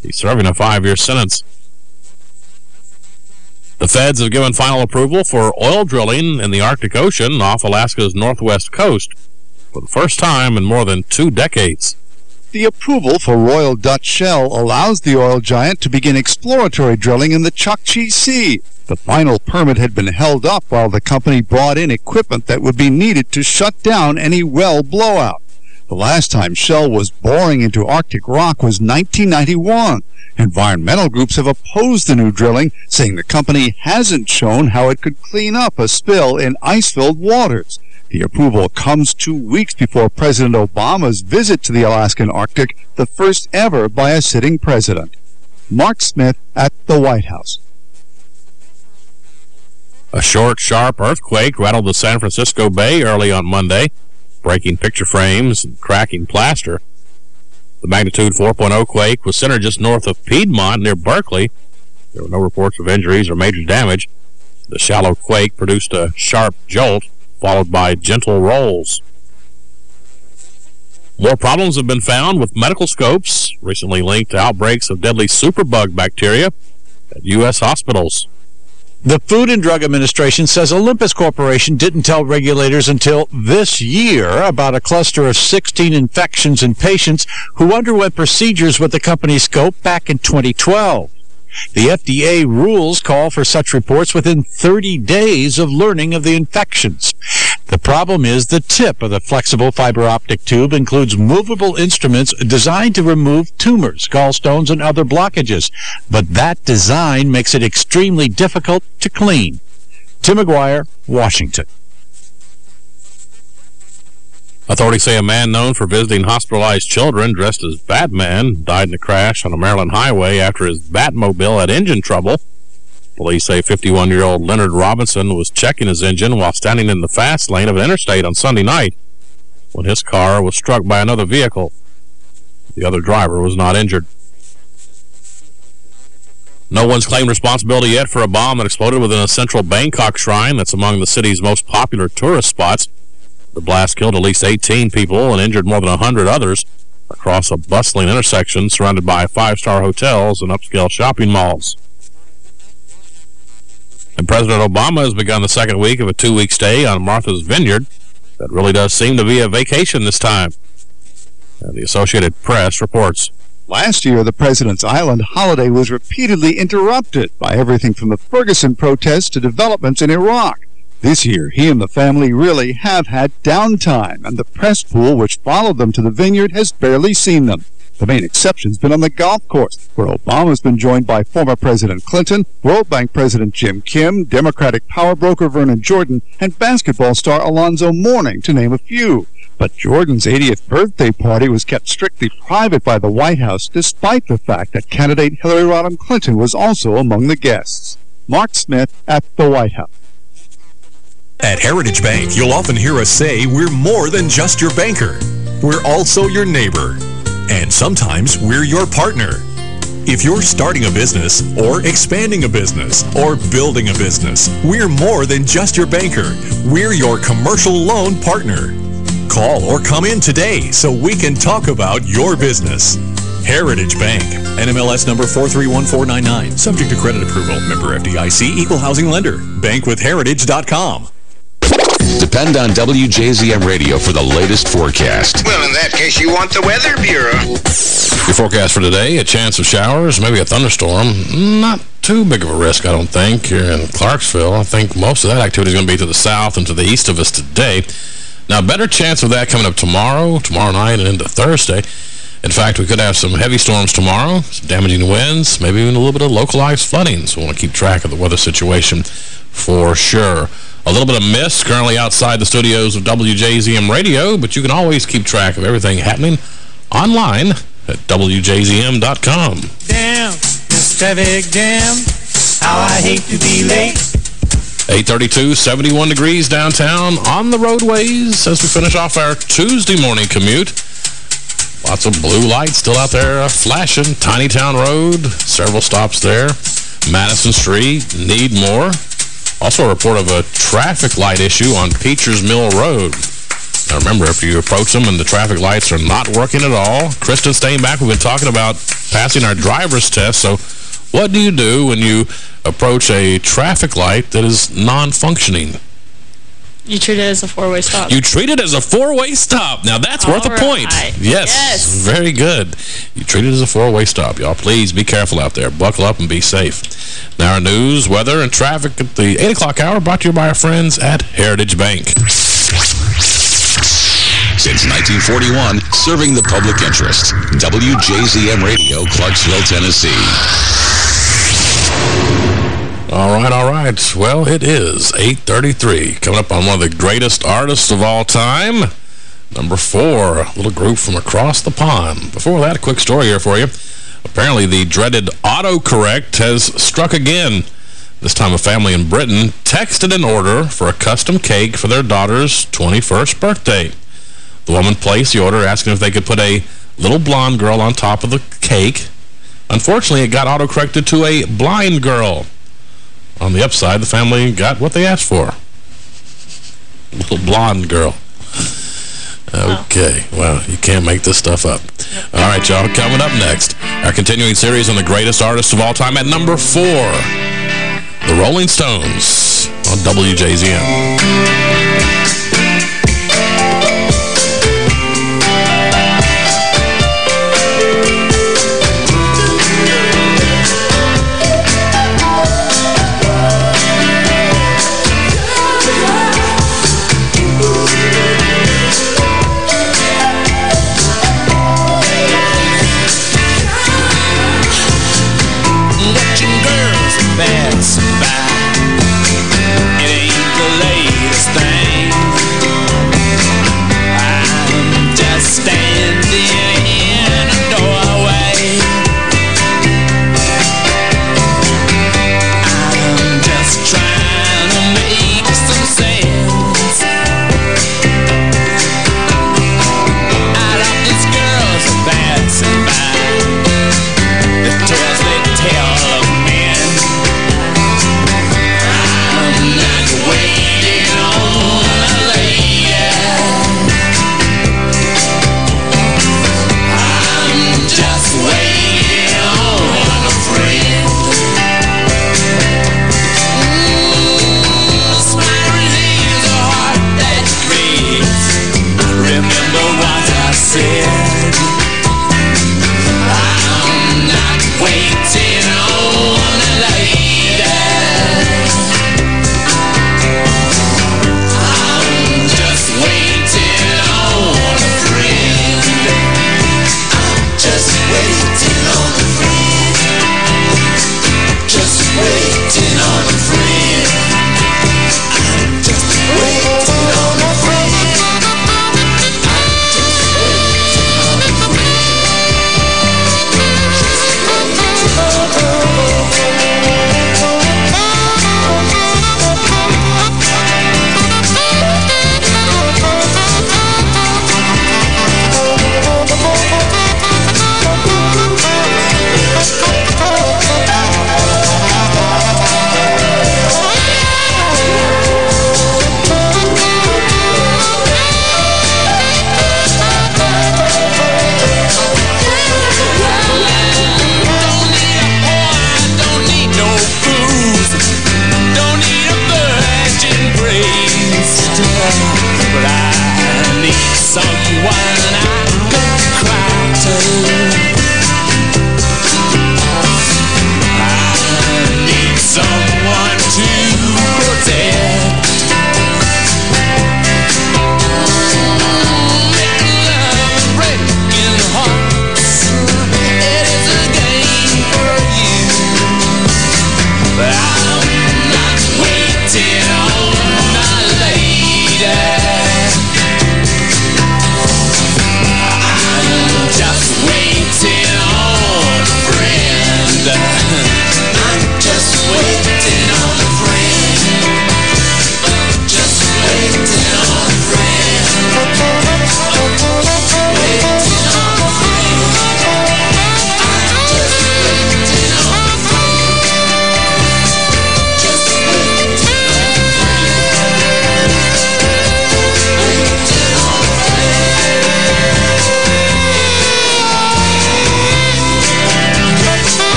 He's serving a five-year sentence. The feds have given final approval for oil drilling in the Arctic Ocean off Alaska's northwest coast for the first time in more than two decades. The approval for Royal Dutch Shell allows the oil giant to begin exploratory drilling in the Chukchi Sea. The final permit had been held up while the company brought in equipment that would be needed to shut down any well blowout. The last time Shell was boring into Arctic rock was 1991. Environmental groups have opposed the new drilling, saying the company hasn't shown how it could clean up a spill in ice-filled waters. The approval comes two weeks before President Obama's visit to the Alaskan Arctic, the first ever by a sitting president. Mark Smith at the White House. A short, sharp earthquake rattled the San Francisco Bay early on Monday, breaking picture frames and cracking plaster. The magnitude 4.0 quake was centered just north of Piedmont near Berkeley. There were no reports of injuries or major damage. The shallow quake produced a sharp jolt, followed by gentle rolls. More problems have been found with medical scopes, recently linked to outbreaks of deadly superbug bacteria at U.S. hospitals. The Food and Drug Administration says Olympus Corporation didn't tell regulators until this year about a cluster of 16 infections in patients who underwent procedures with the company's scope back in 2012. The FDA rules call for such reports within 30 days of learning of the infections. The problem is the tip of the flexible fiber optic tube includes movable instruments designed to remove tumors, gallstones, and other blockages. But that design makes it extremely difficult to clean. Tim McGuire, Washington. Authorities say a man known for visiting hospitalized children dressed as Batman died in a crash on a Maryland highway after his Batmobile had engine trouble. Police say 51-year-old Leonard Robinson was checking his engine while standing in the fast lane of an interstate on Sunday night when his car was struck by another vehicle. The other driver was not injured. No one's claimed responsibility yet for a bomb that exploded within a central Bangkok shrine that's among the city's most popular tourist spots. The blast killed at least 18 people and injured more than 100 others across a bustling intersection surrounded by five-star hotels and upscale shopping malls. And President Obama has begun the second week of a two-week stay on Martha's Vineyard. That really does seem to be a vacation this time. And the Associated Press reports. Last year, the President's Island holiday was repeatedly interrupted by everything from the Ferguson protests to developments in Iraq. This year, he and the family really have had downtime, and the press pool which followed them to the vineyard has barely seen them. The main exception's been on the golf course, where Obama's been joined by former President Clinton, World Bank President Jim Kim, Democratic power broker Vernon Jordan, and basketball star Alonzo Mourning, to name a few. But Jordan's 80th birthday party was kept strictly private by the White House, despite the fact that candidate Hillary Rodham Clinton was also among the guests. Mark Smith at the White House. At Heritage Bank, you'll often hear us say we're more than just your banker. We're also your neighbor. And sometimes we're your partner. If you're starting a business, or expanding a business, or building a business, we're more than just your banker. We're your commercial loan partner. Call or come in today so we can talk about your business. Heritage Bank, NMLS number 431499, subject to credit approval, member FDIC, equal housing lender, bankwithheritage.com. Depend on WJZM Radio for the latest forecast. Well, in that case, you want the Weather Bureau. Your forecast for today, a chance of showers, maybe a thunderstorm. Not too big of a risk, I don't think, here in Clarksville. I think most of that activity is going to be to the south and to the east of us today. Now, better chance of that coming up tomorrow, tomorrow night, and into Thursday. In fact, we could have some heavy storms tomorrow, some damaging winds, maybe even a little bit of localized flooding. So we want to keep track of the weather situation for sure. A little bit of mist currently outside the studios of WJZM Radio, but you can always keep track of everything happening online at WJZM.com. Damn, Mr. Big Damn, how I hate to be late. 832, 71 degrees downtown on the roadways as we finish off our Tuesday morning commute. Lots of blue lights still out there uh, flashing. Tiny Town Road, several stops there. Madison Street, need more. Also a report of a traffic light issue on Peachers Mill Road. Now remember, if you approach them and the traffic lights are not working at all, Kristen Stainback, we've been talking about passing our driver's test, so what do you do when you approach a traffic light that is non-functioning? You treat it as a four-way stop. You treat it as a four-way stop. Now, that's All worth a point. Yes, Yes. very good. You treat it as a four-way stop. Y'all, please be careful out there. Buckle up and be safe. Now, our news, weather, and traffic at the 8 o'clock hour brought to you by our friends at Heritage Bank. Since 1941, serving the public interest. WJZM Radio, Clarksville, Tennessee. All right, all right. Well, it is 8.33. Coming up on one of the greatest artists of all time. Number four, a little group from across the pond. Before that, a quick story here for you. Apparently, the dreaded autocorrect has struck again. This time, a family in Britain texted an order for a custom cake for their daughter's 21st birthday. The woman placed the order asking if they could put a little blonde girl on top of the cake. Unfortunately, it got autocorrected to a blind girl. On the upside, the family got what they asked for. Little blonde girl. Oh. Okay, well, you can't make this stuff up. All right, y'all, coming up next, our continuing series on the greatest artists of all time at number four, the Rolling Stones on WJZM.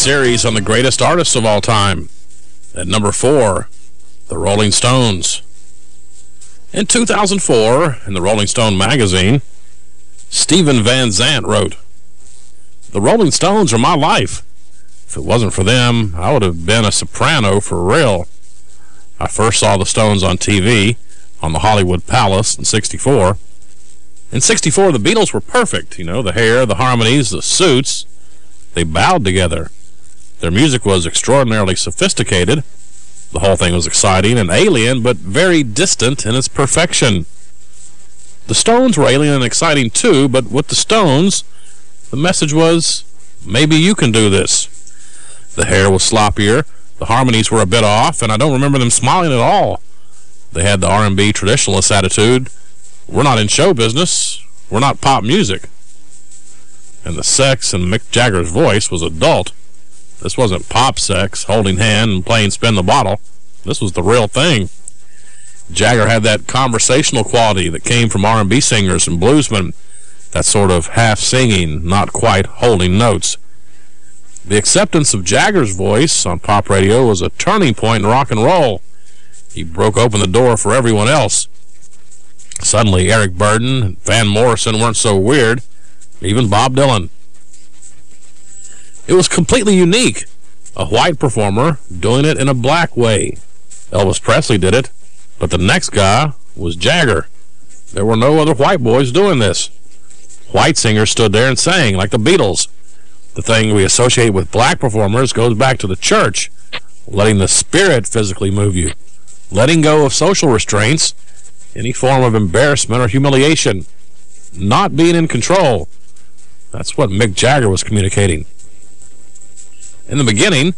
Series on the greatest artists of all time. At number four, the Rolling Stones. In 2004, in the Rolling Stone magazine, Stephen Van Zandt wrote, The Rolling Stones are my life. If it wasn't for them, I would have been a soprano for real. I first saw the Stones on TV on the Hollywood Palace in 64. In 64, the Beatles were perfect. You know, the hair, the harmonies, the suits. They bowed together. Their music was extraordinarily sophisticated. The whole thing was exciting and alien, but very distant in its perfection. The Stones were alien and exciting too, but with the Stones, the message was, maybe you can do this. The hair was sloppier, the harmonies were a bit off, and I don't remember them smiling at all. They had the R&B traditionalist attitude. We're not in show business. We're not pop music and the sex in Mick Jagger's voice was adult. This wasn't pop sex, holding hand and playing spin the bottle. This was the real thing. Jagger had that conversational quality that came from R&B singers and bluesmen, that sort of half-singing, not quite holding notes. The acceptance of Jagger's voice on pop radio was a turning point in rock and roll. He broke open the door for everyone else. Suddenly, Eric Burdon and Van Morrison weren't so weird even Bob Dylan. It was completely unique. A white performer doing it in a black way. Elvis Presley did it, but the next guy was Jagger. There were no other white boys doing this. White singers stood there and sang like the Beatles. The thing we associate with black performers goes back to the church, letting the spirit physically move you, letting go of social restraints, any form of embarrassment or humiliation, not being in control, that's what Mick Jagger was communicating. In the beginning,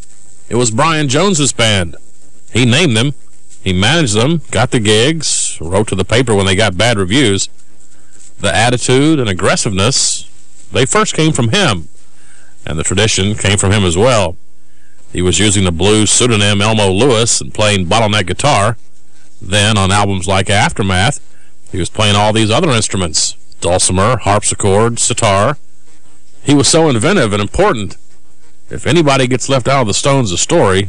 it was Brian Jones's band. He named them, he managed them, got the gigs, wrote to the paper when they got bad reviews. The attitude and aggressiveness, they first came from him, and the tradition came from him as well. He was using the blues pseudonym Elmo Lewis and playing bottleneck guitar. Then, on albums like Aftermath, he was playing all these other instruments, dulcimer, harpsichord, sitar, he was so inventive and important. If anybody gets left out of the Stones' story,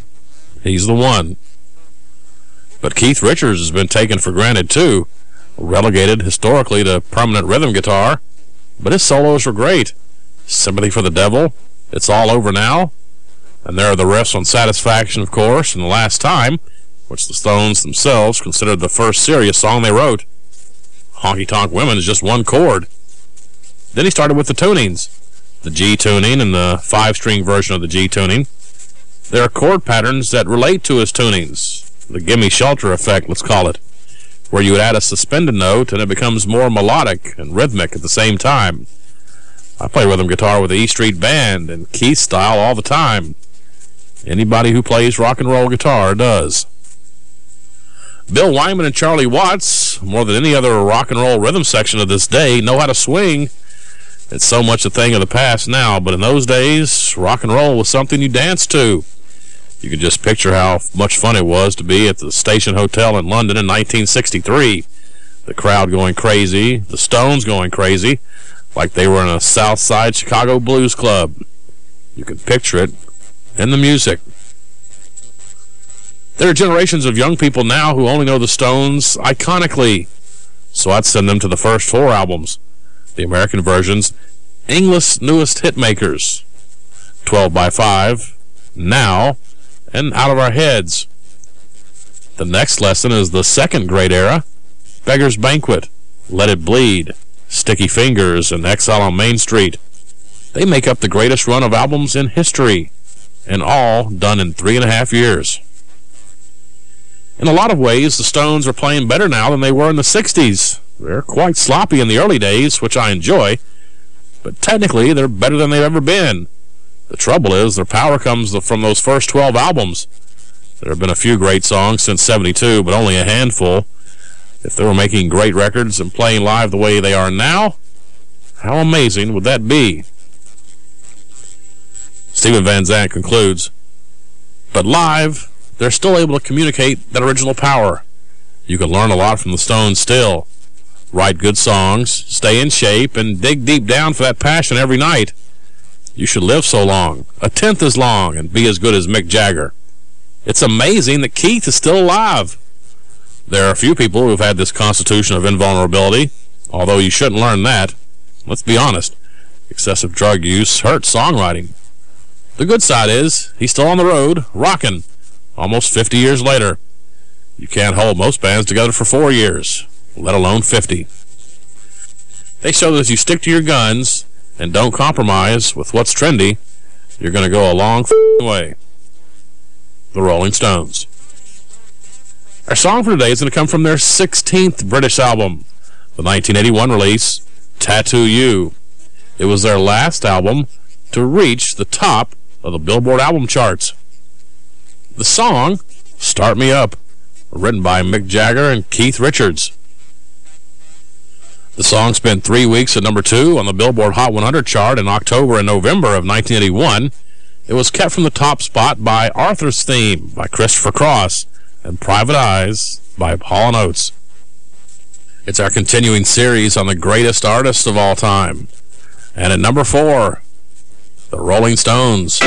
he's the one. But Keith Richards has been taken for granted, too. Relegated historically to permanent rhythm guitar. But his solos were great. Sympathy for the Devil, It's All Over Now, and there are the riffs on Satisfaction, of course, and The Last Time, which the Stones themselves considered the first serious song they wrote. Honky Tonk Women is just one chord. Then he started with the tunings the G tuning and the five-string version of the G tuning. There are chord patterns that relate to his tunings. The gimme shelter effect, let's call it, where you would add a suspended note and it becomes more melodic and rhythmic at the same time. I play rhythm guitar with the E Street Band and Keith style all the time. Anybody who plays rock and roll guitar does. Bill Wyman and Charlie Watts, more than any other rock and roll rhythm section of this day, know how to swing it's so much a thing of the past now, but in those days, rock and roll was something you danced to. You can just picture how much fun it was to be at the Station Hotel in London in 1963. The crowd going crazy, the Stones going crazy, like they were in a South Side Chicago blues club. You can picture it in the music. There are generations of young people now who only know the Stones iconically, so I'd send them to the first four albums the American versions, England's Newest Hit Makers, 12 by 5, Now, and Out of Our Heads. The next lesson is the second great era, Beggar's Banquet, Let It Bleed, Sticky Fingers, and Exile on Main Street. They make up the greatest run of albums in history, and all done in three and a half years. In a lot of ways, the Stones are playing better now than they were in the 60s. They're quite sloppy in the early days, which I enjoy, but technically they're better than they've ever been. The trouble is their power comes from those first 12 albums. There have been a few great songs since 72, but only a handful. If they were making great records and playing live the way they are now, how amazing would that be? Stephen Van Zandt concludes, But live, they're still able to communicate that original power. You can learn a lot from the Stones still write good songs, stay in shape, and dig deep down for that passion every night. You should live so long, a tenth as long, and be as good as Mick Jagger. It's amazing that Keith is still alive. There are a few people who've had this constitution of invulnerability, although you shouldn't learn that. Let's be honest. Excessive drug use hurts songwriting. The good side is, he's still on the road, rocking, almost 50 years later. You can't hold most bands together for four years, let alone 50. They show that if you stick to your guns and don't compromise with what's trendy, you're going to go a long way. The Rolling Stones. Our song for today is going to come from their 16th British album, the 1981 release, Tattoo You. It was their last album to reach the top of the Billboard album charts. The song, Start Me Up, written by Mick Jagger and Keith Richards. The song spent three weeks at number two on the Billboard Hot 100 chart in October and November of 1981. It was kept from the top spot by Arthur's Theme by Christopher Cross and Private Eyes by Hall & Oates. It's our continuing series on the greatest artists of all time. And at number four, the Rolling Stones.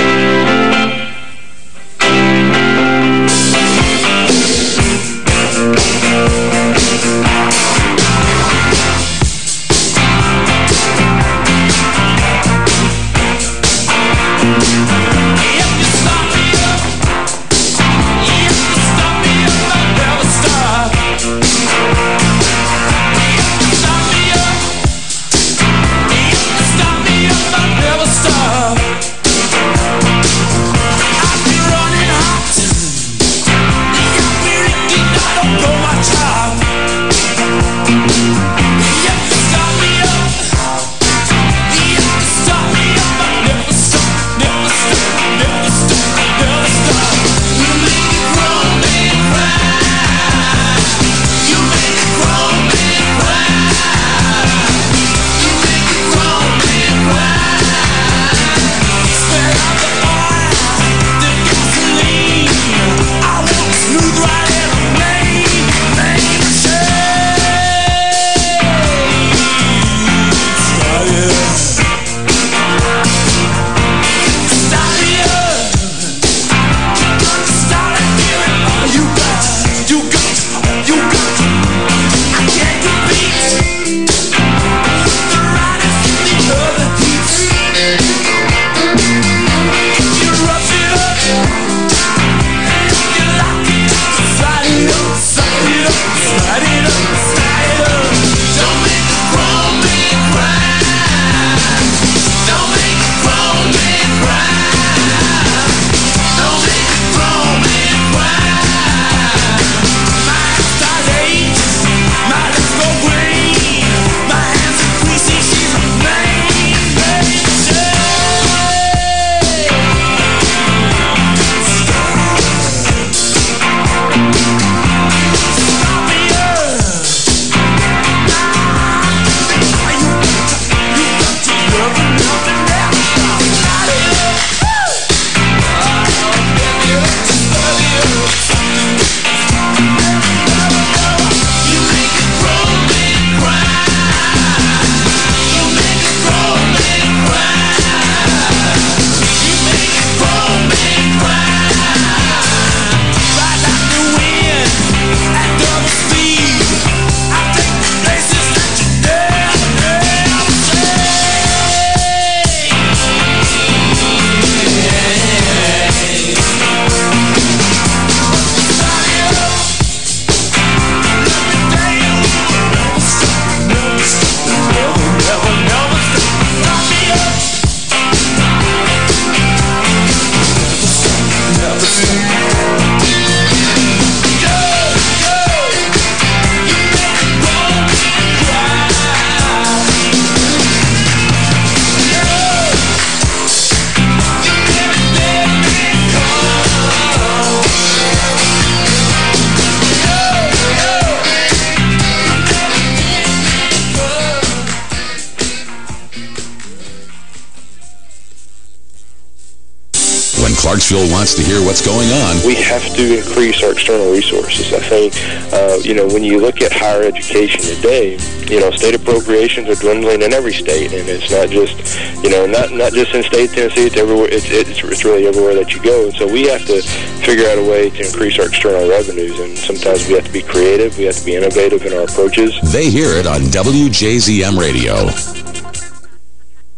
To increase our external resources. I think, uh, you know, when you look at higher education today, you know, state appropriations are dwindling in every state, and it's not just, you know, not not just in state Tennessee. It's everywhere. It's it's, it's really everywhere that you go. And so we have to figure out a way to increase our external revenues, and sometimes we have to be creative. We have to be innovative in our approaches. They hear it on WJZM Radio.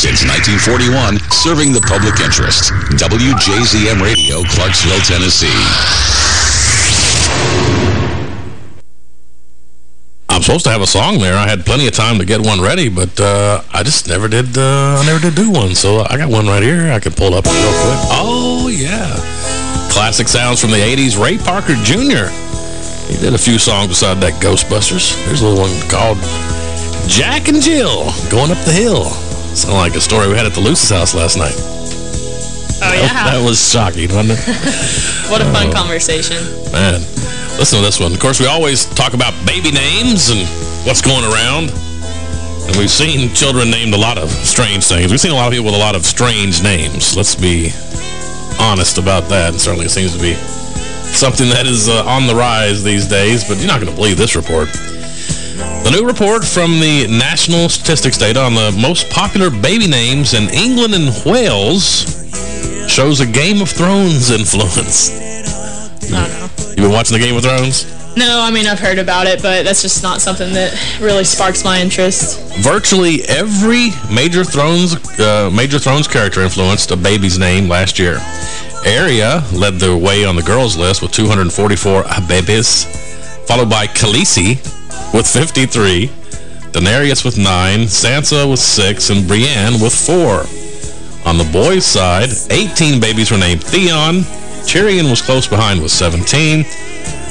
Since 1941, serving the public interest. WJZM Radio, Clarksville, Tennessee. I'm supposed to have a song there. I had plenty of time to get one ready, but uh, I just never did. Uh, I never did do one, so I got one right here. I can pull up real quick. Oh yeah, classic sounds from the '80s. Ray Parker Jr. He did a few songs beside that Ghostbusters. There's a little one called Jack and Jill going up the hill. Sound like a story we had at the Luce's house last night. Oh, yeah? That, that was shocking, wasn't it? [LAUGHS] what a fun Oh. conversation. Man, listen to this one. Of course, we always talk about baby names and what's going around. And we've seen children named a lot of strange things. We've seen a lot of people with a lot of strange names. Let's be honest about that. And certainly it seems to be something that is uh, on the rise these days. But you're not going to believe this report. The new report from the National Statistics data on the most popular baby names in England and Wales shows a Game of Thrones [LAUGHS] influence. I don't know. You been watching the Game of Thrones? No, I mean, I've heard about it, but that's just not something that really sparks my interest. Virtually every major Thrones uh, major Thrones character influenced a baby's name last year. Arya led the way on the girls list with 244 babies, followed by Khaleesi with 53, Daenerys with 9, Sansa with 6, and Brienne with 4. On the boys' side, 18 babies were named Theon. Tyrion was close behind with 17.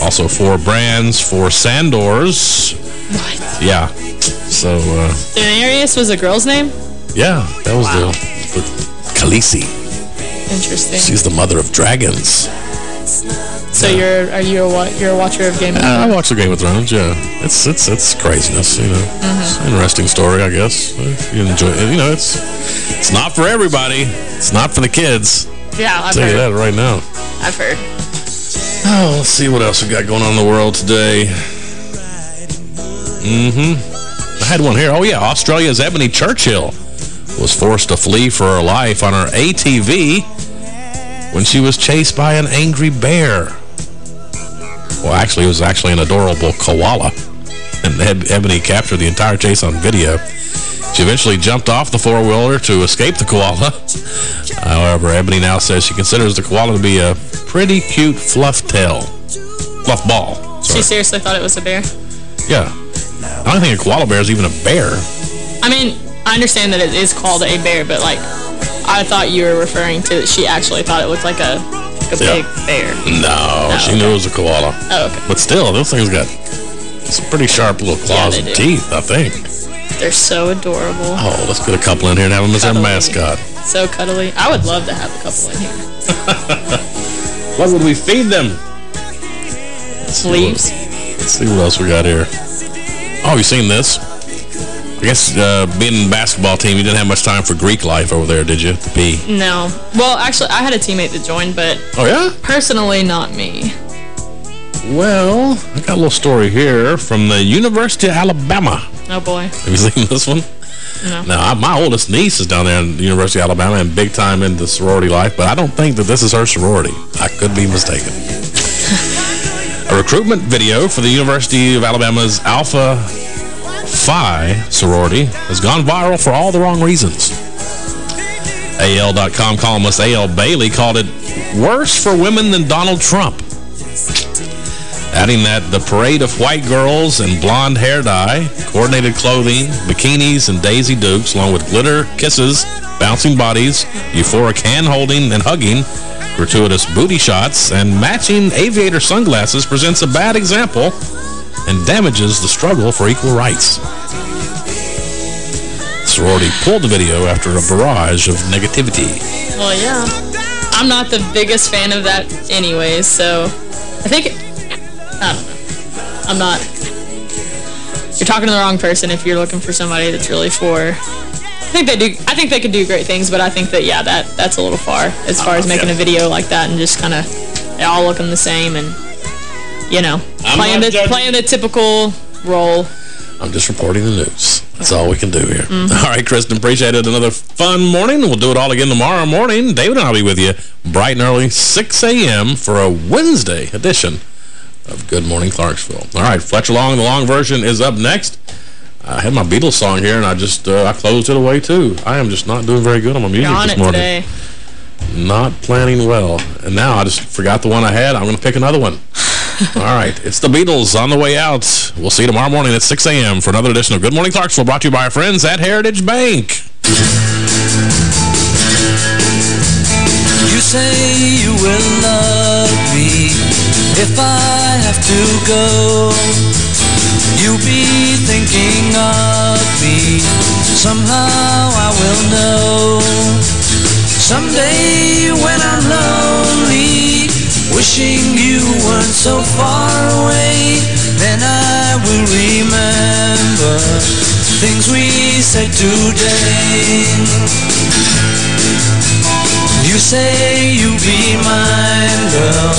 Also four Brans, four Sandors. What? Yeah. So, uh, Daenerys was a girl's name? yeah, that was Wow. the, the Khaleesi. Interesting. She's the mother of dragons. So you're are you a you're a watcher of Game of Thrones? I watch the Game of Thrones, yeah. It's it's it's craziness, you know. It's an interesting story, I guess. Uh, You enjoy it. You know, it's it's not for everybody. It's not for the kids. Yeah, I'll I've tell you that right now. I've heard. Oh, let's see what else we got going on in the world today. Mm-hmm. I had one here. Oh, yeah, Australia's Ebony Churchill was forced to flee for her life on her ATV when she was chased by an angry bear. Well, actually, it was actually an adorable koala. And Ebony captured the entire chase on video. She eventually jumped off the four-wheeler to escape the koala. [LAUGHS] However, Ebony now says she considers the koala to be a pretty cute fluff tail. Fluff ball. Sorry. She seriously thought it was a bear? Yeah. I don't think a koala bear is even a bear. I mean, I understand that it is called a bear, but, like, I thought you were referring to that she actually thought it looked like a, like a big bear. No, oh, she okay. knew it was a koala. Oh, okay. But still, those things got some pretty sharp little claws yeah, and teeth, I think. They're so adorable. Oh, let's get a couple in here and have them as our mascot. So cuddly. I would love to have a couple in here. [LAUGHS] what would we feed them? Let's Leaves. let's see what else we got here. Oh, you seen this? I guess uh, being in the basketball team, you didn't have much time for Greek life over there, did you? The P. No. Well, actually, I had a teammate that joined, but... Oh, yeah? Personally, not me. Well, I got a little story here from the University of Alabama. Oh, boy. Have you seen this one? No. Now, my oldest niece is down there in the University of Alabama and big time into sorority life, but I don't think that this is her sorority. I could be mistaken. a recruitment video for the University of Alabama's Alpha Phi sorority has gone viral for all the wrong reasons. AL.com columnist A.L. Bailey called it worse for women than Donald Trump. Adding that the parade of white girls and blonde hair dye, coordinated clothing, bikinis, and Daisy Dukes, along with glitter, kisses, bouncing bodies, euphoric hand-holding and hugging, gratuitous booty shots, and matching aviator sunglasses presents a bad example and damages the struggle for equal rights. Sorority pulled the video after a barrage of negativity. Well, yeah. I'm not the biggest fan of that anyway, so I think... I don't know. I'm not... You're talking to the wrong person if you're looking for somebody that's really for... I think they do. I think they could do great things, but I think that yeah, that that's a little far as far as making a video like that and just kind of all looking the same and you know, I'm playing the judging. playing the typical role. I'm just reporting the news. That's all we can do here. Mhm. [LAUGHS] All right, Kristen, appreciate it. Another fun morning. We'll do it all again tomorrow morning. David and I'll be with you bright and early, 6 a.m. for a Wednesday edition of Good Morning Clarksville. All right, Fletcher Long, the long version, is up next. I had my Beatles song here, and I just uh, I closed it away, too. I am just not doing very good on my music You're on this it morning. today. Not planning well. And now I just forgot the one I had. I'm going to pick another one. [LAUGHS] All right. It's the Beatles on the way out. We'll see you tomorrow morning at 6 a.m. for another edition of Good Morning Clarksville brought to you by our friends at Heritage Bank. You say you will love me if I have to go. You'll be thinking of me. Somehow I will know. Someday when I'm lonely, wishing you weren't so far away, then I will remember things we said today. You say you'll be mine, girl,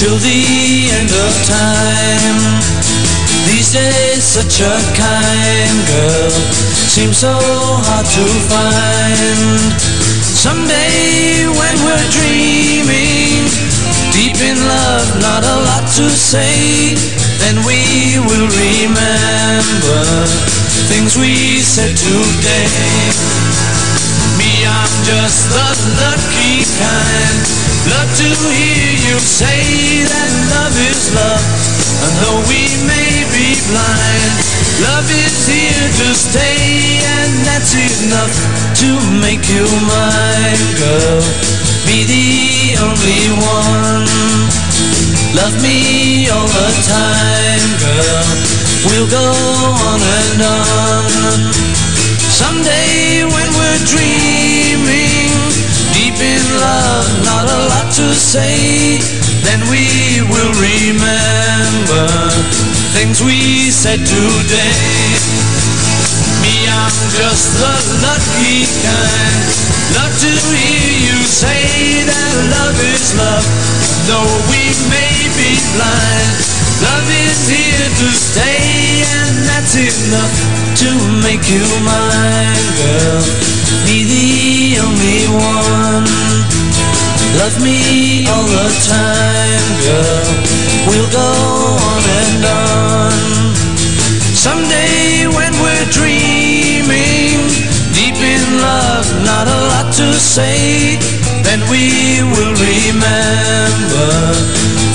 till the end of time. These days, such a kind girl seems so hard to find. Someday, when we're dreaming, deep in love, not a lot to say, then we will remember things we said today. I'm just the lucky kind. Love to hear you say that love is love. And though we may be blind, love is here to stay, and that's enough to make you mine, girl. Be the only one. Love me all the time, girl. We'll go on and on. Someday when we're dreaming, deep in love, not a lot to say, then we will remember things we said today. Me, I'm just the lucky kind. Love to hear say that love is love, though we may be blind. Love is here to stay, and that's enough to make you mine, girl. Be the only one. Love me all the time, girl. We'll go on and on. Someday when we're dreaming, deep in love, not a lot to say, we will remember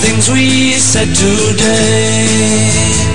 things we said today.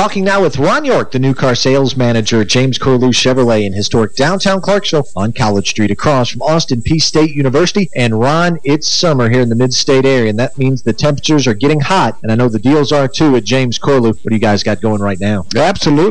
Talking now with Ron York, the new car sales manager at James Corlew Chevrolet in historic downtown Clarksville on College Street across from Austin Peay State University. And Ron, it's summer here in the mid-state area, and that means the temperatures are getting hot. And I know the deals are too at James Corlew. What do you guys got going right now? Absolutely.